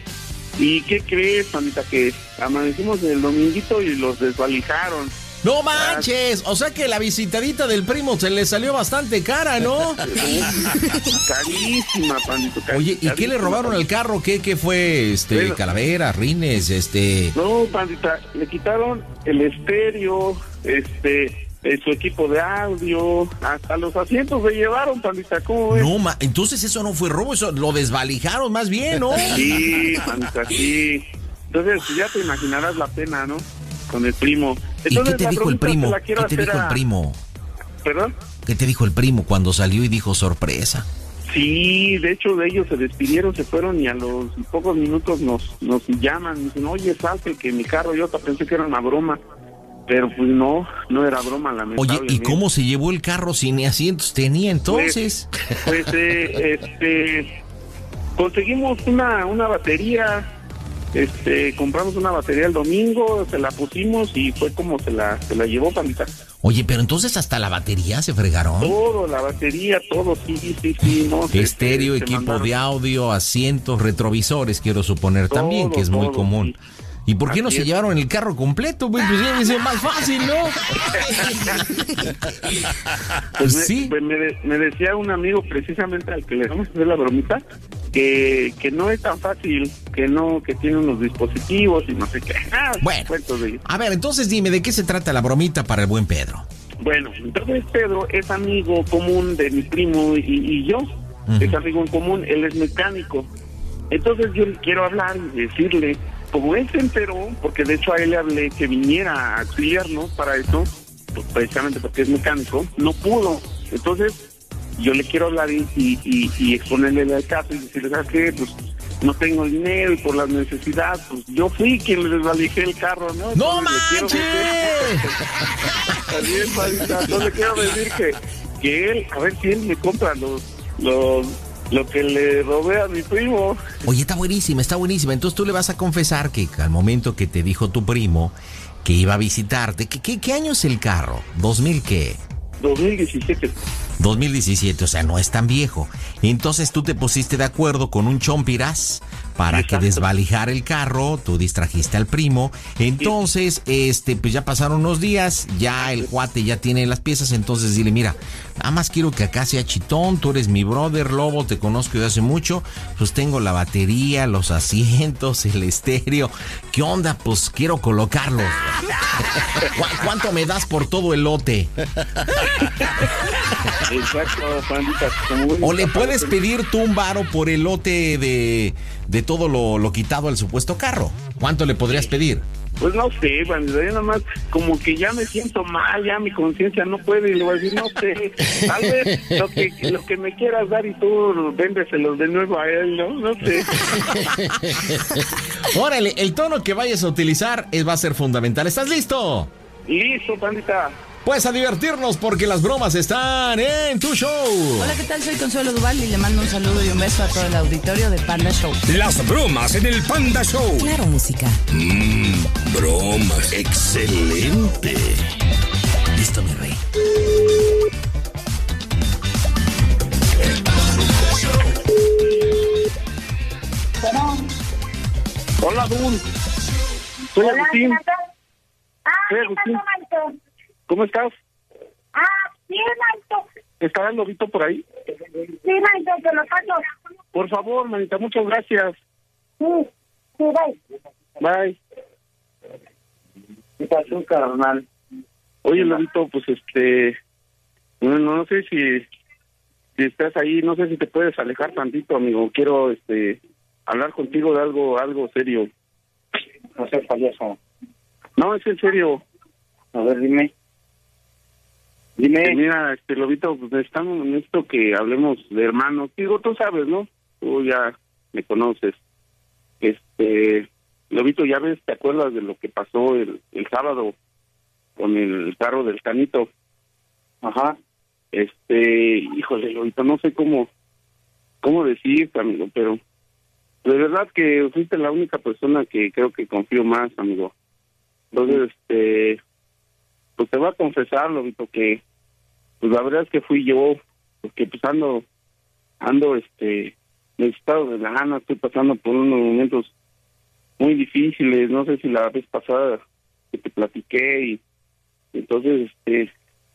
¿Y qué crees, Pandita? Que amanecimos el dominguito y los desvalijaron. ¡No manches! O sea que la visitadita del primo se le salió bastante cara, ¿no? Carísima, Pandito. cari- Oye, ¿y qué le robaron al carro? ¿Qué, qué fue? Este, Bueno. calaveras, rines, este... No, Pandita, le quitaron el estéreo, este, eh, su equipo de audio, hasta los asientos le llevaron, Pandita, ¿cómo ves? No, ma, entonces eso no fue robo, eso lo desvalijaron más bien, ¿no? Sí, Pandita, sí. Entonces, ya te imaginarás la pena, ¿no? Con el primo. ¿Y Entonces, qué te dijo el primo? ¿Qué te dijo el a- primo? ¿Perdón? ¿Qué te dijo el primo cuando salió y dijo sorpresa? Sí, de hecho de ellos se despidieron, se fueron y a los pocos minutos nos, nos llaman, dicen, oye, salte que mi carro, yo pensé que era una broma, pero pues no, no era broma, Oye, lamentablemente. ¿y cómo se llevó el carro sin ni asientos tenía entonces? Pues, eh, este, conseguimos una, una batería, este, compramos una batería el domingo, se la pusimos y fue como se la, se la llevó Pandita. Oye, pero entonces hasta la batería se fregaron. Todo, la batería, todo, sí, sí, sí, no. Estéreo, se- se equipo de audio, asientos, retrovisores, quiero suponer también, que es muy común. ¿Y por qué no se es. llevaron el carro completo? Pues ya es más fácil, ¿no? Pues me, sí. pues me, de- me decía un amigo precisamente al que le vamos a hacer la bromita que, que no es tan fácil, que no, que tiene unos dispositivos y no sé qué. Ah, Bueno. de. A ver, entonces dime, ¿de qué se trata la bromita para el buen Pedro? Bueno, entonces Pedro es amigo común de mi primo y, y yo. Es amigo en común, él es mecánico. Entonces yo le quiero hablar y decirle, como él se enteró, porque de hecho a él le hablé que viniera a auxiliarnos para eso, pues, precisamente porque es mecánico, no pudo. Entonces yo le quiero hablar y, y, y- y exponerle el caso y decirle, ¿sabes qué? Pues no tengo dinero y por las necesidades, pues yo fui quien le desvalijé el carro, ¿no? ¡No Entonces, le quiero decir- Así es, Marita. No le quiero decir que, que él, a ver si él me compra los, los, lo que le robé a mi primo. Oye, está buenísima, está buenísima. Entonces tú le vas a confesar que al momento que te dijo tu primo que iba a visitarte, ¿qué, qué, qué año es el carro? ¿2000 qué? 2017. 2017, o sea, no es tan viejo. Entonces tú te pusiste de acuerdo con un chompiras para que desvalijara el carro, tú distrajiste al primo. Entonces, este, pues ya pasaron unos días, ya el cuate ya tiene las piezas, entonces dile, mira, nada más quiero que acá sea chitón, tú eres mi brother, lobo, te conozco desde hace mucho, pues tengo la batería, los asientos, el estéreo. ¿Qué onda? Pues quiero colocarlos. ¿Cu- ¿Cuánto me das por todo el lote? Exacto, pandita. O le puedes papá, pedir tú un varo por el lote de, de todo lo, lo quitado al supuesto carro. ¿Cuánto le podrías pedir? Pues no sé, pandita, yo nada más como que ya me siento mal, ya mi conciencia no puede y le voy a decir, no sé, tal vez lo que, lo que me quieras dar y tú véndeselos de nuevo a él, ¿no? No sé. Órale, el tono que vayas a utilizar es, va a ser fundamental. ¿Estás listo? Listo, pandita. Pues a divertirnos porque las bromas están en tu show. Hola, ¿qué tal? Soy Consuelo Duval y le mando un saludo y un beso a todo el auditorio de Panda Show. Las bromas en el Panda Show. Claro, música. Mmm, bromas. Excelente. Listo, mi rey. Hola, Dul. Soy Hola. Ah, Soy ¿qué Agustín. ¿Cómo estás? Ah, sí, Maito. ¿Está el lobito por ahí? Sí, Maito, te lo paso. Por favor, manita, muchas gracias. Sí, sí, bye. Bye. ¿Qué pasó, carnal? Oye, Lobito, pues este. No, no sé si, si estás ahí, no sé si te puedes alejar tantito, amigo. Quiero este hablar contigo de algo algo serio. No sé, payaso. No, es en serio. A ver, dime. Dime. mira, este, Lobito, pues necesitamos, necesito que hablemos de hermanos. Digo, tú sabes, ¿no? Tú ya me conoces. Este, Lobito, ya ves, ¿te acuerdas de lo que pasó el, el sábado con el carro del canito? Ajá. Este, híjole, Lobito, no sé cómo, cómo decirte, amigo, pero de verdad que fuiste la única persona que creo que confío más, amigo. Entonces, este, pues te voy a confesar, Lobito, que pues la verdad es que fui yo, porque pues ando, ando, este, necesitado de la gana, estoy pasando por unos momentos muy difíciles, no sé si la vez pasada que te platiqué y entonces, este,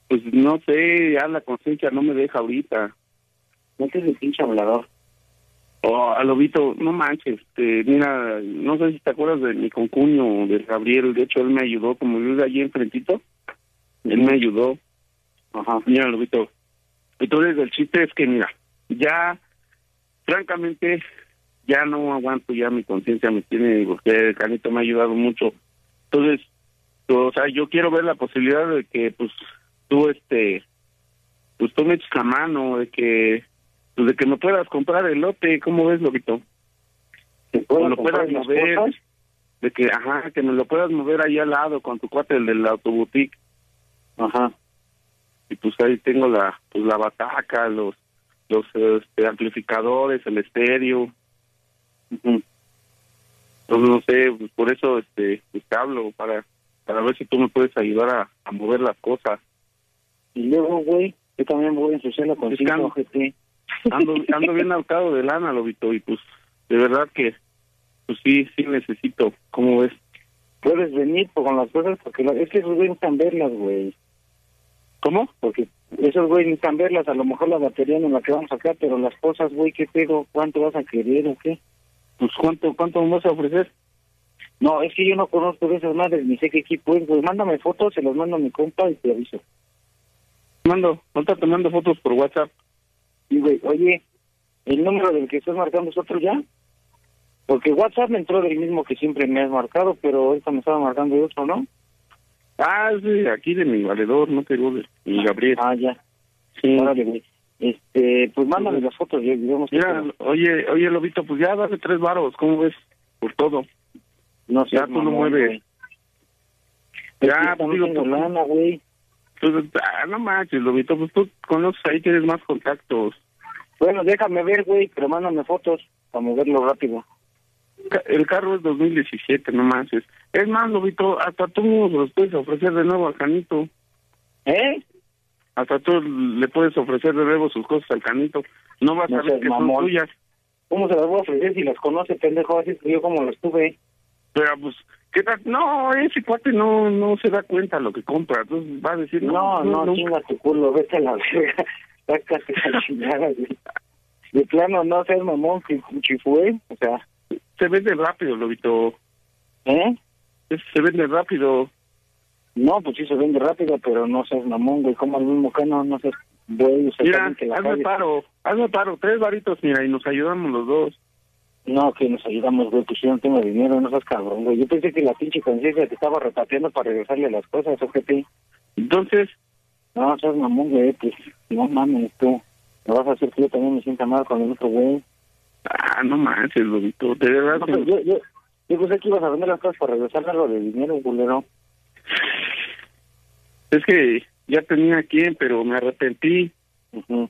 pues no sé, ya la conciencia no me deja ahorita. No te de pinche hablador. Oh, a Lobito, no manches, este, mira, no sé si te acuerdas de mi concuño, de Gabriel, de hecho él me ayudó, como vive allí enfrentito, él me ayudó. Ajá. Mira, Lobito, entonces el chiste es que, mira, ya, francamente, ya no aguanto, ya mi conciencia me tiene, porque el canito me ha ayudado mucho. Entonces, o sea, yo quiero ver la posibilidad de que, pues, tú, este, pues tú me eches la mano, de que, pues, de que me puedas comprar el lote, ¿cómo ves, Lobito? Que lo puedas mover, de que, ajá, que me lo puedas mover ahí al lado con tu cuate, el del autoboutique. Ajá. Y pues ahí tengo la, pues la bataca, los, los este, amplificadores, el estéreo. Entonces no sé, pues por eso este pues, te hablo para para ver si tú me puedes ayudar a, a mover las cosas. Y luego, güey, yo también voy a ensuciar la conciencia, Ando, ando bien ahorcado de lana, Lobito, y pues de verdad que pues sí, sí necesito. ¿Cómo ves? Puedes venir con las cosas porque la- es que güeyes necesitan verlas, güey. ¿Cómo? Porque esos güeyes necesitan verlas. A lo mejor la batería no la que vamos a sacar, pero las cosas, güey, ¿qué pedo? ¿Cuánto vas a querer o qué? Pues ¿cuánto, cuánto me vas a ofrecer? No, es que yo no conozco de esas madres, ni sé qué equipo es, güey. Mándame fotos, se los mando a mi compa y te aviso. Mando, ahorita te mando fotos por WhatsApp. Y, güey, oye, ¿el número del que estás marcando es otro ya? Porque WhatsApp me entró del mismo que siempre me has marcado, pero ahorita me estaba marcando de otro, ¿no? Ah, sí, aquí de mi valedor, no te digo de mi Gabriel. Ah, ya. Sí. Órale, güey. Este, pues mándame las fotos, ya digamos que- Mira, oye, oye, Lobito, pues ya dale tres varos, ¿cómo ves? Por todo. No sé, ya tú lo mueves. Ya, pues digo, pues, lana, güey. Pues, ah, no manches, Lobito, pues tú conoces ahí, tienes más contactos. Bueno, déjame ver, güey, pero mándame fotos para moverlo rápido. El carro es 2017, no manches. Es más, Lobito, hasta tú nos los puedes ofrecer de nuevo al Canito. ¿Eh? hasta tú le puedes ofrecer de nuevo sus cosas al canito. No vas No a ver que son mamón. tuyas. ¿Cómo se las voy a ofrecer si las conoce, pendejo? Así es que yo como las tuve. Pero pues, ¿qué tal? No, ese cuate no no se da cuenta lo que compra. Entonces va a decir, No, no, no, chinga tu culo, vete a la verga. Sácate la chingada. De plano, no seas mamón, chifue. O sea, Se vende rápido, Lobito. ¿eh? Se vende rápido. No, pues sí se vende rápido, pero no seas mamón, güey. Como el mismo cano, no seas güey. O sea, Mira, también que la hazme paro, hazme paro, tres varitos, mira, y nos ayudamos los dos. No, que nos ayudamos, güey, pues yo no tengo dinero, no seas cabrón, güey. Yo pensé que la pinche conciencia te estaba repateando para regresarle las cosas, ¿o qué te? Entonces... No, seas mamón, güey, pues no mames, tú. Me vas a hacer que yo también me sienta mal con el otro güey. Ah, no manches, Lobito, de verdad. No, pues, yo, yo, yo pensé que ibas a vender las cosas para regresarle algo de dinero, culero. Es que ya tenía quien, pero me arrepentí. Ujú.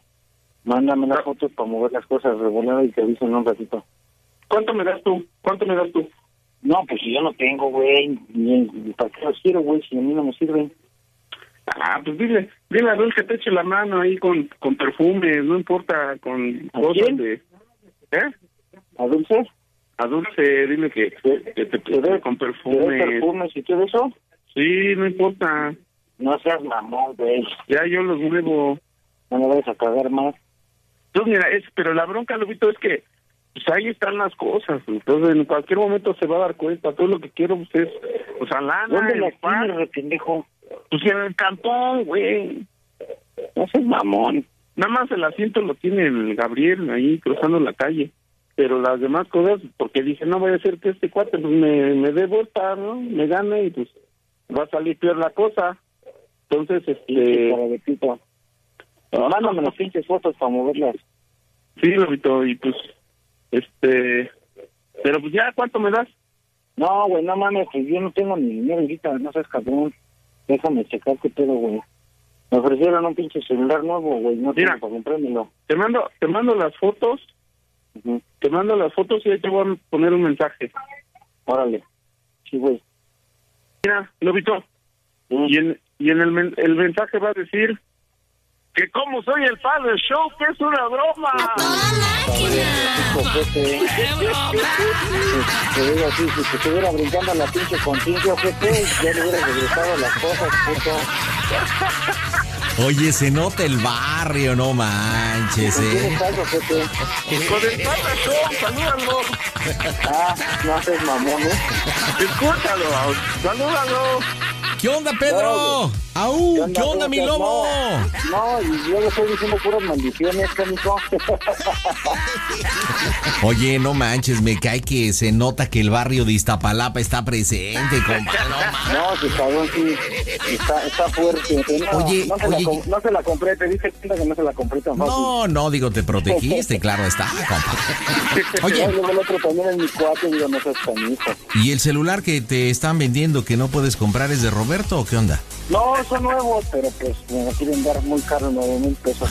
Mándame las fotos para mover las cosas revolada y te aviso en un ratito. ¿Cuánto me das tú? ¿Cuánto me das tú? No, pues si yo no tengo, güey, para qué los quiero, güey, si a mí no me sirven. Ah, pues dile, dile a Dulce que te eche la mano ahí con, con perfumes, no importa, con ¿A cosas quién? de... ¿Eh? ¿A Dulce? A Dulce, dile que, que te preste con ¿Te doy perfumes. y todo eso? Sí, no importa. No seas mamón, güey. Ya yo los muevo. No me vayas a cagar más. Entonces, mira, es, pero la bronca, Lobito, es que pues ahí están las cosas. Entonces, en cualquier momento se va a dar cuenta. Todo lo que quiero pues, es, o sea, lana, ¿Dónde las tienes, pendejo? Pues en el cantón, güey. No seas mamón. Nada más el asiento lo tiene el Gabriel ahí cruzando la calle. Pero las demás cosas, porque dije, no voy a hacer que este cuate pues me, me dé vuelta, ¿no? Me gane y pues va a salir peor la cosa. Entonces, este... De pito. Mándame las pinches fotos para moverlas. Sí, Lobito, y pues, este... Pero pues ya, ¿cuánto me das? No, güey, no mames, pues yo no tengo ni dinero ahorita, no seas cabrón. Déjame checar qué pedo, güey. Me ofrecieron un pinche celular nuevo, güey, no Mira. tengo para comprármelo. Te mando, te mando las fotos, Ujú. te mando las fotos y ahí te voy a poner un mensaje. Órale. Sí, güey. Mira, Lobito, y en, y en el, men- el mensaje va a decir que como soy el padre del show, que es una broma. Ojete. Te digo así, si te estuviera brincando la pinche conciencia, ojete, ya le hubiera regresado las cosas, puto. Oye, se nota el barrio, no manches, ¿Con quién eh. Con el show, salúdalo. Ah, no haces mamón, ¿eh? Escúchalo, salúdalo. ¿Qué onda, Pedro? ¡Au! ¿Qué onda, mi lobo? No, y luego estoy diciendo puras maldiciones, canico. Oye, no manches, me cae que se nota que el barrio de Iztapalapa está presente, compa. No. No, que cabrón, sí. Está, está fuerte. No, Oye, no se, la, oye. com- no se la compré, te dije que no se la compré tan fácil. No, no, digo, te protegiste, claro está, compa. Oye. No, el otro también es mi cuate, digo, no seas canijo. ¿Y el celular que te están vendiendo que no puedes comprar es de Roberto o qué onda? No, son nuevos, pero pues me lo quieren dar muy caro, nueve mil pesos.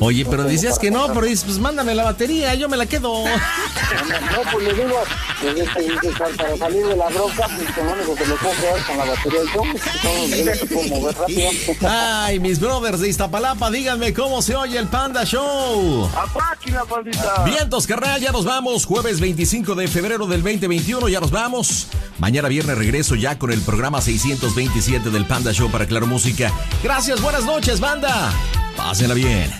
Oye, pero decías que no, pero dices, pues mándame la batería, yo me la quedo. No, no, pues le digo, pues para- salir de la bronca, pues lo único que le puedo quedar con la batería yo, pues, no se puedo mover rápido. Ay, mis brothers de Iztapalapa, díganme cómo se oye el Panda Show. A máquina, pandita. Vientos, carnal, ya nos vamos. Jueves 25 de febrero del 2021, ya nos vamos. Mañana viernes regreso ya con el programa 627 del Panda Para Claro Música. Gracias, buenas noches, banda. Pásenla bien.